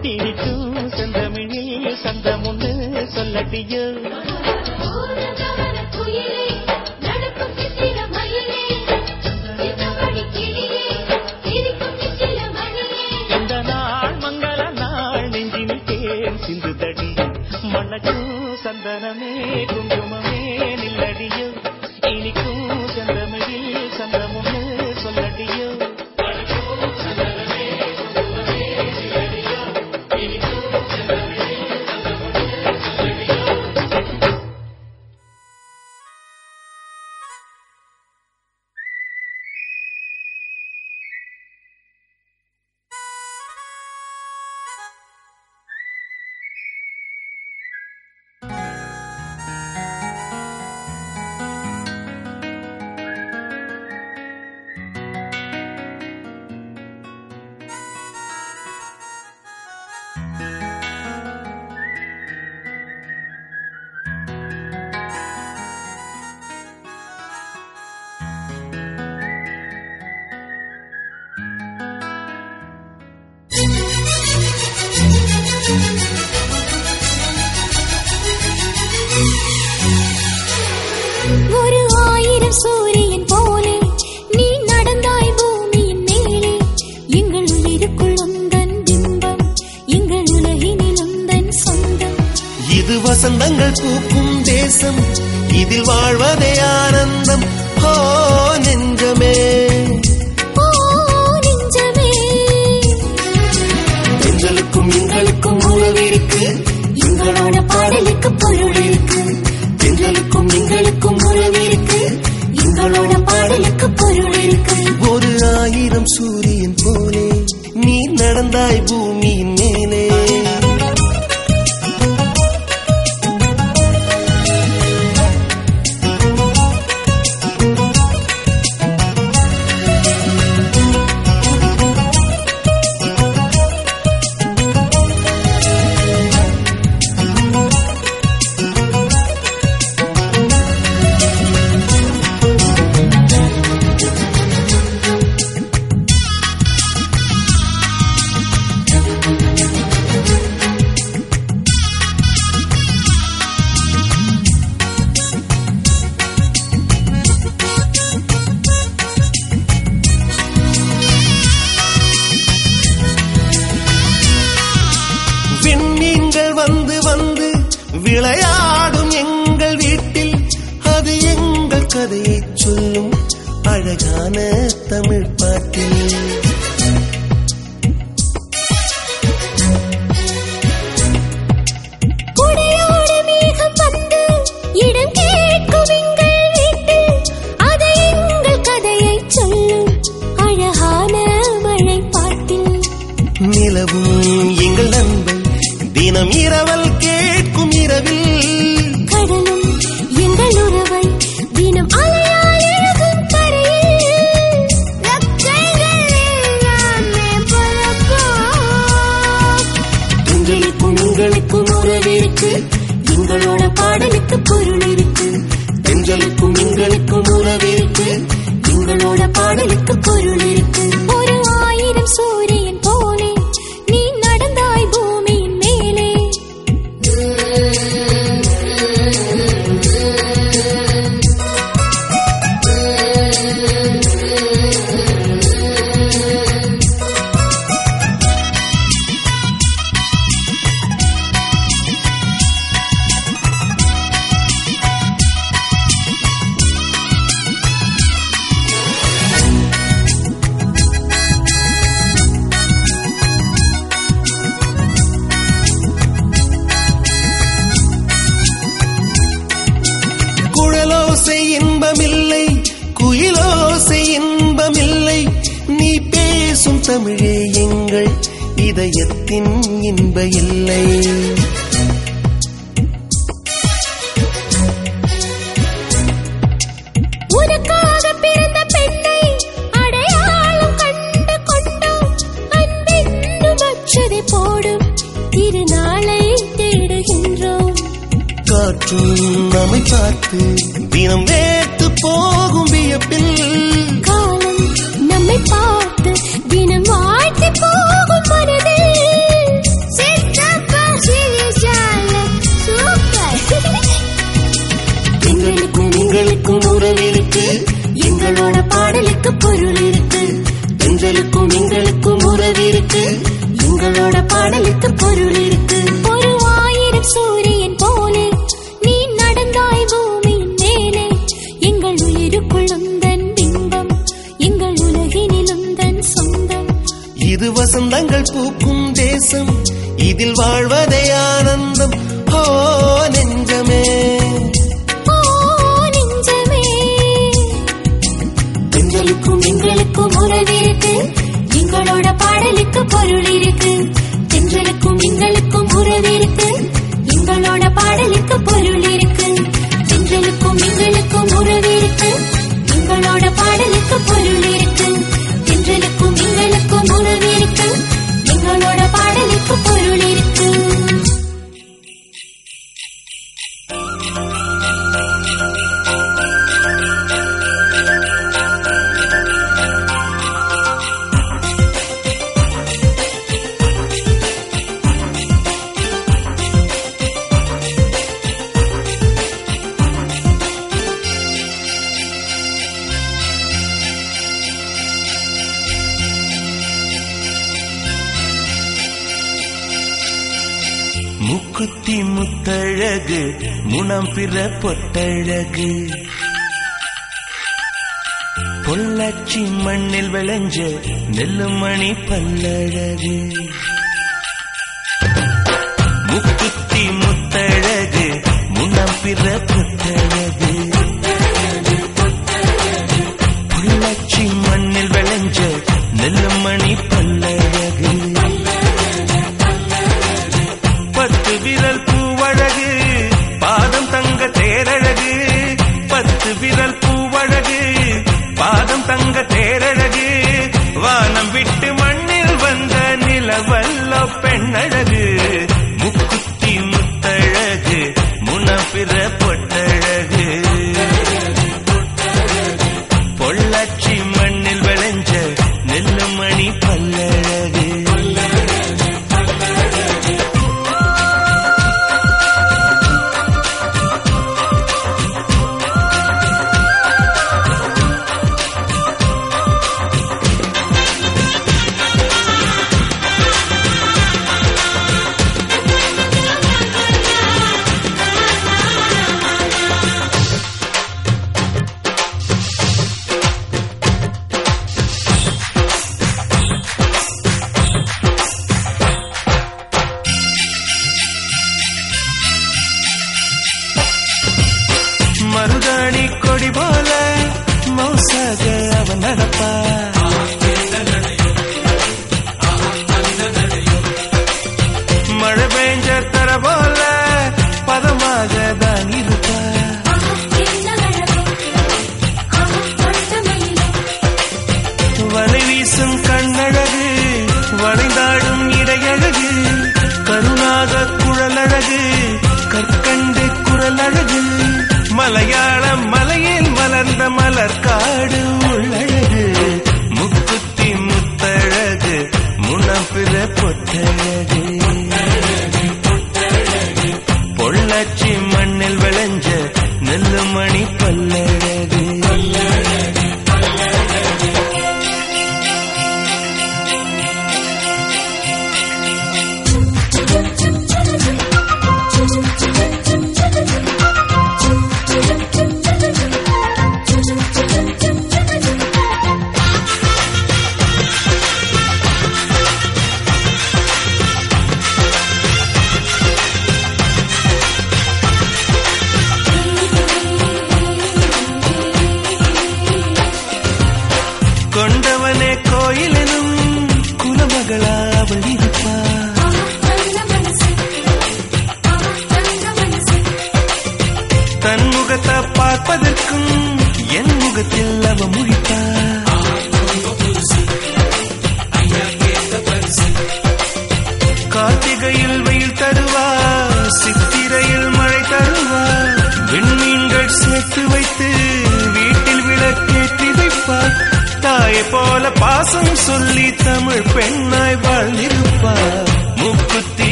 திரிக்கும் செந்தமிழில் சந்தமுன்னு சொல்லட்டிய.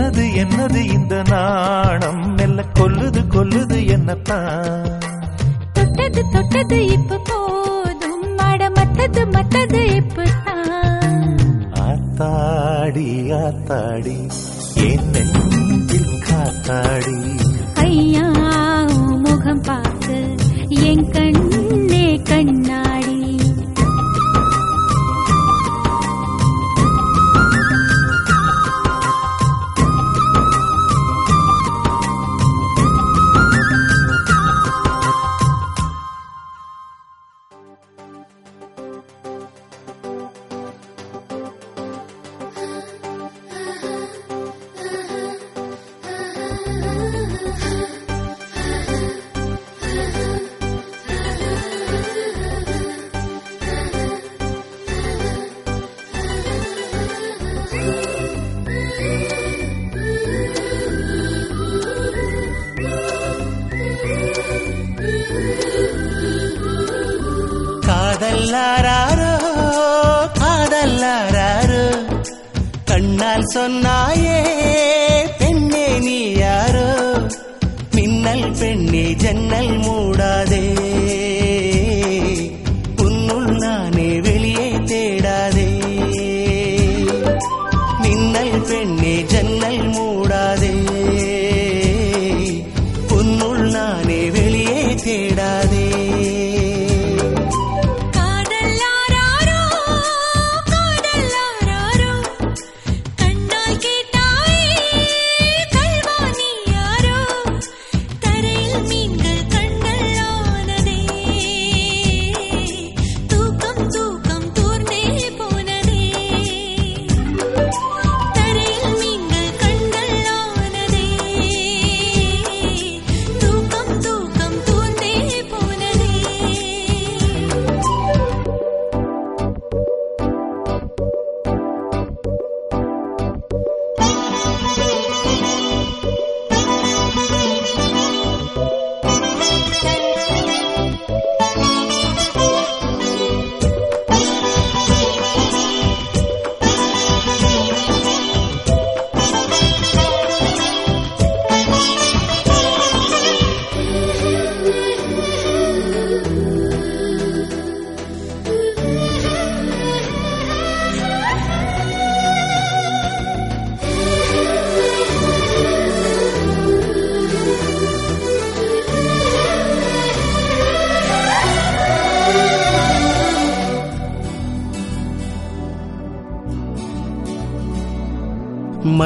என்னது என்னது இந்த நாணம்? மெல்ல கொல்லுது கொல்லுது என்னத்தான்? தொட்டது தொட்டது இப்ப போதும். மாட மத்தது மத்தது இப்பத்தான். ஆத்தாடி ஆத்தாடி என் நெஞ்சில் காத்தாடி. ஐயா முகம் பார்த்து என் கண்ணே கண்ணா.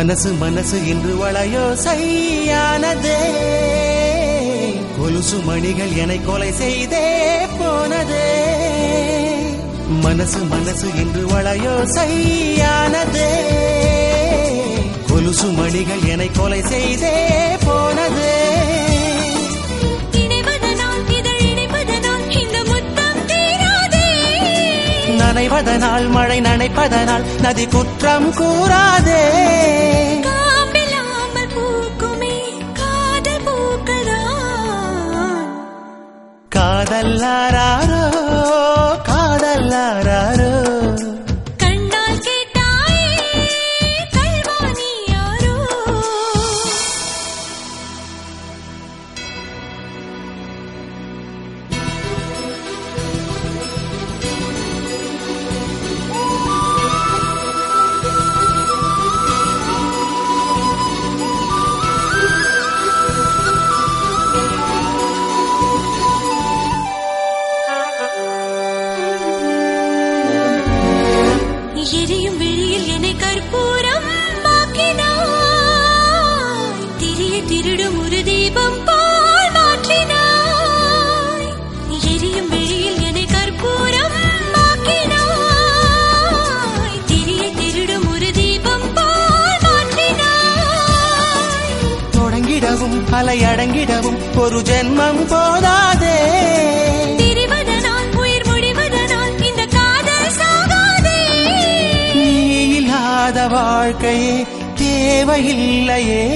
மனசு மனசு என்று வளையோ சரியானதே கொலுசு மணிகள் என்னை கொலை செய்தே போனதே. மனசு மனசு என்று வளையோ சரியானதே கொலுசு மணிகள் என்னை கொலை செய்தே போனது. நனைவதனால் மழை நனைப்பதனால் நதி குற்றம் கூறாதே. காதல்லாரோ காதல்லாரோ ஒரு ஜென்மம் போதாதே. தெரிவதனால் உயிர் முடிவதனால் இந்த காதல் சாகாதே. நீ இல்லாத வாழ்க்கையே தேவையில்லையே.